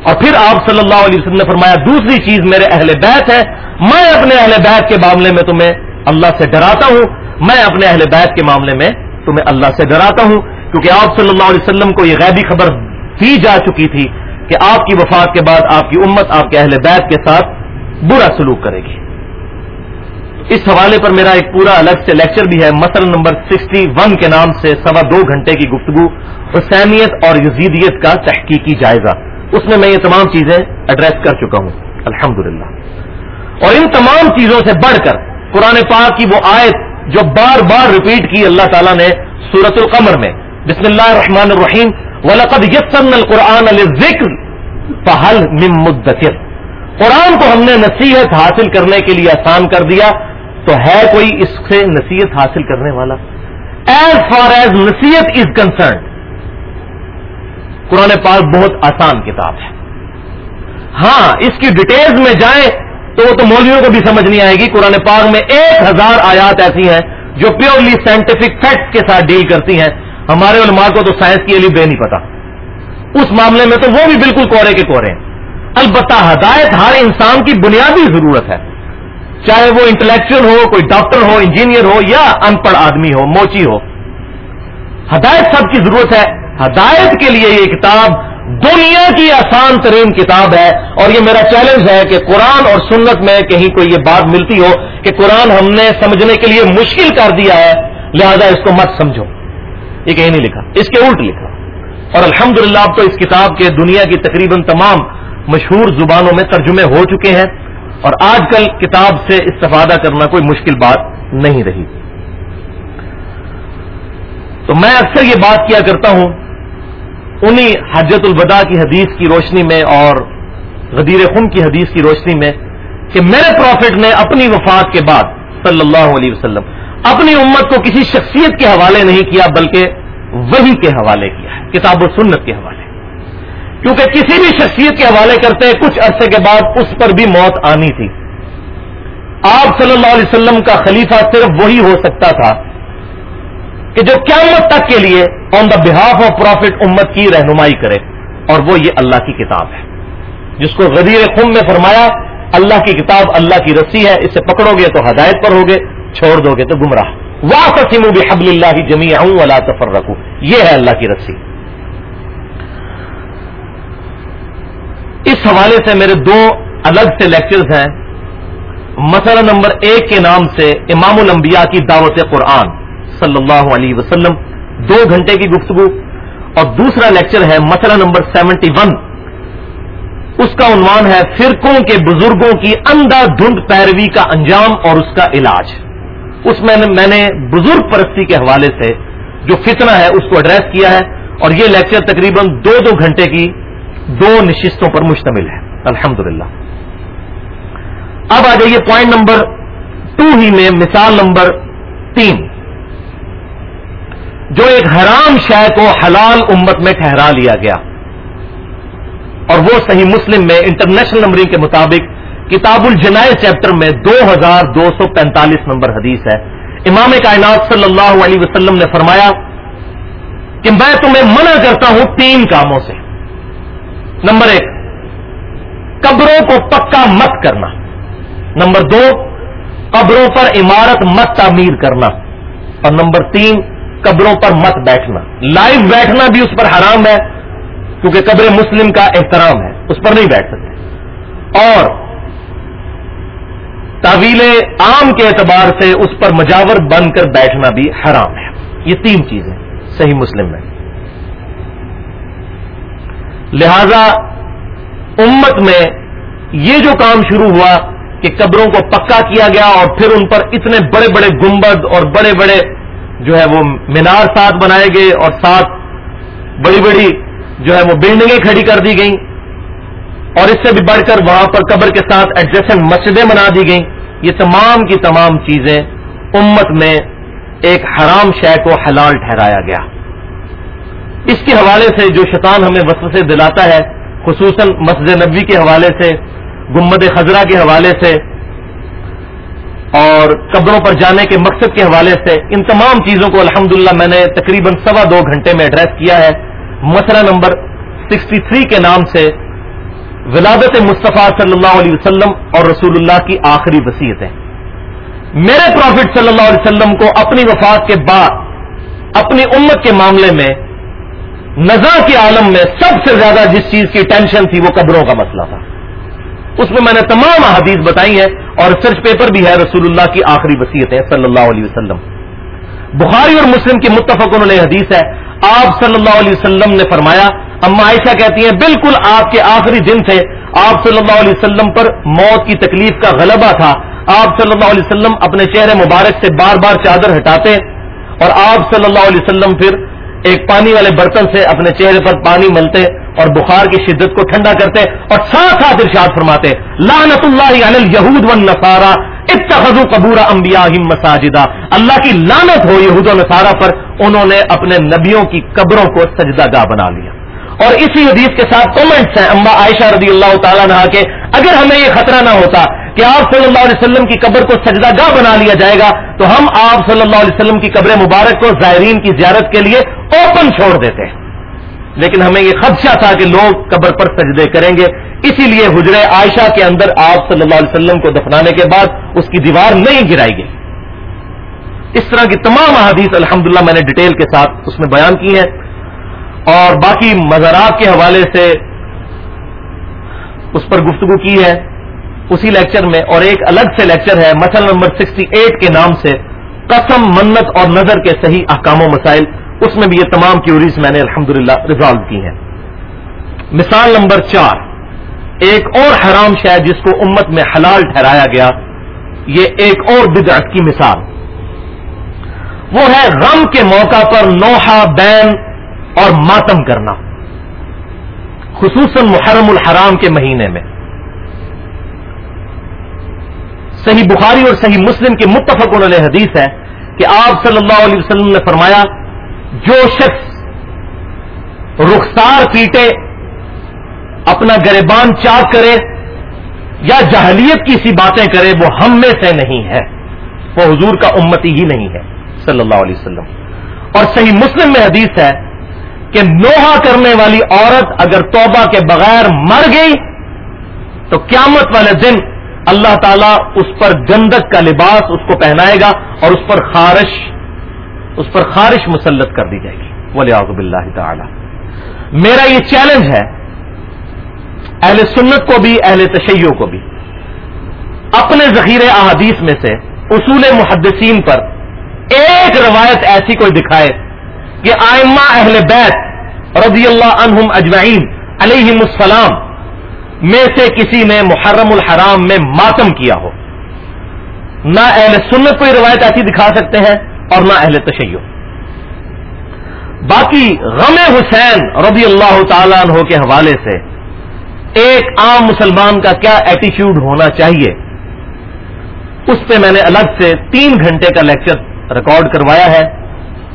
اور پھر آپ صلی اللہ علیہ وسلم نے فرمایا، دوسری چیز میرے اہل بیت ہے، میں اپنے اہل بیت کے معاملے میں تمہیں اللہ سے ڈراتا ہوں۔ میں اپنے اہل بیت کے معاملے میں تمہیں اللہ سے ڈراتا ہوں۔ کیونکہ آپ صلی اللہ علیہ وسلم کو یہ غیبی خبر دی جا چکی تھی کہ آپ کی وفات کے بعد آپ کی امت آپ کے اہل بیت کے ساتھ برا سلوک کرے گی۔ اس حوالے پر میرا ایک پورا الگ سے لیکچر بھی ہے مسل نمبر سکسٹی ون کے نام سے سوا دو گھنٹے کی گفتگو حسینیت اور یزیدیت کا تحقیقی جائزہ۔ اس میں میں یہ تمام چیزیں ایڈریس کر چکا ہوں۔ الحمد اور ان تمام چیزوں سے بڑھ کر قرآن پاک کی وہ آیت جو بار بار ریپیٹ کی اللہ تعالیٰ نے سورت القمر میں۔ بسم اللہ الرحمن الرحیم۔ ولقد یسن القرآن ذکر پہل مدثر۔ قرآن کو ہم نے نصیحت حاصل کرنے کے لیے آسان کر دیا۔ تو ہے کوئی اس سے نصیحت حاصل کرنے والا؟ ایز فار ایز نصیحت از کنسرن قرآن پاک بہت آسان کتاب ہے۔ ہاں اس کی ڈیٹیلز میں جائیں تو وہ تو مولویوں کو بھی سمجھ نہیں آئے گی۔ قرآن پاک میں ایک ہزار آیات ایسی ہیں جو پیورلی سائنٹیفک فیکٹ کے ساتھ ڈیل کرتی ہیں۔ ہمارے علماء کو تو سائنس کی علی بے نہیں پتا۔ اس معاملے میں تو وہ بھی بالکل کورے کے کورے ہیں۔ البتہ ہدایت ہر انسان کی بنیادی ضرورت ہے۔ چاہے وہ انٹلیکچل ہو، کوئی ڈاکٹر ہو، انجینئر ہو یا ان پڑھ آدمی ہو، موچی ہو۔ ہدایت سب کی ضرورت ہے۔ ہدایت کے لیے یہ کتاب دنیا کی آسان ترین کتاب ہے۔ اور یہ میرا چیلنج ہے کہ قرآن اور سنت میں کہیں کوئی یہ بات ملتی ہو کہ قرآن ہم نے سمجھنے کے لیے مشکل کر دیا ہے، لہذا اس کو مت سمجھو۔ یہ کہیں نہیں لکھا، اس کے الٹ لکھا۔ اور الحمدللہ اب تو اس کتاب کے دنیا کی تقریباً تمام مشہور زبانوں میں ترجمے ہو چکے ہیں۔ اور آج کل کتاب سے استفادہ کرنا کوئی مشکل بات نہیں رہی۔ تو میں اکثر یہ بات کیا کرتا ہوں، انہی حجت الوداع کی حدیث کی روشنی میں اور غدیر خم کی حدیث کی روشنی میں کہ میرے پروفٹ نے اپنی وفات کے بعد صلی اللہ علیہ وسلم اپنی امت کو کسی شخصیت کے حوالے نہیں کیا، بلکہ وہی کے حوالے کیا کتاب و سنت کے حوالے۔ کیونکہ کسی بھی شخصیت کے حوالے کرتے کچھ عرصے کے بعد اس پر بھی موت آنی تھی۔ آپ صلی اللہ علیہ وسلم کا خلیفہ صرف وہی ہو سکتا تھا کہ جو قیامت تک کے لیے آن دا بہاف آف پروفٹ امت کی رہنمائی کرے، اور وہ یہ اللہ کی کتاب ہے۔ جس کو غدیر خم میں فرمایا، اللہ کی کتاب اللہ کی رسی ہے، اسے پکڑو گے تو ہدایت پر ہوگے، چھوڑ دو گے تو گمراہ۔ واقسم بحبل اللہ جمی آؤں اللہ تفر رکھوں یہ ہے اللہ کی رسی۔ اس حوالے سے میرے دو الگ سے لیکچرز ہیں۔ مسئلہ نمبر ایک کے نام سے امام الانبیاء کی دعوت قرآن صلی اللہ علیہ وسلم، دو گھنٹے کی گفتگو۔ اور دوسرا لیکچر ہے مسئلہ نمبر سیونٹی ون۔ اس کا عنوان ہے فرقوں کے بزرگوں کی اندھا دھند پیروی کا انجام اور اس کا علاج۔ اس میں میں نے بزرگ پرستی کے حوالے سے جو فتنہ ہے اس کو ایڈریس کیا ہے۔ اور یہ لیکچر تقریباً دو دو گھنٹے کی دو نشستوں پر مشتمل ہے الحمد اب آ جائیے پوائنٹ نمبر ٹو ہی میں، مثال نمبر تین۔ جو ایک حرام شے کو حلال امت میں ٹھہرا لیا گیا۔ اور وہ صحیح مسلم میں انٹرنیشنل نمبرنگ کے مطابق کتاب الجنائے چیپٹر میں دو ہزار دو سو پینتالیس نمبر حدیث ہے۔ امام کائنات صلی اللہ علیہ وسلم نے فرمایا کہ میں تمہیں منع کرتا ہوں تین کاموں سے۔ نمبر ایک، قبروں کو پکا مت کرنا. نمبر دو، قبروں پر عمارت مت تعمیر کرنا. اور نمبر تین، قبروں پر مت بیٹھنا. لائیو بیٹھنا بھی اس پر حرام ہے، کیونکہ قبر مسلم کا احترام ہے، اس پر نہیں بیٹھ سکتے. اور طویل عام کے اعتبار سے اس پر مجاور بن کر بیٹھنا بھی حرام ہے. یہ تین چیزیں صحیح مسلم میں. لہذا امت میں یہ جو کام شروع ہوا کہ قبروں کو پکا کیا گیا اور پھر ان پر اتنے بڑے بڑے گنبد اور بڑے بڑے جو ہے وہ مینار ساتھ بنائے گئے اور ساتھ بڑی بڑی جو ہے وہ بلڈنگیں کھڑی کر دی گئیں اور اس سے بھی بڑھ کر وہاں پر قبر کے ساتھ ایڈجسٹنٹ مسجدیں بنا دی گئیں۔ یہ تمام کی تمام چیزیں امت میں ایک حرام شے کو حلال ٹھہرایا گیا۔ اس کے حوالے سے جو شیطان ہمیں وسط سے دلاتا ہے، خصوصاً مسجد نبوی کے حوالے سے، گمبد خزرہ کے حوالے سے، اور قبروں پر جانے کے مقصد کے حوالے سے، ان تمام چیزوں کو الحمدللہ میں نے تقریباً سوا دو گھنٹے میں ایڈریس کیا ہے۔ مسئلہ نمبر سکسٹی تھری کے نام سے ولادت مصطفیٰ صلی اللہ علیہ وسلم اور رسول اللہ کی آخری وسیعتیں میرے پروفٹ صلی اللہ علیہ وسلم کو اپنی وفات کے بعد، اپنی امت کے معاملے میں نزا کے عالم میں سب سے زیادہ جس چیز کی ٹینشن تھی وہ قبروں کا مسئلہ تھا۔ اس میں میں نے تمام احادیث بتائی ہیں اور ریسرچ پیپر بھی ہے رسول اللہ کی آخری وسیعت ہے صلی اللہ علیہ وسلم۔ بخاری اور مسلم کی متفق علیہ حدیث ہے۔ آپ صلی اللہ علیہ وسلم نے فرمایا، اما عائشہ کہتی ہیں، بالکل آپ کے آخری دن تھے۔ آپ صلی اللہ علیہ وسلم پر موت کی تکلیف کا غلبہ تھا۔ آپ صلی اللہ علیہ وسلم اپنے چہرے مبارک سے بار بار چادر ہٹاتے اور آپ صلی اللہ علیہ وسلم پھر ایک پانی والے برتن سے اپنے چہرے پر پانی ملتے اور بخار کی شدت کو ٹھنڈا کرتے اور ساتھ ساتھ ارشاد فرماتے، لعنت اللہ علی یہود و نسارا اتخذوا قبور انبیاء مساجدہ اللہ کی لانت ہو یہود و نصارہ پر انہوں نے اپنے نبیوں کی قبروں کو سجدہ گاہ بنا لیا۔ اور اسی حدیث کے ساتھ کمنٹس ہیں امبا عائشہ رضی اللہ تعالیٰ نے کے، اگر ہمیں یہ خطرہ نہ ہوتا کہ آپ صلی اللہ علیہ وسلم کی قبر کو سجدہ گاہ بنا لیا جائے گا، تو ہم آپ صلی اللہ علیہ وسلم کی قبر مبارک کو زائرین کی زیارت کے لیے اوپن چھوڑ دیتے لیکن ہمیں یہ خدشہ تھا کہ لوگ قبر پر سجدے کریں گے، اسی لیے حجر عائشہ کے اندر آپ صلی اللہ علیہ وسلم کو دفنانے کے بعد اس کی دیوار نہیں گرائی گئی اس طرح کی تمام احادیث الحمدللہ میں نے ڈیٹیل کے ساتھ اس میں بیان کی ہیں۔ اور باقی مزارات کے حوالے سے اس پر گفتگو کی ہے۔ اسی لیکچر میں اور ایک الگ سے لیکچر ہے مسئلہ نمبر سکسٹی ایٹ کے نام سے قسم، منت اور نظر کے صحیح احکام و مسائل۔ اس میں بھی یہ تمام کیوریز میں نے الحمدللہ للہ کی ہیں۔ مثال نمبر چار۔ ایک اور حرام شاید جس کو امت میں حلال ٹھہرایا گیا۔ یہ ایک اور بدعت کی مثال۔ وہ ہے غم کے موقع پر نوحہ، بین اور ماتم کرنا۔ خصوصاً محرم الحرام کے مہینے میں۔ صحیح بخاری اور صحیح مسلم کی متفق علیہ حدیث ہے کہ آپ صلی اللہ علیہ وسلم نے فرمایا، جو شخص رخسار پیٹے، اپنا گریبان چاک کرے یا جہلیت کی سی باتیں کرے، وہ ہم میں سے نہیں ہے۔ وہ حضور کا امتی ہی نہیں ہے، صلی اللہ علیہ وسلم۔ اور صحیح مسلم میں حدیث ہے کہ نوحا کرنے والی عورت اگر توبہ کے بغیر مر گئی تو قیامت والے دن اللہ تعالیٰ اس پر گندک کا لباس اس کو پہنائے گا اور اس پر خارش، اس پر خارش مسلط کر دی جائے گی۔ ولی آزب اللہ تعالی۔ میرا یہ چیلنج ہے، اہل سنت کو بھی، اہل تشیع کو بھی۔ اپنے ذخیرے احادیث میں سے اصول محدثین پر ایک روایت ایسی کوئی دکھائے کہ آئمہ اہل بیت رضی اللہ عنہم اجمعین علیہ السلام میں سے کسی نے محرم الحرام میں ماتم کیا ہو۔ نہ اہل سنت کوئی روایت ایسی دکھا سکتے ہیں اور نہ اہل تشیع۔ باقی غم حسین رضی اللہ تعالیٰ عنہ کے حوالے سے ایک عام مسلمان کا کیا ایٹیچیوڈ ہونا چاہیے؟ اس پہ میں نے الگ سے تین گھنٹے کا لیکچر ریکارڈ کروایا ہے۔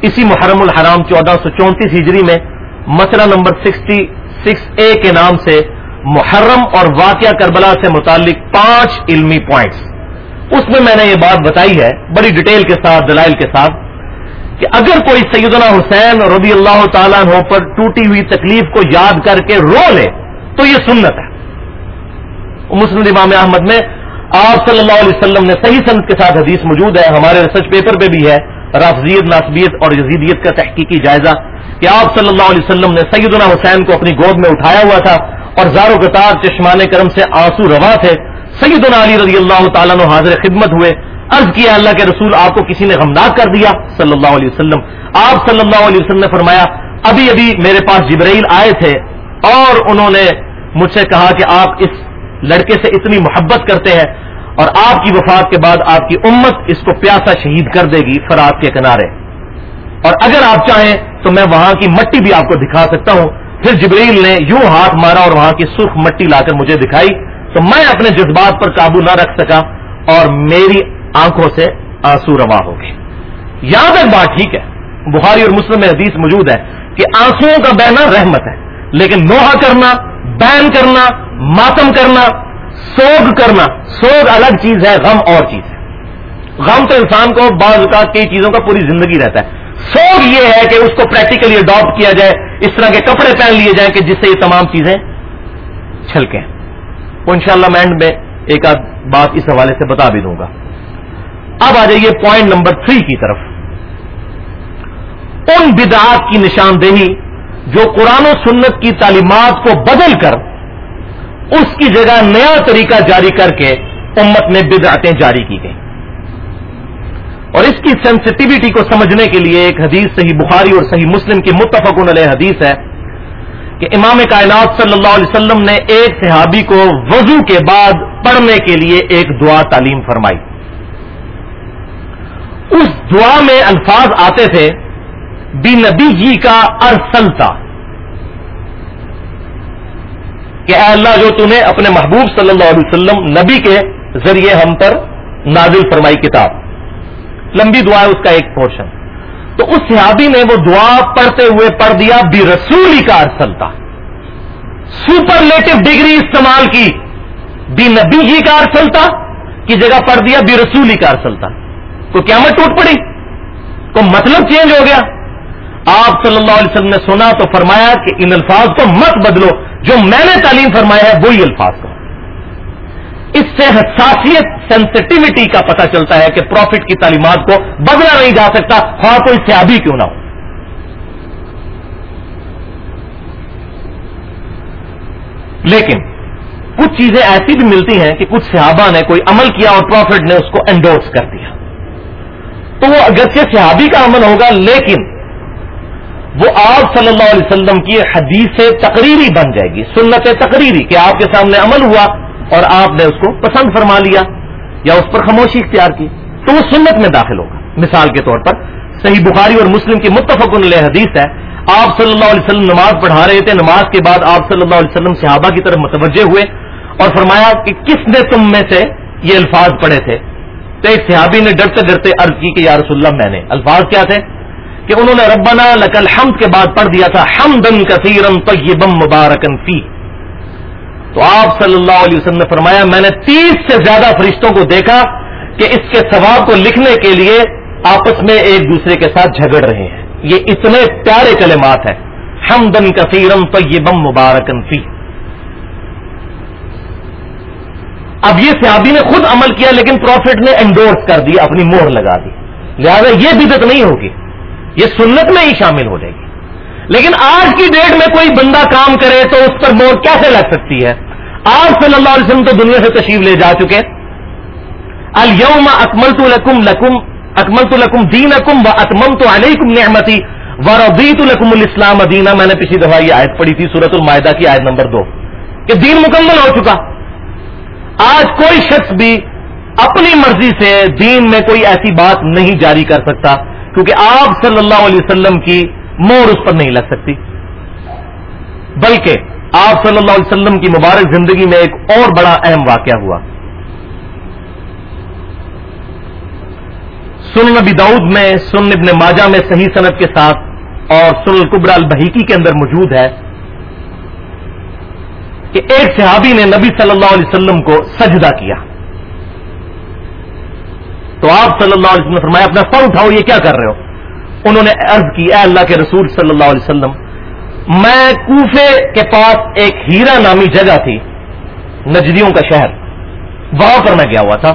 اسی محرم الحرام چودہ سو چونتیس ہجری میں مسئلہ نمبر سکسٹی سکس اے کے نام سے محرم اور واقعہ کربلا سے متعلق پانچ علمی پوائنٹس اس میں میں نے یہ بات بتائی ہے، بڑی ڈیٹیل کے ساتھ، دلائل کے ساتھ، کہ اگر کوئی سیدنا حسین رضی اللہ تعالیٰ عنہ پر ٹوٹی ہوئی تکلیف کو یاد کر کے رو لے، تو یہ سنت ہے۔ مسلم امام احمد میں آپ صلی اللہ علیہ وسلم نے صحیح سنت کے ساتھ حدیث موجود ہے، ہمارے ریسرچ پیپر پہ بھی ہے۔ رافضیت ناسبیت اور یزیدیت کا تحقیقی جائزہ کہ آپ صلی اللہ علیہ وسلم نے سیدنا حسین کو اپنی گود میں اٹھایا ہوا تھا اور زارو قطار چشمان کرم سے آنسو روا تھے۔ سیدنا علی رضی اللہ تعالیٰ نے حاضر خدمت ہوئے۔ عرض کیا اللہ کے رسول، آپ کو کسی نے غمناک کر دیا؟ صلی اللہ علیہ وسلم۔ آپ صلی اللہ علیہ وسلم نے فرمایا، ابھی ابھی میرے پاس جبرائیل آئے تھے اور انہوں نے مجھ سے کہا کہ آپ اس لڑکے سے اتنی محبت کرتے ہیں۔ اور آپ کی وفات کے بعد آپ کی امت اس کو پیاسا شہید کر دے گی فرات کے کنارے۔ اور اگر آپ چاہیں تو میں وہاں کی مٹی بھی آپ کو دکھا سکتا ہوں۔ پھر جبریل نے یوں ہاتھ مارا اور وہاں کی سرخ مٹی لا کر مجھے دکھائی تو میں اپنے جذبات پر قابو نہ رکھ سکا اور میری آنکھوں سے آنسو روا ہو گئے۔ یاد ایک بات ٹھیک ہے، بخاری اور مسلم میں حدیث موجود ہے کہ آنسو کا بہنا رحمت ہے، لیکن نوحہ کرنا، بین کرنا، ماتم کرنا سوگ کرنا، سوگ الگ چیز ہے، غم اور چیز ہے۔ غم تو انسان کو بعض اوقات کئی چیزوں کا پوری زندگی رہتا ہے۔ سوگ یہ ہے کہ اس کو پریکٹیکلی اڈاپٹ کیا جائے، اس طرح کے کپڑے پہن لیے جائیں کہ جس سے یہ تمام چیزیں چھلکیں۔ وہ انشاءاللہ میں اینڈ میں ایک آدھ بات اس حوالے سے بتا بھی دوں گا۔ اب آ جائیے پوائنٹ نمبر تھری کی طرف۔ ان بدعات کی نشاندہی جو قرآن و سنت کی تعلیمات کو بدل کر اس کی جگہ نیا طریقہ جاری کر کے امت میں بدعتیں جاری کی گئیں۔ اور اس کی سینسٹیوٹی کو سمجھنے کے لیے ایک حدیث صحیح بخاری اور صحیح مسلم کی متفق علیہ حدیث ہے کہ امام کائنات صلی اللہ علیہ وسلم نے ایک صحابی کو وضو کے بعد پڑھنے کے لیے ایک دعا تعلیم فرمائی۔ اس دعا میں الفاظ آتے تھے، بی نبی جی کا ارسلتا۔ کہ اے اللہ جو تو نے اپنے محبوب صلی اللہ علیہ وسلم نبی کے ذریعے ہم پر نازل فرمائی کتاب۔ لمبی دعا ہے اس کا ایک پورشن۔ تو اس صحابی نے وہ دعا پڑھتے ہوئے پڑھ دیا، بی رسولی کا ارسل تھا سپرلیٹو ڈگری استعمال کی۔ بی نبی جی کا ارسل تھا کی جگہ پڑھ دیا، بی رسولی کا ارسل تھا تو قیامت ٹوٹ پڑی۔ کو مطلب چینج ہو گیا۔ آپ صلی اللہ علیہ وسلم نے سنا تو فرمایا کہ ان الفاظ کو مت بدلو۔ جو میں نے تعلیم فرمایا ہے وہی الفاظ کو اس سے حساسیت سینسٹیوٹی کا پتہ چلتا ہے کہ پروفٹ کی تعلیمات کو بدلا نہیں جا سکتا ہاں کوئی سیابی کیوں نہ ہو۔ لیکن کچھ چیزیں ایسی بھی ملتی ہیں کہ کچھ صحابہ نے کوئی عمل کیا اور پروفٹ نے اس کو انڈورس کر دیا۔ تو وہ اگرچہ صحابی کا عمل ہوگا، لیکن وہ آپ صلی اللہ علیہ وسلم کی حدیث تقریری بن جائے گی، سنت تقریری، کہ آپ کے سامنے عمل ہوا اور آپ نے اس کو پسند فرما لیا یا اس پر خاموشی اختیار کی، تو وہ سنت میں داخل ہوگا۔ مثال کے طور پر، صحیح بخاری اور مسلم کی متفق علیہ حدیث ہے، آپ صلی اللہ علیہ وسلم نماز پڑھا رہے تھے، نماز کے بعد آپ صلی اللہ علیہ وسلم صحابہ کی طرف متوجہ ہوئے اور فرمایا کہ کس نے تم میں سے یہ الفاظ پڑھے تھے؟ تو ایک صحابی نے ڈرتے ڈرتے عرض کی کہ یا رسول اللہ میں نے، الفاظ کیا تھے؟ کہ انہوں نے ربنا لکل حمد کے بعد پڑھ دیا تھا ہم دن کثیرم طیبم مبارکن فی۔ تو آپ صلی اللہ علیہ وسلم نے فرمایا، میں نے تیس سے زیادہ فرشتوں کو دیکھا کہ اس کے ثواب کو لکھنے کے لیے آپس میں ایک دوسرے کے ساتھ جھگڑ رہے ہیں۔ یہ اتنے پیارے کلمات ہیں۔ حمدن کثیرم طیبم مبارکن فی۔ اب یہ صحابی نے خود عمل کیا، لیکن پروفٹ نے انڈورس کر دی، اپنی مہر لگا دی۔ لہذا یہ بدت نہیں ہوگی۔ یہ سنت میں ہی شامل ہو جائے گی۔ لیکن آج کی ڈیٹ میں کوئی بندہ کام کرے تو اس پر مور کیسے لگ سکتی ہے؟ آج صلی اللہ علیہ وسلم تو دنیا سے تشریف لے جا چکے۔ الم اکمل تو لکم لکم اکمل تو لکم دین اکم و اکمم تو علیکم نعمتی و ربیت الکم الاسلام ادینہ میں نے پچھلی دفعہ یہ آیت پڑھی تھی سورت المائدہ کی آیت نمبر دو۔ کہ دین مکمل ہو چکا۔ آج کوئی شخص بھی اپنی مرضی سے دین میں کوئی ایسی بات نہیں جاری کر سکتا۔ کیونکہ آپ صلی اللہ علیہ وسلم کی مور اس پر نہیں لگ سکتی۔ بلکہ آپ صلی اللہ علیہ وسلم کی مبارک زندگی میں ایک اور بڑا اہم واقعہ ہوا۔ سن نبی دعود میں سن ابن ماجہ میں صحیح صنعت کے ساتھ اور سن القبرا البحیکی کے اندر موجود ہے کہ ایک صحابی نے نبی صلی اللہ علیہ وسلم کو سجدہ کیا۔ تو آپ صلی اللہ علیہ وسلم نے فرمایا، اپنا سر اٹھاؤ، یہ کیا کر رہے ہو؟ انہوں نے عرض کی، اے اللہ کے رسول صلی اللہ علیہ وسلم، میں کوفے کے پاس ایک ہیرا نامی جگہ تھی، نجدیوں کا شہر، وہاں پر میں گیا ہوا تھا۔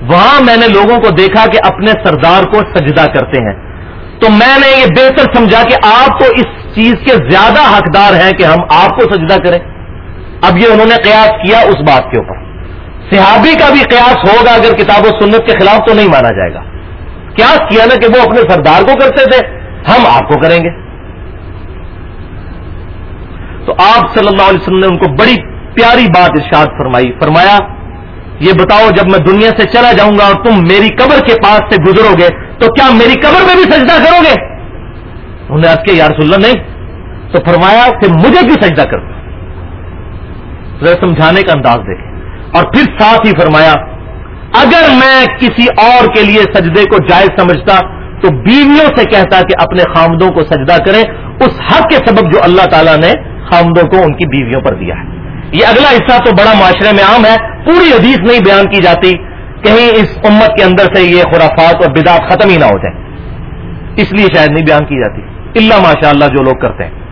وہاں میں نے لوگوں کو دیکھا کہ اپنے سردار کو سجدہ کرتے ہیں۔ تو میں نے یہ بہتر سمجھا کہ آپ تو اس چیز کے زیادہ حقدار ہیں کہ ہم آپ کو سجدہ کریں۔ اب یہ انہوں نے قیاس کیا اس بات کے اوپر۔ صحابی کا بھی قیاس ہوگا اگر کتاب و سنت کے خلاف تو نہیں مانا جائے گا۔ قیاس کیا نا کہ وہ اپنے سردار کو کرتے تھے، ہم آپ کو کریں گے۔ تو آپ صلی اللہ علیہ وسلم نے ان کو بڑی پیاری بات ارشاد فرمائی، فرمایا، یہ بتاؤ، جب میں دنیا سے چلا جاؤں گا اور تم میری قبر کے پاس سے گزرو گے، تو کیا میری قبر میں بھی سجدہ کرو گے؟ انہوں نے آج کے یار اللہ، نہیں۔ تو فرمایا کہ مجھے بھی سجدہ کرو سمجھانے کا انداز دیکھیں۔ اور پھر ساتھ ہی فرمایا، اگر میں کسی اور کے لیے سجدے کو جائز سمجھتا، تو بیویوں سے کہتا کہ اپنے خامدوں کو سجدہ کریں، اس حق کے سبب جو اللہ تعالیٰ نے خامدوں کو ان کی بیویوں پر دیا ہے۔ یہ اگلا حصہ تو بڑا معاشرے میں عام ہے، پوری حدیث نہیں بیان کی جاتی، کہیں اس امت کے اندر سے یہ خرافات اور بدعت ختم ہی نہ ہو جائے اس لیے شاید نہیں بیان کی جاتی۔ اللہ ماشاء اللہ جو لوگ کرتے ہیں۔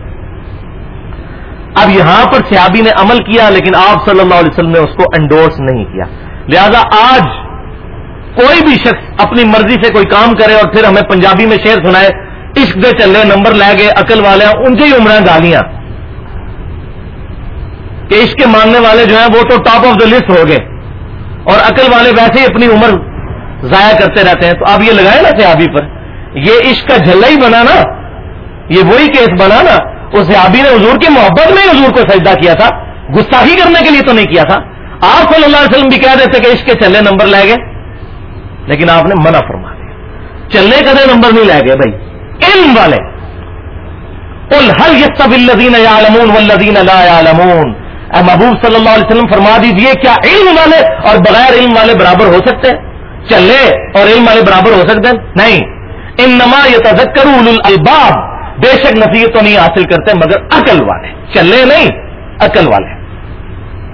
اب یہاں پر سیابی نے عمل کیا لیکن آپ صلی اللہ علیہ وسلم نے اس کو انڈورس نہیں کیا۔ لہذا آج کوئی بھی شخص اپنی مرضی سے کوئی کام کرے اور پھر ہمیں پنجابی میں شعر سنائے، عشق دے چلے، نمبر لے گئے، عقل والے ہیں، ان سے ہی عمریں گالیاں۔ کہ عشق کے ماننے والے جو ہیں وہ تو ٹاپ آف دا لسٹ ہو گئے۔ اور عقل والے ویسے ہی اپنی عمر ضائع کرتے رہتے ہیں۔ تو اب یہ لگائے نا سیابی پر، یہ عشق کا جھلا ہی بنا نا، یہ وہی کیس بنا نا۔ اس صحابی نے حضور کی محبت میں حضور کو سجدہ کیا تھا، گستاخی کرنے کے لیے تو نہیں کیا تھا۔ آپ صلی اللہ علیہ وسلم بھی کہہ دیتے کہ اس کے چلنے نمبر لے گئے، لیکن آپ نے منع فرما دیا۔ چلنے کا نمبر نہیں لے گئے بھائی، علم والے۔ الدین اے محبوب صلی اللہ علیہ وسلم، فرما دیجیے کیا علم والے اور بغیر علم والے برابر ہو سکتے؟ ہیں چلے اور علم والے برابر ہو سکتے؟ ہیں نہیں۔ ان نما یہ تذکر الباب بے شک نصیحت تو نہیں حاصل کرتے، مگر عقل والے۔ چلے نہیں، عقل والے۔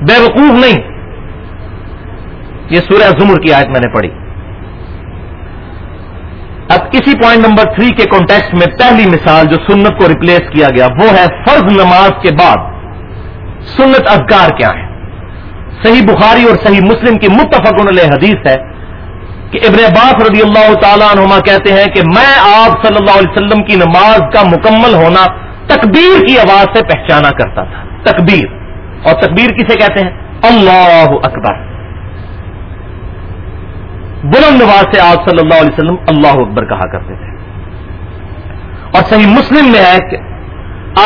بے وقوف نہیں۔ یہ سورہ زمر کی آیت میں نے پڑھی۔ اب اسی پوائنٹ نمبر تھری کے کانٹیکس میں پہلی مثال جو سنت کو ریپلیس کیا گیا، وہ ہے فرض نماز کے بعد۔ سنت اذکار کیا ہے؟ صحیح بخاری اور صحیح مسلم کی متفق علیہ حدیث ہے۔ کہ ابن عباس رضی اللہ تعالیٰ عنہما کہتے ہیں کہ میں آپ صلی اللہ علیہ وسلم کی نماز کا مکمل ہونا تکبیر کی آواز سے پہچانا کرتا تھا۔ تکبیر۔ اور تکبیر کسے کہتے ہیں؟ اللہ اکبر۔ بلند نواز سے آپ صلی اللہ علیہ وسلم اللہ اکبر کہا کرتے تھے۔ اور صحیح مسلم میں ہے کہ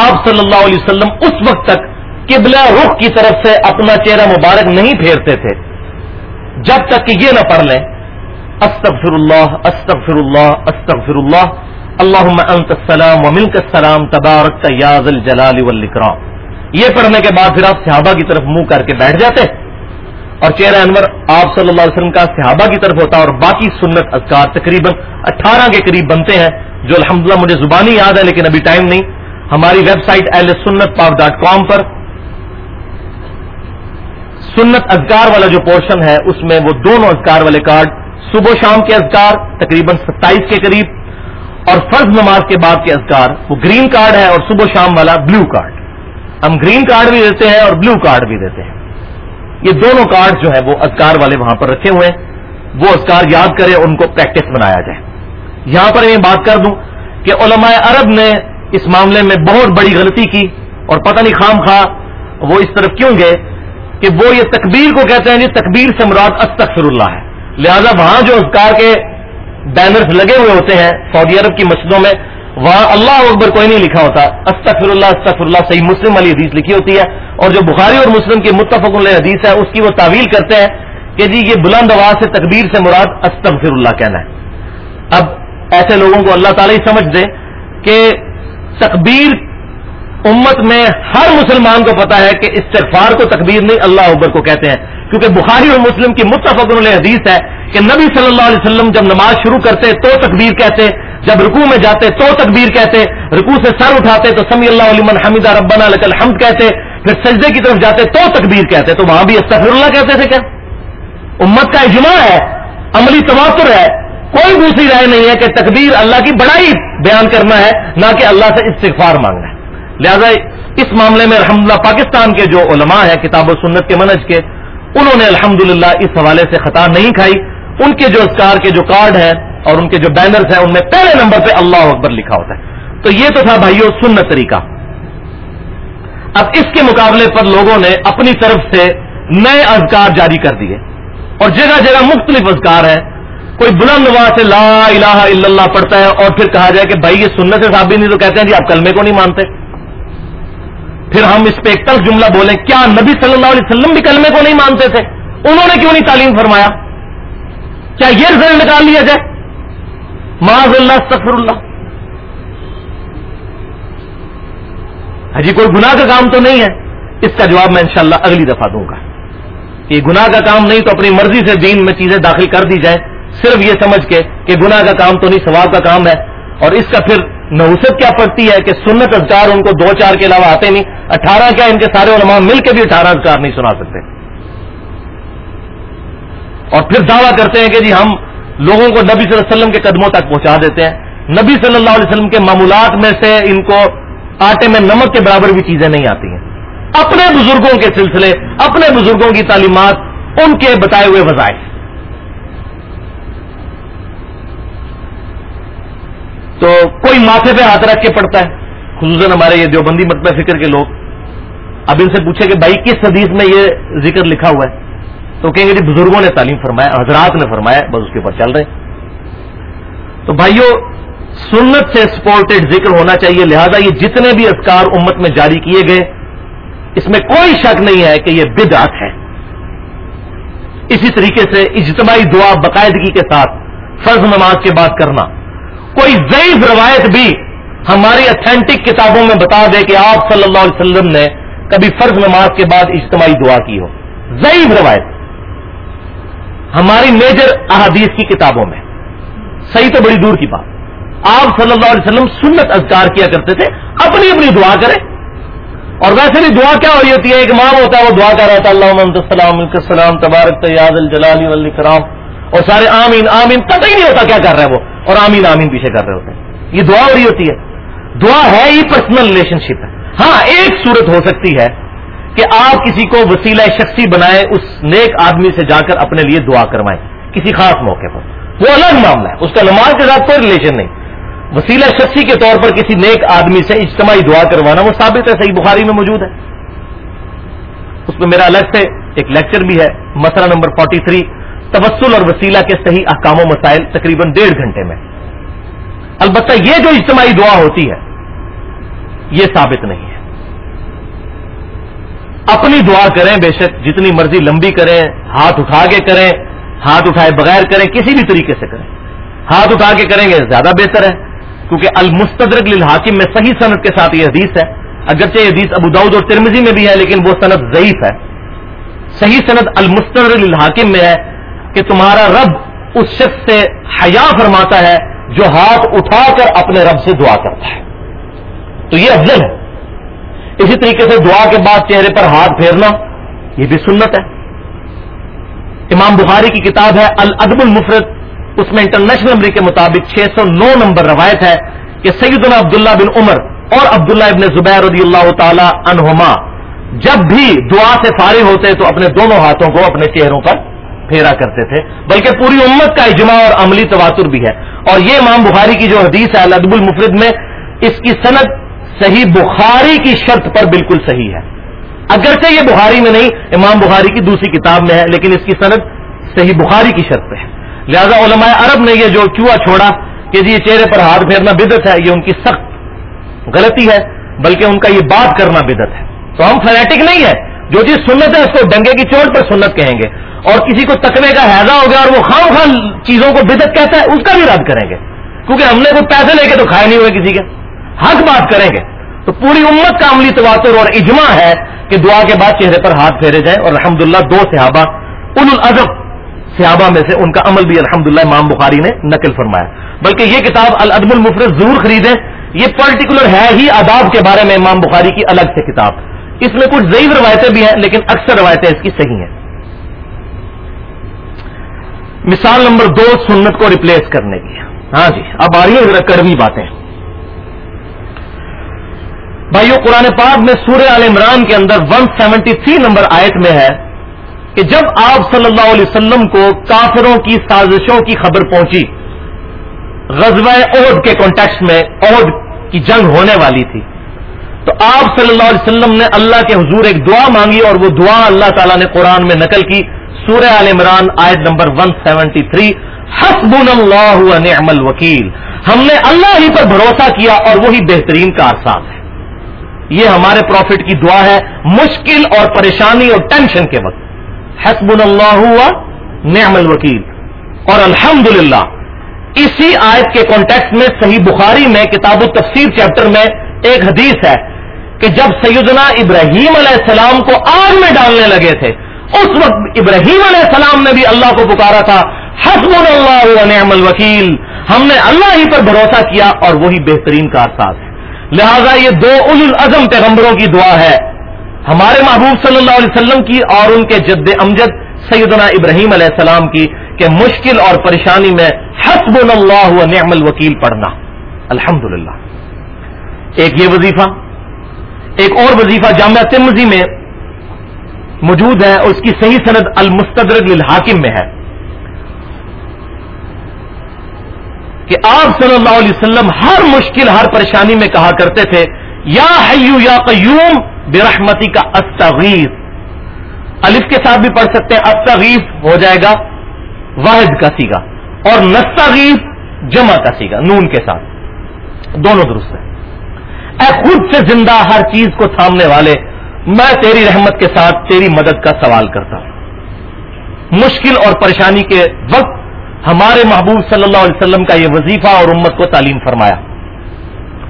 آپ صلی اللہ علیہ وسلم اس وقت تک قبلہ رخ کی طرف سے اپنا چہرہ مبارک نہیں پھیرتے تھے۔ جب تک کہ یہ نہ پڑھ لیں استغفر اللہ استغفر اللہ استغفر اللہ اللہ انت السلام و السلام تبارک یاز الجلال والاکرام یہ پڑھنے کے بعد پھر آپ صحابہ کی طرف منہ کر کے بیٹھ جاتے اور چہرہ انور آپ صلی اللہ علیہ وسلم کا صحابہ کی طرف ہوتا اور باقی سنت اذکار تقریباً اٹھارہ کے قریب بنتے ہیں، جو الحمدللہ مجھے زبانی یاد ہے لیکن ابھی ٹائم نہیں۔ ہماری ویب سائٹ ایل سنت پاک ڈاٹ کام پر سنت اذکار والا جو پورشن ہے، اس میں وہ دونوں اذکار والے کارڈ صبح و شام کے اذکار، تقریباً ستائیس کے قریب، اور فرض نماز کے بعد کے اذکار، وہ گرین کارڈ ہے اور صبح شام والا بلو کارڈ۔ ہم گرین کارڈ بھی دیتے ہیں اور بلو کارڈ بھی دیتے ہیں۔ یہ دونوں کارڈ جو ہے وہ اذکار والے وہاں پر رکھے ہوئے ہیں۔ وہ اذکار یاد کرے ان کو پریکٹس بنایا جائے۔ یہاں پر میں بات کر دوں کہ علماء عرب نے اس معاملے میں بہت بڑی غلطی کی، اور پتہ نہیں خام خواہ وہ اس طرف کیوں گئے کہ وہ یہ تکبیر کو کہتے ہیں جی تکبیر سے مراد استغفر اللہ ہے۔ لہذا وہاں جو اذکار کے بینرز لگے ہوئے ہوتے ہیں سعودی عرب کی مسجدوں میں، وہاں اللہ اکبر کوئی نہیں لکھا ہوتا۔ استغفر اللہ استغفر اللہ صحیح مسلم والی حدیث لکھی ہوتی ہے۔ اور جو بخاری اور مسلم کی متفق علیہ حدیث ہے، اس کی وہ تعویل کرتے ہیں کہ جی یہ بلند آواز سے تکبیر سے مراد استغفر اللہ کہنا ہے۔ اب ایسے لوگوں کو اللہ تعالی سمجھ دے کہ تکبیر امت میں ہر مسلمان کو پتا ہے کہ استغفار کو تکبیر نہیں، اللہ اکبر کو کہتے ہیں۔ کیونکہ بخاری اور مسلم کی متفق علیہ حدیث ہے کہ نبی صلی اللہ علیہ وسلم جب نماز شروع کرتے تو تکبیر کہتے، جب رکوع میں جاتے تو تکبیر کہتے، رکوع سے سر اٹھاتے تو سمی اللہ علیہ حمیدہ ربنا لک الحمد کہتے، پھر سجدے کی طرف جاتے تو تکبیر کہتے، تو وہاں بھی استغفر اللہ کہتے تھے کیا؟ امت کا اجماع ہے، عملی تواتر ہے، کوئی دوسری رائے نہیں ہے کہ تکبیر اللہ کی بڑائی بیان کرنا ہے، نہ کہ اللہ سے استغفار مانگنا ہے۔ لہذا اس معاملے میں الحمد پاکستان کے جو علماء ہیں، کتاب و سنت کے منج کے انہوں نے الحمد اس حوالے سے خطا نہیں کھائی۔ ان کے جو اسکار کے جو کارڈ ہیں اور ان کے جو بینرز ہیں، ان میں پہلے نمبر پہ اللہ اکبر لکھا ہوتا ہے۔ تو یہ تو تھا بھائیو سنت طریقہ۔ اب اس کے مقابلے پر لوگوں نے اپنی طرف سے نئے اذکار جاری کر دیے۔ اور جگہ جگہ مختلف اذکار ہیں۔ کوئی بلند نواز سے لا الہ الا اللہ پڑھتا ہے اور پھر کہا جائے کہ بھائی یہ سنت سے ثابت نہیں تو کہتے ہیں جی آپ کلمے کو نہیں مانتے۔ پھر ہم اس پہ ایک تلخ جملہ بولیں، کیا نبی صلی اللہ علیہ وسلم بھی کلمے کو نہیں مانتے تھے؟ انہوں نے کیوں نہیں تعلیم فرمایا؟ کیا یہ رزلٹ نکال لیا جائے؟ معاذ اللہ سفر اللہ۔ حجی کوئی گناہ کا کام تو نہیں ہے؟ اس کا جواب میں انشاءاللہ اگلی دفعہ دوں گا۔ کہ گناہ کا کام نہیں تو اپنی مرضی سے دین میں چیزیں داخل کر دی جائیں، صرف یہ سمجھ کے کہ گناہ کا کام تو نہیں، ثواب کا کام ہے۔ اور اس کا پھر نوسط کیا پڑتی ہے کہ سنت اذکار ان کو دو چار کے علاوہ آتے نہیں، اٹھارہ کیا ان کے سارے علماء مل کے بھی اٹھارہ اذکار نہیں سنا سکتے؟ اور پھر دعویٰ کرتے ہیں کہ جی ہم لوگوں کو نبی صلی اللہ علیہ وسلم کے قدموں تک پہنچا دیتے ہیں۔ نبی صلی اللہ علیہ وسلم کے معمولات میں سے ان کو آٹے میں نمک کے برابر بھی چیزیں نہیں آتی ہیں۔ اپنے بزرگوں کے سلسلے، اپنے بزرگوں کی تعلیمات، ان کے بتائے ہوئے وظائف۔ تو کوئی ماتھے پہ ہاتھ رکھ کے پڑتا ہے۔ خصوصاً ہمارے یہ دیوبندی مطلب فکر کے لوگ۔ اب ان سے پوچھے کہ بھائی کس حدیث میں یہ ذکر لکھا ہوا ہے؟ تو کہیں گے جی بزرگوں نے تعلیم فرمایا، حضرات نے فرمایا، بس اس کے اوپر چل رہے۔ تو بھائیوں سنت سے سپورٹڈ ذکر ہونا چاہیے۔ لہذا یہ جتنے بھی اذکار امت میں جاری کیے گئے، اس میں کوئی شک نہیں ہے کہ یہ بدعت ہے۔ اسی طریقے سے اجتماعی دعا باقاعدگی کے ساتھ فرض نماز کے بعد کرنا۔ کوئی ضعیف روایت بھی ہماری اتھینٹک کتابوں میں بتا دے کہ آپ صلی اللہ علیہ وسلم نے کبھی فرض نماز کے بعد اجتماعی دعا کی ہو۔ ضعیف روایت۔ ہماری میجر احادیث کی کتابوں میں۔ صحیح تو بڑی دور کی بات۔ آپ صلی اللہ علیہ وسلم سنت اذکار کیا کرتے تھے، اپنی اپنی دعا کرے اور ویسے بھی دعا کیا ہو رہی ہوتی ہے؟ ایک امام ہوتا ہے، وہ دعا کر رہا تھا اللہ محمد السلام السلام، تبارک تیاد الجلال کرام اور سارے آمین آمین، پتہ ہی نہیں ہوتا کیا کر رہا ہے وہ۔ اور آمین آمین پیچھے کر رہے ہوتے ہیں۔ یہ دعا ہو رہی ہوتی ہے۔ دعا ہے ہی پرسنل ریلیشن شپ ہے۔ ہاں ایک صورت ہو سکتی ہے کہ آپ کسی کو وسیلہ شخصی بنائے، اس نیک آدمی سے جا کر اپنے لیے دعا کروائیں۔ کسی خاص موقع پر۔ وہ الگ معاملہ ہے۔ اس کا نماز کے ساتھ کوئی ریلیشن نہیں۔ وسیلہ شخصی کے طور پر کسی نیک آدمی سے اجتماعی دعا کروانا، وہ ثابت ہے، صحیح بخاری میں موجود ہے۔ اس میں میرا الگ سے ایک لیکچر بھی ہے۔ مسئلہ نمبر 43 تبسل اور وسیلہ کے صحیح احکام و مسائل تقریباً ڈیڑھ گھنٹے میں۔ البتہ یہ جو اجتماعی دعا ہوتی ہے، یہ ثابت نہیں ہے۔ اپنی دعا کریں بے شک، جتنی مرضی لمبی کریں، ہاتھ اٹھا کے کریں، ہاتھ اٹھائے بغیر کریں، کسی بھی طریقے سے کریں۔ ہاتھ اٹھا کے کریں گے، زیادہ بہتر ہے۔ کیونکہ المستدرک للحاکم میں صحیح صنعت کے ساتھ یہ حدیث ہے۔ اگرچہ یہ حدیث ابو اور ترمزی میں بھی ہے، لیکن وہ صنعت ضعیف ہے۔ صحیح صنعت المستدرک للحاکم میں ہے۔ کہ تمہارا رب اس شخص سے حیا فرماتا ہے جو ہاتھ اٹھا کر اپنے رب سے دعا کرتا ہے۔ تو یہ افضل ہے۔ اسی طریقے سے دعا کے بعد چہرے پر ہاتھ پھیرنا یہ بھی سنت ہے۔ امام بخاری کی کتاب ہے الادب المفرد۔ اس میں انٹرنیشنل نمبر کے مطابق چھ سو نو نمبر روایت ہے کہ سیدنا عبداللہ بن عمر اور عبداللہ ابن زبیر رضی اللہ تعالی عنہما جب بھی دعا سے فارغ ہوتے تو اپنے دونوں ہاتھوں کو اپنے چہروں پر پھیرا کرتے تھے، بلکہ پوری امت کا اجماع اور عملی تواتر بھی ہے۔ اور یہ امام بخاری کی جو حدیث ہے الدب المفرد میں، اس کی صنعت صحیح بخاری کی شرط پر بالکل صحیح ہے۔ اگرچہ یہ بخاری میں نہیں، امام بخاری کی دوسری کتاب میں ہے، لیکن اس کی صنعت صحیح بخاری کی شرط پہ ہے۔ لہذا علماء عرب نے یہ جو چوہا چھوڑا کہ جی یہ چہرے پر ہاتھ پھیرنا بدت ہے، یہ ان کی سخت غلطی ہے، بلکہ ان کا یہ بات کرنا بدت ہے۔ تو ہم فنیٹک نہیں ہے جو چیز سنت ہے اس کو ڈنگے کی چوٹ پر سنت کہیں گے۔ اور کسی کو تکوے کا حیضہ ہو گیا اور وہ خام خان چیزوں کو بدت کہتا ہے، اس کا بھی رد کریں گے۔ کیونکہ ہم نے کوئی پیسے لے کے تو کھائے نہیں ہوئے کسی کے۔ حق بات کریں گے۔ تو پوری امت کا عملی تواتر اور اجماع ہے کہ دعا کے بعد چہرے پر ہاتھ پھیرے جائیں۔ اور الحمدللہ دو صحابہ ان الازب صحابہ میں سے ان کا عمل بھی الحمدللہ امام بخاری نے نقل فرمایا۔ بلکہ یہ کتاب الادب المفرد ضرور خریدیں۔ یہ پرٹیکولر ہے ہی آداب کے بارے میں امام بخاری کی الگ سے کتاب۔ اس میں کچھ ضعیف روایتیں بھی ہیں، لیکن اکثر روایتیں اس کی صحیح ہیں۔ مثال نمبر دو سنت کو ریپلیس کرنے کی ہاں جی اب آ رہی ہے ذرا کڑوی باتیں۔ بھائیو، قرآن پاک میں سورہ عال عمران کے اندر 173 نمبر آیت میں ہے کہ جب آپ صلی اللہ علیہ وسلم کو کافروں کی سازشوں کی خبر پہنچی، غزوہ عہد کے کانٹیکس میں عہد کی جنگ ہونے والی تھی، تو آپ صلی اللہ علیہ وسلم نے اللہ کے حضور ایک دعا مانگی اور وہ دعا اللہ تعالیٰ نے قرآن میں نقل کی۔ سورہ عال عمران آیت نمبر 173 حسب اللہ نعم الوکیل. ہم نے اللہ ہی پر بھروسہ کیا اور وہی بہترین کارساز ہے. یہ ہمارے پروفٹ کی دعا ہے مشکل اور پریشانی اور ٹینشن کے وقت. حسب اللہ ہوا نعم الوکیل. اور الحمد اسی آیت کے کانٹیکٹ میں صحیح بخاری میں کتاب التفسیر چیپٹر میں ایک حدیث ہے کہ جب سیدنا ابراہیم علیہ السلام کو آگ میں ڈالنے لگے تھے اس وقت ابراہیم علیہ السلام نے بھی اللہ کو پکارا تھا۔ حسب اللہ نعم الوکیل۔ ہم نے اللہ ہی پر بھروسہ کیا اور وہی بہترین کارساز ہے لہذا یہ دو اول العزم پیغمبروں کی دعا ہے۔ ہمارے محبوب صلی اللہ علیہ وسلم کی اور ان کے جد امجد سیدنا ابراہیم علیہ السلام کی کہ مشکل اور پریشانی میں حسب اللہ نعم الوکیل پڑھنا۔ الحمد ایک یہ وظیفہ، ایک اور وظیفہ جامعہ تمزی میں موجود ہے اور اس کی صحیح صنعت المستدرک للحاکم میں ہے۔ کہ آپ صلی اللہ علیہ وسلم ہر مشکل، ہر پریشانی میں کہا کرتے تھے، یا حیو یا قیوم برحمتی کا استغیث۔ الف کے ساتھ بھی پڑھ سکتے ہیں، استغیث ہو جائے گا، واحد کا سیگا، اور نستغیث جمع کا سیگا، نون کے ساتھ۔ دونوں درست ہیں۔ اے خود سے زندہ ہر چیز کو تھامنے والے میں تیری رحمت کے ساتھ تیری مدد کا سوال کرتا ہوں۔ مشکل اور پریشانی کے وقت ہمارے محبوب صلی اللہ علیہ وسلم کا یہ وظیفہ اور امت کو تعلیم فرمایا۔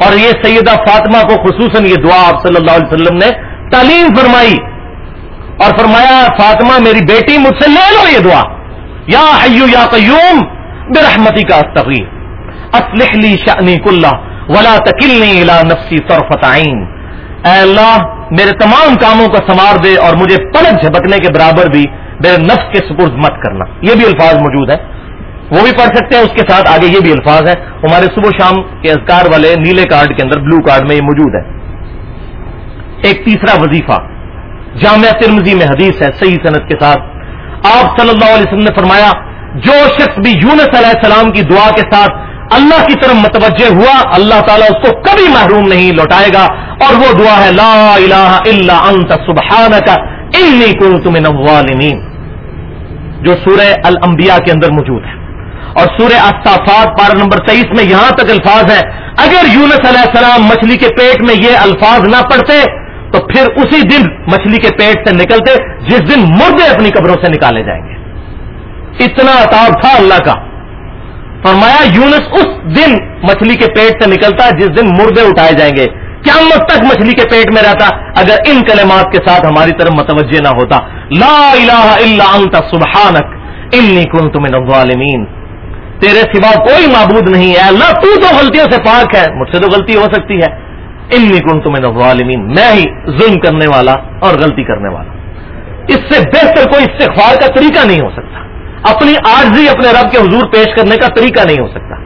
اور یہ سیدہ فاطمہ کو خصوصاً یہ دعا آپ صلی اللہ علیہ وسلم نے تعلیم فرمائی اور فرمایا، فاطمہ، میری بیٹی، مجھ سے لے لو یہ دعا۔ یا حیو یا قیوم برحمتی کا استغیر اسلح لی شأنی کلہ، ولا تکلنی الى نفسی طرفت عین۔ اے اللہ میرے تمام کاموں کو سنوار دے اور مجھے پلک جھپکنے کے برابر بھی میرے نفس کے سپرد مت کرنا۔ یہ بھی الفاظ موجود ہے وہ بھی پڑھ سکتے ہیں، اس کے ساتھ آگے یہ بھی الفاظ ہے ہمارے صبح شام کے اذکار والے نیلے کارڈ کے اندر بلو کارڈ میں یہ موجود ہے۔ ایک تیسرا وظیفہ، جامعہ ترمزی میں حدیث ہے، صحیح صنعت کے ساتھ۔ آپ صلی اللہ علیہ وسلم نے فرمایا، جو شخص بھی یونس علیہ السلام کی دعا کے ساتھ اللہ کی طرف متوجہ ہوا، اللہ تعالیٰ اس کو کبھی محروم نہیں لوٹائے گا۔ اور وہ دعا ہے، لا الہ الا انت سبحانک، انی کنت من الظالمین۔ جو سورہ الانبیاء کے اندر موجود ہے۔ اور سورہ استافات پارہ نمبر تیئیس میں یہاں تک الفاظ ہے اگر یونس علیہ السلام مچھلی کے پیٹ میں یہ الفاظ نہ پڑھتے، تو پھر اسی دن مچھلی کے پیٹ سے نکلتے، جس دن مردے اپنی قبروں سے نکالے جائیں گے۔ اتنا اتاب تھا اللہ کا۔ فرمایا، یونس اس دن مچھلی کے پیٹ سے نکلتا جس دن مردے اٹھائے جائیں گے۔ کیا مت تک مچھلی کے پیٹ میں رہتا، اگر ان کلمات کے ساتھ ہماری طرف متوجہ نہ ہوتا۔ لا الہ الا انت سبحانک، انی کنت من الظالمین۔ تیرے سوا کوئی معبود نہیں ہے۔ اللہ تو تو غلطیوں سے پاک ہے، مجھ سے تو غلطی ہو سکتی ہے۔ انی کنت من الظالمین، میں ہی ظلم کرنے والا اور غلطی کرنے والا۔ اس سے بہتر کوئی استغفار کا طریقہ نہیں ہو سکتا۔ اپنی آرزی اپنے رب کے حضور پیش کرنے کا طریقہ نہیں ہو سکتا۔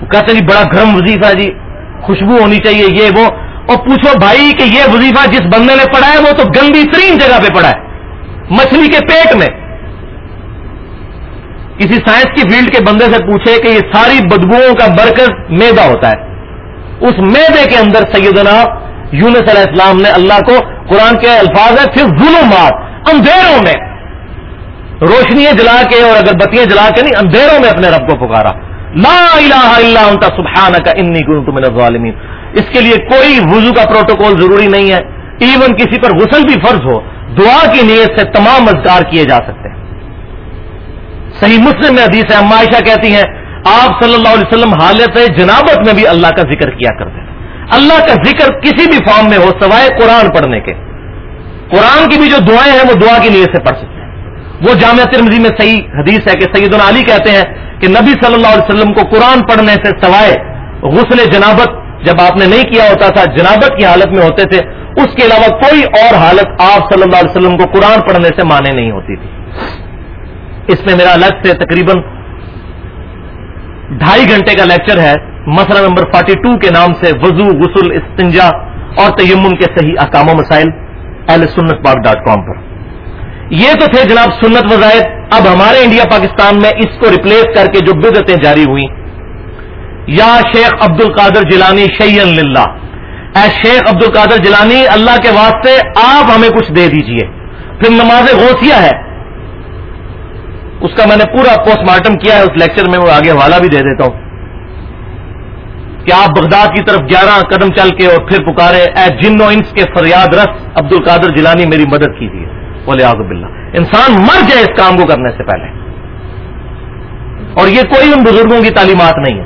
وہ کہتے ہیں جی بڑا گرم وظیفہ جی خوشبو ہونی چاہیے، یہ وہ۔ اور پوچھو بھائی کہ یہ وظیفہ جس بندے نے پڑھا ہے، وہ تو گندی ترین جگہ پہ پڑا ہے، مچھلی کے پیٹ میں۔ کسی سائنس کی فیلڈ کے بندے سے پوچھے کہ یہ ساری بدبوؤں کا مرکز میدا ہوتا ہے۔ اس میدے کے اندر سیدنا یونس علیہ السلام نے اللہ کو قرآن کے الفاظ ہے پھر ظلمات، اندھیروں میں۔ روشنیاں جلا کے اور اگر بتیاں جلا کے نہیں، اندھیروں میں اپنے رب کو پکارا۔ لا الہ الا انت سبحانک، انی کنت من الظالمین۔ اس کے لیے کوئی وضو کا پروٹوکول ضروری نہیں ہے۔ ایون کسی پر غسل بھی فرض ہو، دعا کی نیت سے تمام اذکار کیے جا سکتے ہیں۔ صحیح مسلم میں حدیث ہے عائشہ کہتی ہیں، آپ صلی اللہ علیہ وسلم حالت جنابت میں بھی اللہ کا ذکر کیا کرتے ہیں۔ اللہ کا ذکر کسی بھی فارم میں ہو، سوائے قرآن پڑھنے کے۔ قرآن کی بھی جو دعائیں ہیں، وہ دعا کی نیت سے پڑھ سکتے ہیں۔ وہ جامعہ ترمزی میں صحیح حدیث ہے کہ سید علی کہتے ہیں کہ نبی صلی اللہ علیہ وسلم کو قرآن پڑھنے سے سوائے غسل جنابت جب آپ نے نہیں کیا ہوتا تھا، جنابت کی حالت میں ہوتے تھے، اس کے علاوہ کوئی اور حالت آپ صلی اللہ علیہ وسلم کو قرآن پڑھنے سے مانے نہیں ہوتی تھی۔ اس میں میرا الگ سے تقریباً ڈھائی گھنٹے کا لیکچر ہے۔ مسئلہ نمبر 42 کے نام سے وضو، غسل، استنجا اور تیمم کے صحیح احکام و مسائل۔ اہل سنت پاک ڈاٹ کام پر۔ یہ تو تھے جناب سنت وظائف اب ہمارے انڈیا پاکستان میں اس کو ریپلیس کر کے جو بدتیں جاری ہوئی یا شیخ عبد القادر جیلانی شعین للہ۔ اے شیخ عبد القادر جیلانی، اللہ کے واسطے آپ ہمیں کچھ دے دیجیے۔ پھر نماز غوثیہ ہے۔ اس کا میں نے پورا پوسٹ مارٹم کیا ہے، اس لیکچر میں وہ آگے حوالہ بھی دے دیتا ہوں۔ کہ آپ بغداد کی طرف گیارہ قدم چل کے اور پھر پکارے، اے جن و انس کے فریاد رس عبد القادر جیلانی میری مدد کیجیے بولے آزب انسان مر جائے اس کام کو کرنے سے پہلے۔ اور یہ کوئی ان بزرگوں کی تعلیمات نہیں ہے۔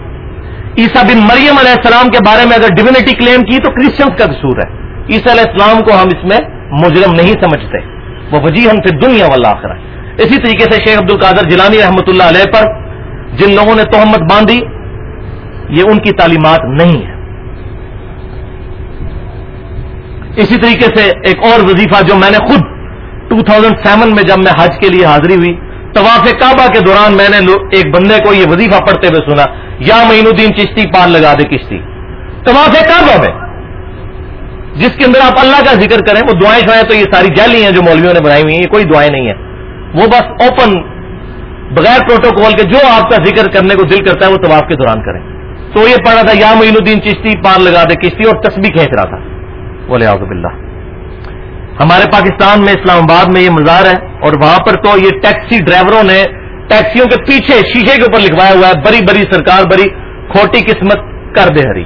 عیسا بن مریم علیہ السلام کے بارے میں اگر ڈیوینٹی کلیم کی تو کرسچنس کا قصور ہے۔ عیسیٰ علیہ السلام کو ہم اس میں مجرم نہیں سمجھتے۔ وہ وجی ہم سے دنیا والا آخر ہے اسی طریقے سے شیخ عبد القادر جیلانی رحمۃ اللہ علیہ پر جن لوگوں نے تہمت باندھی، یہ ان کی تعلیمات نہیں ہے اسی طریقے سے ایک اور وظیفہ جو میں نے خود 2007 میں جب میں حج کے لیے حاضری ہوئی، طواف کعبہ کے دوران میں نے ایک بندے کو یہ وظیفہ پڑھتے ہوئے سنا، یا معین الدین چشتی پار لگا دے کشتی. طواف کعبہ میں۔ جس کے اندر آپ اللہ کا ذکر کریں، وہ دعائیں شوائیں تو یہ ساری جیلی ہیں جو مولویوں نے بنائی ہوئی ہیں، یہ کوئی دعائیں نہیں ہیں۔ وہ بس اوپن بغیر پروٹوکول کے جو آپ کا ذکر کرنے کو دل کرتا ہے، وہ طواف کے دوران کریں۔ تو یہ پڑھ رہا تھا، یا معین الدین چشتی پار لگا دے کشتی اور تسبیح کھینچ رہا تھا۔ بولے آزب اللہ ہمارے پاکستان میں اسلام آباد میں یہ مزار ہے اور وہاں پر تو یہ ٹیکسی ڈرائیوروں نے ٹیکسیوں کے پیچھے شیشے کے اوپر لکھوایا ہوا ہے، بڑی بڑی سرکار، بڑی کھوٹی قسمت کر دے ہری۔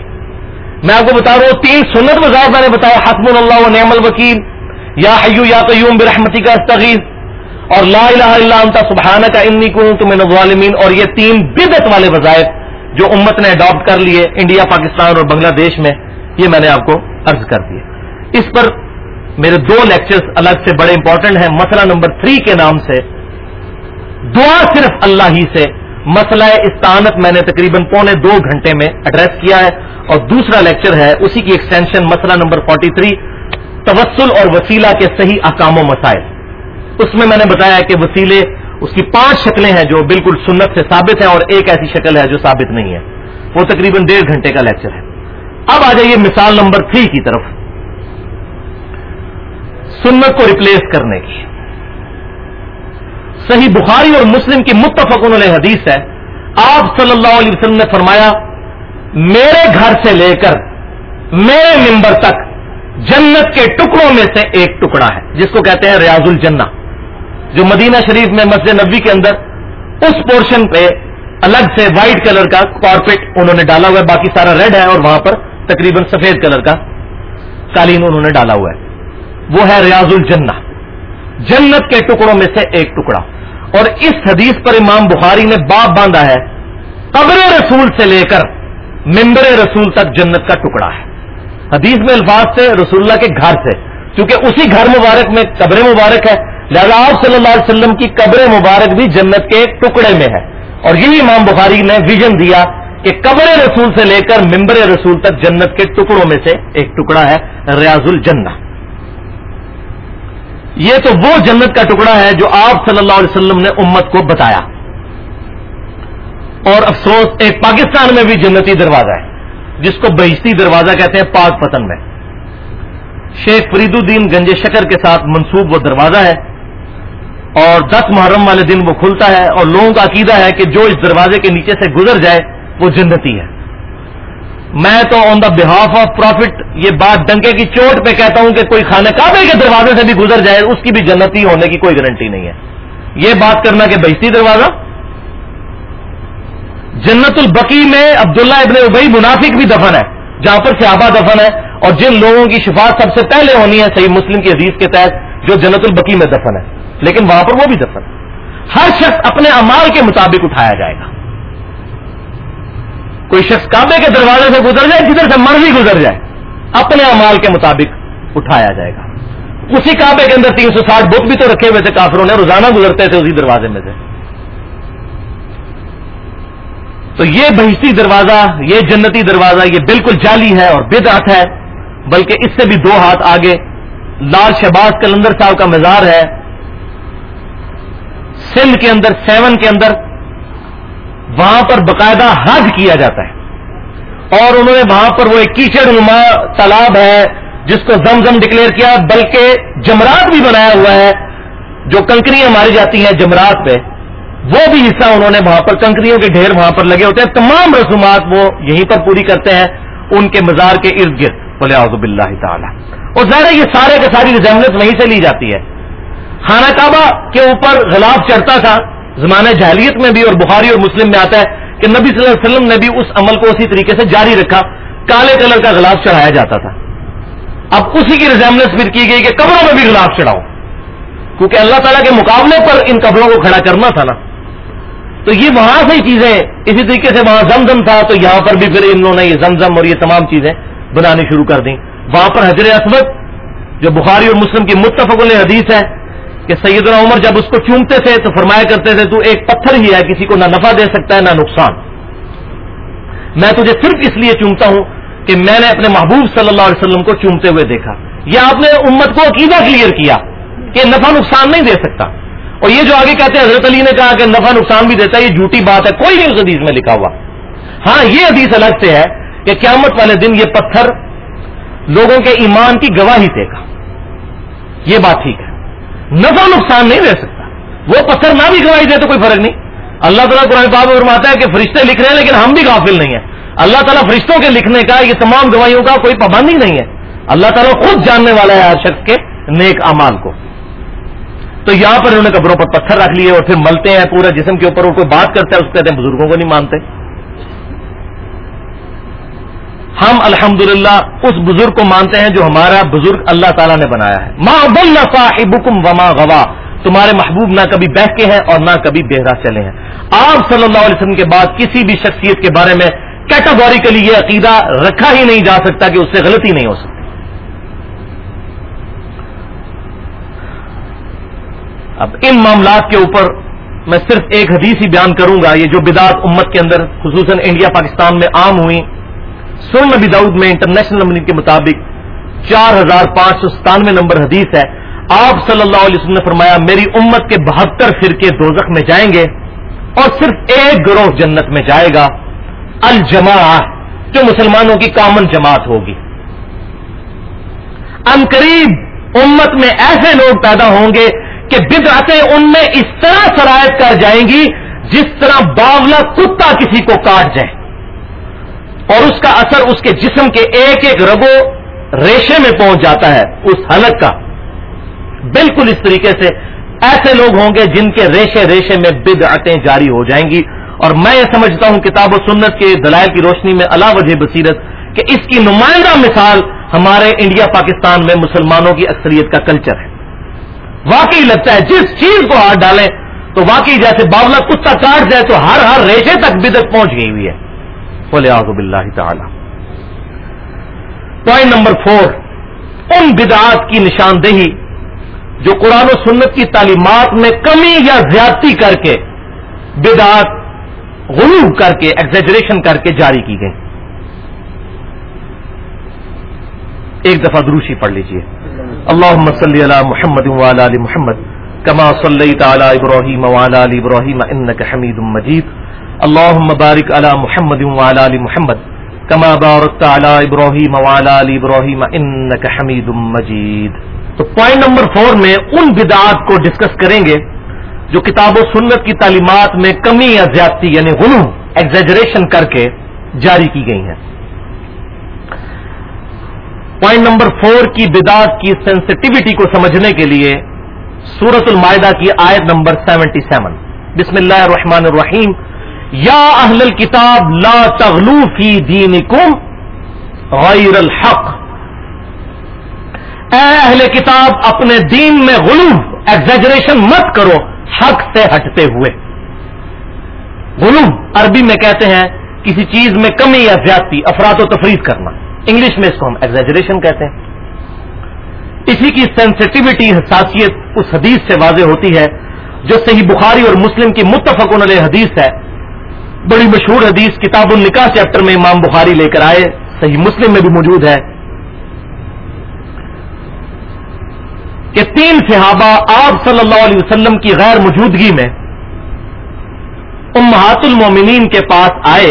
میں آپ کو بتا رہا ہوں، تین سنت مزار میں نے بتایا حسم اللہ و نعم الوکیل، یا حیو یا قیوم برحمتی کا استغیث، اور لا الہ الا انت سبحانہ کا انی کو من الظالمین، اور یہ تین بدت والے وظائف جو امت نے اڈاپٹ کر لیے، انڈیا، پاکستان اور بنگلہ دیش میں، یہ میں نے آپ کو عرض کر دیا اس پر میرے دو لیکچرز الگ سے بڑے امپورٹنٹ ہیں۔ مسئلہ نمبر تھری کے نام سے۔ دعا صرف اللہ ہی سے۔ مسئلہ استعانت میں نے تقریباً پونے دو گھنٹے میں ایڈریس کیا ہے۔ اور دوسرا لیکچر ہے، اسی کی ایکسٹینشن مسئلہ نمبر فورٹی تھری توسل اور وسیلہ کے صحیح اقام و مسائل۔ اس میں میں نے بتایا کہ وسیلے، اس کی پانچ شکلیں ہیں جو بالکل سنت سے ثابت ہیں اور ایک ایسی شکل ہے جو ثابت نہیں ہے۔ وہ تقریباً ڈیڑھ گھنٹے کا لیکچر ہے۔ اب آ جائیے مثال نمبر تھری کی طرف۔ سنت کو ریپلیس کرنے کی۔ صحیح بخاری اور مسلم کی متفق علیہ حدیث ہے۔ آپ صلی اللہ علیہ وسلم نے فرمایا، میرے گھر سے لے کر میرے ممبر تک جنت کے ٹکڑوں میں سے ایک ٹکڑا ہے، جس کو کہتے ہیں ریاض الجنہ۔ جو مدینہ شریف میں مسجد نبی کے اندر اس پورشن پہ الگ سے وائٹ کلر کا کارپیٹ انہوں نے ڈالا ہوا ہے، باقی سارا ریڈ ہے اور وہاں پر تقریباً سفید کلر کا قالین انہوں نے ڈالا ہوا ہے۔ وہ ہے ریاض الجنہ۔ جنت کے ٹکڑوں میں سے ایک ٹکڑا۔ اور اس حدیث پر امام بخاری نے باپ باندھا ہے، قبر رسول سے لے کر ممبر رسول تک جنت کا ٹکڑا ہے۔ حدیث میں الفاظ سے رسول اللہ کے گھر سے کیونکہ اسی گھر مبارک میں قبر مبارک ہے، لہذا آپ صلی اللہ علیہ وسلم کی قبر مبارک بھی جنت کے ٹکڑے میں ہے۔ اور یہی امام بخاری نے ویژن دیا کہ قبر رسول سے لے کر ممبر رسول تک جنت کے ٹکڑوں میں سے ایک ٹکڑا ہے ریاض الجنہ۔ یہ تو وہ جنت کا ٹکڑا ہے جو آپ صلی اللہ علیہ وسلم نے امت کو بتایا۔ اور افسوس، ایک پاکستان میں بھی جنتی دروازہ ہے، جس کو بہشتی دروازہ کہتے ہیں پاک پتن میں۔ شیخ فرید الدین گنج شکر کے ساتھ منسوب وہ دروازہ ہے۔ اور دس محرم والے دن وہ کھلتا ہے اور لوگوں کا عقیدہ ہے کہ جو اس دروازے کے نیچے سے گزر جائے، وہ جنتی ہے۔ میں تو آن دا بہاف آف پروفٹ یہ بات ڈنکے کی چوٹ پہ کہتا ہوں کہ کوئی خانہ کعبے کے دروازے سے بھی گزر جائے، اس کی بھی جنتی ہونے کی کوئی گارنٹی نہیں ہے۔ یہ بات کرنا کہ بہشتی دروازہ؟ جنت البقی میں عبداللہ ابن ابئی منافق بھی دفن ہے، جہاں پر صحابہ دفن ہے، اور جن لوگوں کی شفاعت سب سے پہلے ہونی ہے، صحیح مسلم کی عزیز کے تحت، جو جنت البقی میں دفن ہے، لیکن وہاں پر وہ بھی دفن ہر شخص اپنے امال کے مطابق اٹھایا جائے گا۔ کوئی شخص کعبے کے دروازے سے گزر جائے، جدھر سے مرضی گزر جائے، اپنے امال کے مطابق اٹھایا جائے گا۔ اسی کعبے کے اندر تین سو ساٹھ بت بھی تو رکھے ہوئے تھے کافروں نے، روزانہ گزرتے تھے اسی دروازے میں سے۔ تو یہ بہشتی دروازہ، یہ جنتی دروازہ، یہ بالکل جعلی ہے اور بدعت ہے، بلکہ اس سے بھی دو ہاتھ آگے، لال شہباز کلندر صاحب کا مزار ہے۔ سندھ کے اندر، سیون کے اندر وہاں پر باقاعدہ حج کیا جاتا ہے۔ اور انہوں نے وہاں پر وہ ایک کیچڑ نما تالاب ہے، جس کو زم زم ڈکلیئر کیا، بلکہ جمرات بھی بنایا ہوا ہے۔ جو کنکریاں ماری جاتی ہیں جمرات پہ، وہ بھی حصہ انہوں نے وہاں پر، کنکریوں کے ڈھیر وہاں پر لگے ہوتے ہیں۔ تمام رسومات وہ یہیں پر پوری کرتے ہیں، ان کے مزار کے ارد گرد۔ بولے آزب اللہ تعالیٰ۔ اور ظاہر یہ سارے کے ساری ریزمنس وہیں سے لی جاتی ہے۔ خانہ کعبہ کے اوپر غلاف چڑھتا تھا۔ زمانہ جہلیت میں بھی اور بخاری اور مسلم میں آتا ہے کہ نبی صلی اللہ علیہ وسلم نے بھی اس عمل کو اسی طریقے سے جاری رکھا، کالے کلر کا غلاف چڑھایا جاتا تھا۔ اب اسی کی ریزمنس پھر کی گئی کہ قبروں میں بھی غلاف چڑھاؤ۔ کیونکہ اللہ تعالیٰ کے مقابلے پر ان قبروں کو کھڑا کرنا تھا نا۔ تو یہ وہاں سے ہی چیزیں، اسی طریقے سے وہاں زمزم تھا، تو یہاں پر بھی پھر انہوں نے یہ زمزم اور یہ تمام چیزیں بنانی شروع کر دیں۔ وہاں پر حضر اسود، جو بخاری اور مسلم کی متفق حدیث ہے کہ سیدنا عمر جب اس کو چومتے تھے تو فرمایا کرتے تھے، تو ایک پتھر ہی ہے، کسی کو نہ نفع دے سکتا ہے، نہ نقصان۔ میں تجھے صرف اس لیے چومتا ہوں کہ میں نے اپنے محبوب صلی اللہ علیہ وسلم کو چومتے ہوئے دیکھا۔ یہ آپ نے امت کو عقیدہ کلیئر کیا کہ نفع نقصان نہیں دے سکتا۔ اور یہ جو آگے کہتے ہیں، حضرت علی نے کہا کہ نفع نقصان بھی دیتا ہے، یہ جھوٹی بات ہے، کوئی نہیں اس حدیث میں لکھا ہوا۔ ہاں یہ حدیث الگ سے ہے کہ قیامت والے دن یہ پتھر لوگوں کے ایمان کی گواہی دے گا۔ یہ بات ٹھیک ہے۔ نفع نقصان نہیں دے سکتا۔ وہ پتھر نہ بھی گواہی دے تو کوئی فرق نہیں۔ اللہ تعالیٰ قرآن پاک فرماتا ہے کہ فرشتے لکھ رہے ہیں لیکن ہم بھی غافل نہیں ہیں۔ اللہ تعالیٰ فرشتوں کے لکھنے کا، یہ تمام گواہیوں کا کوئی پابندی نہیں ہے۔ اللہ تعالیٰ خود جاننے والا ہے ہر شخص کے نیک امال کو۔ تو یہاں پر انہوں نے قبروں پر پتھر رکھ لیے اور پھر ملتے ہیں پورے جسم کے اوپر وہ کوئی بات کرتا ہے، اس کہتے ہیں بزرگوں کو نہیں مانتے۔ ہم الحمد اس بزرگ کو مانتے ہیں جو ہمارا بزرگ اللہ تعالیٰ نے بنایا ہے۔ ماں بل صاحبکم وما گوا تمہارے محبوب نہ کبھی بہ کے ہیں اور نہ کبھی بہرا چلے ہیں۔ آپ صلی اللہ علیہ وسلم کے بعد کسی بھی شخصیت کے بارے میں کیٹاگوریکلی یہ عقیدہ رکھا ہی نہیں جا سکتا کہ اس سے غلطی نہیں ہو سکتی اب ان معاملات کے اوپر میں صرف ایک حدیث ہی بیان کروں گا، یہ جو بدعت امت کے اندر، خصوصاً انڈیا، پاکستان میں عام ہوئی۔ سن نبی داؤد میں انٹرنیشنل نمبر کے مطابق چار ہزار پانچ سو ستانوے نمبر حدیث ہے۔ آپ صلی اللہ علیہ وسلم نے فرمایا، میری امت کے بہتر فرقے دوزخ میں جائیں گے اور صرف ایک گروہ جنت میں جائے گا الجما جو مسلمانوں کی کامن جماعت ہوگی۔ ان قریب امت میں ایسے لوگ پیدا ہوں گے کہ بدعتیں ان میں اس طرح شرائط کر جائیں گی جس طرح باولا کتا کسی کو کاٹ جائے۔ اور اس کا اثر اس کے جسم کے ایک ایک رگو ریشے میں پہنچ جاتا ہے، اس حلق کا۔ بالکل اس طریقے سے ایسے لوگ ہوں گے جن کے ریشے ریشے میں بد جاری ہو جائیں گی۔ اور میں یہ سمجھتا ہوں کتاب و سنت کے دلائل کی روشنی میں اللہ وجہ بصیرت کہ اس کی نمائندہ مثال ہمارے انڈیا، پاکستان میں مسلمانوں کی اکثریت کا کلچر ہے۔ واقعی لگتا ہے جس چیز کو ہاتھ ڈالیں تو واقعی جیسے باولا کتا کاٹ جائے تو ہر ہر ریشے تک بدت پہنچ گئی ہوئی ہے۔ اللہ تعالی۔ پوائنٹ نمبر فور ان بدعات کی نشاندہی جو قرآن و سنت کی تعلیمات میں کمی یا زیادتی کر کے بدعات غلوب کر کے ایگزیجریشن کر کے جاری کی گئی۔ ایک دفعہ دروشی پڑھ لیجیے۔ اللهم صل على محمد وعلى ال محمد كما صليت على ابراهيم وعلى ال ابراهيم انك حميد مجيد اللهم بارك على محمد وعلى ال محمد كما باركت على ابراهيم وعلى ال ابراهيم انك حميد مجيد. تو پوائنٹ نمبر فور میں ان بدعات کو ڈسکس کریں گے جو کتاب و سنت کی تعلیمات میں کمی یا زیادتی یعنی غلو ایگزیجریشن کر کے جاری کی گئی ہیں. پوائنٹ نمبر فور کی بدعت کی سینسٹیوٹی کو سمجھنے کے لیے سورت المائدہ کی آیت نمبر سیونٹی سیون بسم اللہ الرحمن الرحیم. یا اہل الكتاب لا تغلو فی دینکم غیر الحق۔ اے اہل کتاب، اپنے دین میں غلو ایگزیجریشن مت کرو، حق سے ہٹتے ہوئے۔ غلو، عربی میں کہتے ہیں، کسی چیز میں کمی یا زیادتی، افراد و تفریح کرنا۔ انگلش میں اس کو ہم ایگزیجریشن کہتے ہیں۔ اسی کی سینسٹیوٹی حساسیت اس حدیث سے واضح ہوتی ہے، جو صحیح بخاری اور مسلم کی متفق علیہ حدیث ہے۔ بڑی مشہور حدیث کتاب النکاح چیپٹر میں امام بخاری لے کر آئے، صحیح مسلم میں بھی موجود ہے کہ تین صحابہ آپ صلی اللہ علیہ وسلم کی غیر موجودگی میں امہات المومنین کے پاس آئے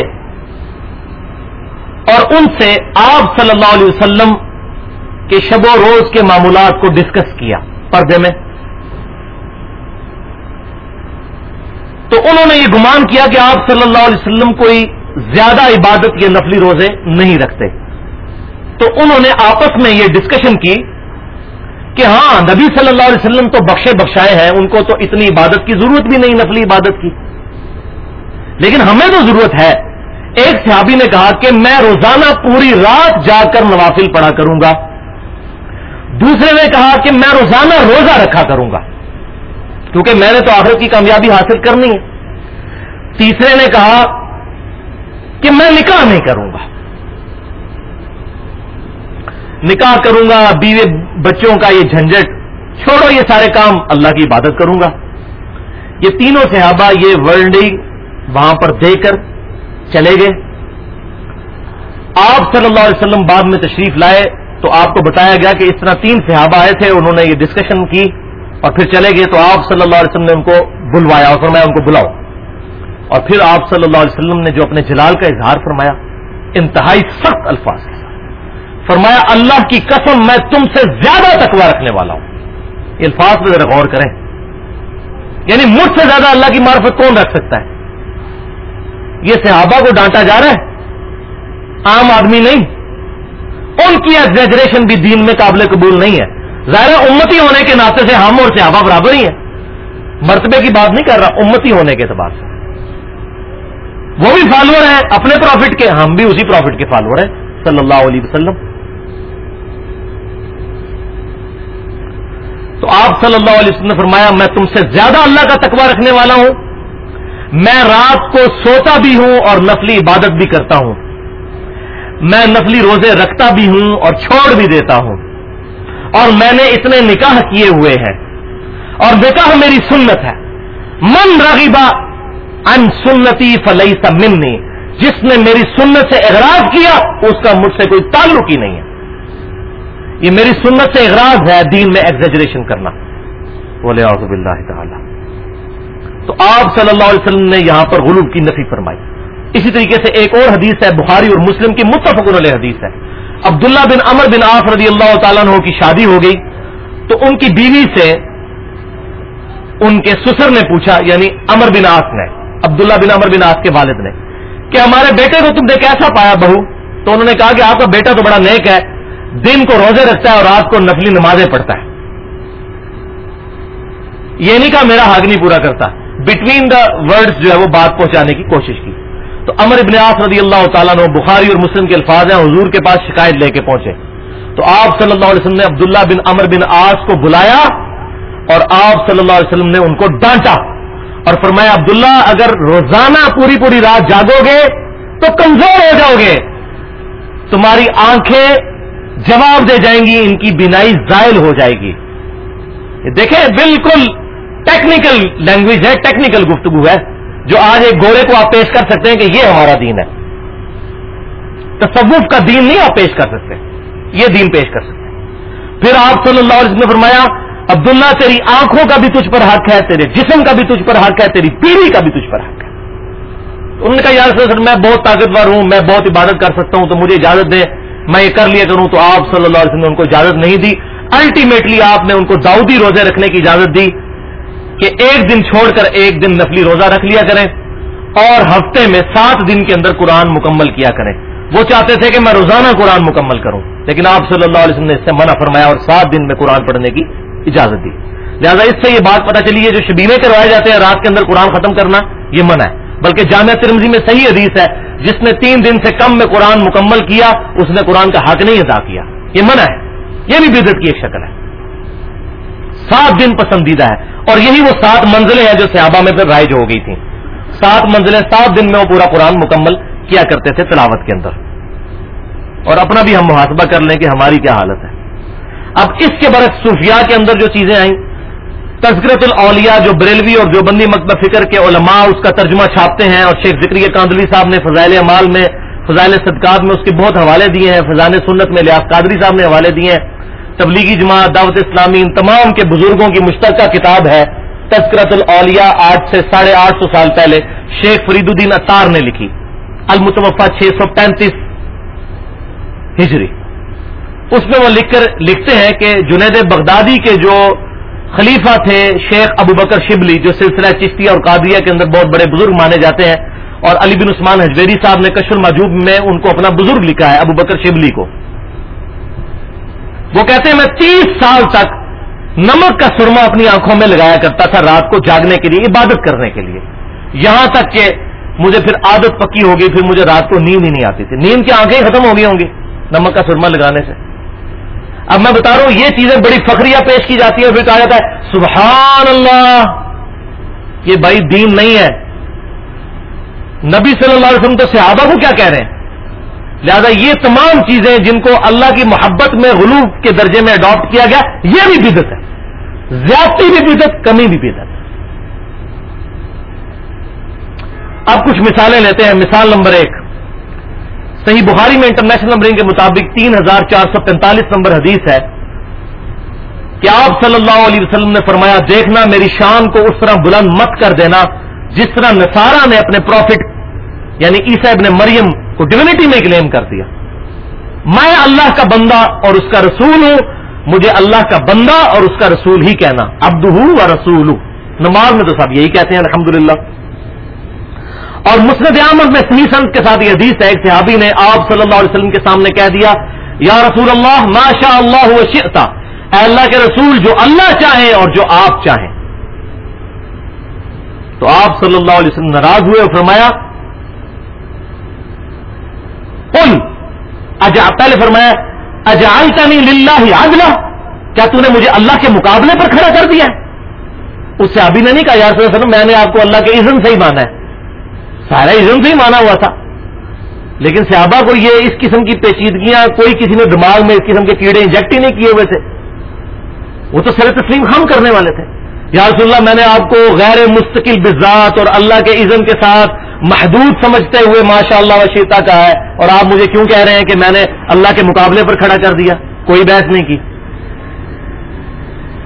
اور ان سے آپ صلی اللہ علیہ وسلم کے شب و روز کے معمولات کو ڈسکس کیا، پردے میں۔ تو انہوں نے یہ گمان کیا کہ آپ صلی اللہ علیہ وسلم کوئی زیادہ عبادت یا نفلی روزے نہیں رکھتے۔ تو انہوں نے آپس میں یہ ڈسکشن کی کہ ہاں نبی صلی اللہ علیہ وسلم تو بخشے بخشائے ہیں، ان کو تو اتنی عبادت کی ضرورت بھی نہیں، نفلی عبادت کی۔ لیکن ہمیں تو ضرورت ہے۔ ایک صحابی نے کہا کہ میں روزانہ پوری رات جا کر نوافل پڑھا کروں گا۔ دوسرے نے کہا کہ میں روزانہ روزہ رکھا کروں گا۔ کیونکہ میں نے تو آخرت کی کامیابی حاصل کرنی ہے۔ تیسرے نے کہا کہ میں نکاح نہیں کروں گا۔ نکاح کروں گا بیوے بچوں کا یہ جھنجٹ چھوڑو یہ سارے کام، اللہ کی عبادت کروں گا۔ یہ تینوں صحابہ یہ ورلڈنگ وہاں پر دے کر چلے گئے۔ آپ صلی اللہ علیہ وسلم بعد میں تشریف لائے تو آپ کو بتایا گیا کہ اس طرح تین صحابہ آئے تھے، انہوں نے یہ ڈسکشن کی۔ اور پھر چلے گئے تو آپ صلی اللہ علیہ وسلم نے ان کو بلوایا اور فرمایا ان کو بلاؤ۔ اور پھر آپ صلی اللہ علیہ وسلم نے جو اپنے جلال کا اظہار فرمایا، انتہائی سخت الفاظ کے ساتھ۔ فرمایا، اللہ کی قسم میں تم سے زیادہ تقوی رکھنے والا ہوں۔ یہ الفاظ پہ ذرا غور کریں۔ یعنی مجھ سے زیادہ اللہ کی معرفت کون رکھ سکتا ہے؟ یہ صحابہ کو ڈانٹا جا رہا ہے، عام آدمی نہیں۔ ان کی ایگزیجریشن بھی دین میں قابل قبول نہیں ہے۔ ظاہر امتی ہونے کے ناطے سے ہم اور صحابہ برابر ہی ہیں۔ مرتبے کی بات نہیں کر رہا، امتی ہونے کے اعتبار سے۔ وہ بھی فالوور ہیں، اپنے پروفٹ کے، ہم بھی اسی پروفٹ کے فالوور ہیں، صلی اللہ علیہ وسلم۔ تو آپ صلی اللہ علیہ وسلم نے فرمایا، میں تم سے زیادہ اللہ کا تقوی رکھنے والا ہوں۔ میں رات کو سوتا بھی ہوں اور نفلی عبادت بھی کرتا ہوں۔ میں نفلی روزے رکھتا بھی ہوں اور چھوڑ بھی دیتا ہوں۔ اور میں نے اتنے نکاح کیے ہوئے ہیں۔ اور نکاح میری سنت ہے۔ من رغیبا ان سنتی فلئی منی۔ جس نے میری سنت سے اغراض کیا، اس کا مجھ سے کوئی تعلق ہی نہیں ہے۔ یہ میری سنت سے اغراض ہے دین میں ایگزیجریشن کرنا۔ بولے آزب اللہ تعالی۔ تو آپ صلی اللہ علیہ وسلم نے یہاں پر غلوب کی نفی فرمائی۔ اسی طریقے سے ایک اور حدیث ہے، بخاری اور مسلم کی متفق علیہ حدیث ہے۔ عبداللہ بن امر بن آف رضی اللہ تعالیٰ عنہ کی شادی ہو گئی تو ان کی بیوی سے ان کے سسر نے پوچھا یعنی امر بن آس نے، عبداللہ بن امر بن آس کے والد نے، کہ ہمارے بیٹے کو تم نے کیسا پایا بہو؟ تو انہوں نے کہا کہ آپ کا بیٹا تو بڑا نیک ہے، دن کو روزے رکھتا ہے اور رات کو نفلی نمازیں پڑھتا ہے۔ یہ نہیں کہا میرا حق نہیں پورا کرتا۔ بٹوین دا ورڈز جو ہے وہ بات پہنچانے کی کوشش کی۔ تو امر ابن آس رضی اللہ تعالیٰ نے بخاری اور مسلم کے الفاظ ہیں، حضور کے پاس شکایت لے کے پہنچے۔ تو آپ صلی اللہ علیہ وسلم نے عبداللہ بن امر بن آس کو بلایا اور آپ صلی اللہ علیہ وسلم نے ان کو ڈانٹا اور فرمایا، عبداللہ، اگر روزانہ پوری پوری رات جاگو گے تو کمزور ہو جاؤ گے تمہاری آنکھیں جواب دے جائیں گی، ان کی بینائی زائل ہو جائے گی۔ دیکھیں، بالکل ٹیکنیکل لینگویج ہے، ٹیکنیکل گفتگو ہے۔ جو آج ایک گورے کو آپ پیش کر سکتے ہیں کہ یہ ہمارا دین ہے۔ تصوف کا دین نہیں آپ پیش کر سکتے۔ یہ دین پیش کر سکتے پھر آپ صلی اللہ علیہ وسلم نے فرمایا، عبداللہ تیری آنکھوں کا بھی تجھ پر حق ہے، تیرے جسم کا بھی تجھ پر حق ہے، تیری پیڑھی کا بھی تجھ پر حق ہے۔ انہوں نے کہا یار میں بہت طاقتور ہوں، میں بہت عبادت کر سکتا ہوں، تو مجھے اجازت دے، میں یہ کر لیا کروں، تو آپ صلی اللہ علیہ وسلم نے ان کو اجازت نہیں دی۔ الٹیمیٹلی آپ نے ان کو داؤدی روزے رکھنے کی اجازت دی۔ کہ ایک دن چھوڑ کر ایک دن نفلی روزہ رکھ لیا کریں اور ہفتے میں سات دن کے اندر قرآن مکمل کیا کریں۔ وہ چاہتے تھے کہ میں روزانہ قرآن مکمل کروں، لیکن آپ صلی اللہ علیہ وسلم نے اس سے منع فرمایا اور سات دن میں قرآن پڑھنے کی اجازت دی۔ لہٰذا اس سے یہ بات پتا چلی ہے جو شبینے کروائے جاتے ہیں، رات کے اندر قرآن ختم کرنا یہ منع ہے۔ بلکہ جامعہ ترمزی میں صحیح حدیث ہے، جس نے تین دن سے کم میں قرآن مکمل کیا، اس نے قرآن کا حق نہیں ادا کیا۔ یہ منع ہے۔ یہ بھی بدت کی ایک شکل ہے۔ سات دن پسندیدہ ہے۔ اور یہی وہ سات منزلیں ہیں جو صحابہ میں پھر رائج ہو گئی تھیں۔ سات منزلیں سات دن میں وہ پورا قرآن مکمل کیا کرتے تھے تلاوت کے اندر۔ اور اپنا بھی ہم محاسبہ کر لیں کہ ہماری کیا حالت ہے۔ اب اس کے برعکس صوفیاء کے اندر جو چیزیں آئیں تذکرت الاولیاء جو بریلوی اور جو بندی مکتب فکر کے علماء اس کا ترجمہ چھاپتے ہیں اور شیخ ذکری کاندلی صاحب نے فضائل امال میں، فضائل صدقات میں اس کے بہت حوالے دیے ہیں فضان سنت میں لیاس قادری صاحب نے حوالے دیے ہیں۔ تبلیغی جماعت دعوت اسلامی ان تمام کے بزرگوں کی مشترکہ کتاب ہے تذکرت الاولیاء آج سے ساڑھے آٹھ سو سال پہلے شیخ فرید الدین اطار نے لکھی۔ المتوفا چھ سو پینتیس ہجری۔ اس میں وہ لکھ کر لکھتے ہیں کہ جنید بغدادی کے جو خلیفہ تھے شیخ ابو بکر شبلی، جو سلسلہ چشتیہ اور قادیہ کے اندر بہت بڑے بزرگ مانے جاتے ہیں، اور علی بن عثمان حجویری صاحب نے کشر مجوب میں ان کو اپنا بزرگ لکھا ہے، ابو بکر شبلی کو۔ وہ کہتے ہیں، میں تیس سال تک نمک کا سرما اپنی آنکھوں میں لگایا کرتا تھا رات کو جاگنے کے لیے، عبادت کرنے کے لیے۔ یہاں تک کہ مجھے پھر عادت پکی ہو گئی پھر مجھے رات کو نیند ہی نہیں آتی تھی۔ نیند کی آنکھیں ختم ہو گئی ہوں گی نمک کا سرما لگانے سے۔ اب میں بتا رہا ہوں، یہ چیزیں بڑی فخریہ پیش کی جاتی ہے پھر کہا جاتا ہے سبحان اللہ یہ بھائی دین نہیں ہے۔ نبی صلی اللہ علیہ وسلم تو صحابہ کو کیا کہہ رہے ہیں؟ لہذا یہ تمام چیزیں جن کو اللہ کی محبت میں غلوب کے درجے میں اڈاپٹ کیا گیا، یہ بھی بدت ہے۔ زیادتی بھی بدت کمی بھی بدت اب کچھ مثالیں لیتے ہیں۔ مثال نمبر ایک، صحیح بخاری میں انٹرنیشنل نمبرنگ کے مطابق تین ہزار چار سو پینتالیس نمبر حدیث ہے کہ آپ صلی اللہ علیہ وسلم نے فرمایا، دیکھنا میری شان کو اس طرح بلند مت کر دینا، جس طرح نسارا نے اپنے پروفٹ یعنی عیسا ابن مریم کو ڈیونٹی میں کلیم کر دیا۔ میں اللہ کا بندہ اور اس کا رسول ہوں، مجھے اللہ کا بندہ اور اس کا رسول ہی کہنا۔ ابد ہوں و رسول ہوں نماز میں تو صاحب یہی کہتے ہیں، الحمدللہ۔ اور مسند احمد میں صحیح سنت کے ساتھ یہ حدیث ہے، ایک صحابی نے آپ صلی اللہ علیہ وسلم کے سامنے کہہ دیا، یا رسول اللہ، ما شاء اللہ شئتا۔ اے اللہ کے رسول، جو اللہ چاہے اور جو آپ چاہیں۔ تو آپ صلی اللہ علیہ وسلم ناراض ہوئے اور فرمایا کون اجا پہلے فرمایا اجالتا نہیں للہ ہی کیا تو نے مجھے اللہ کے مقابلے پر کھڑا کر دیا اس سے ابھی نے نہیں کہا، یار وسلم، میں نے آپ کو اللہ کے عزم سے ہی مانا ہے۔ سارا عزم سے ہی مانا ہوا تھا۔ لیکن صحابہ کو یہ اس قسم کی پیچیدگیاں کوئی کسی نے دماغ میں اس قسم کے کیڑے انجیکٹ ہی نہیں کیے ہوئے تھے۔ وہ تو سر تسلیم ہم کرنے والے تھے۔ یا رسول اللہ، میں نے آپ کو غیر مستقل بزاد اور اللہ کے عزم کے ساتھ محدود سمجھتے ہوئے ماشاء اللہ وشیتا کا ہے اور آپ مجھے کیوں کہہ رہے ہیں کہ میں نے اللہ کے مقابلے پر کھڑا کر دیا؟ کوئی بحث نہیں کی۔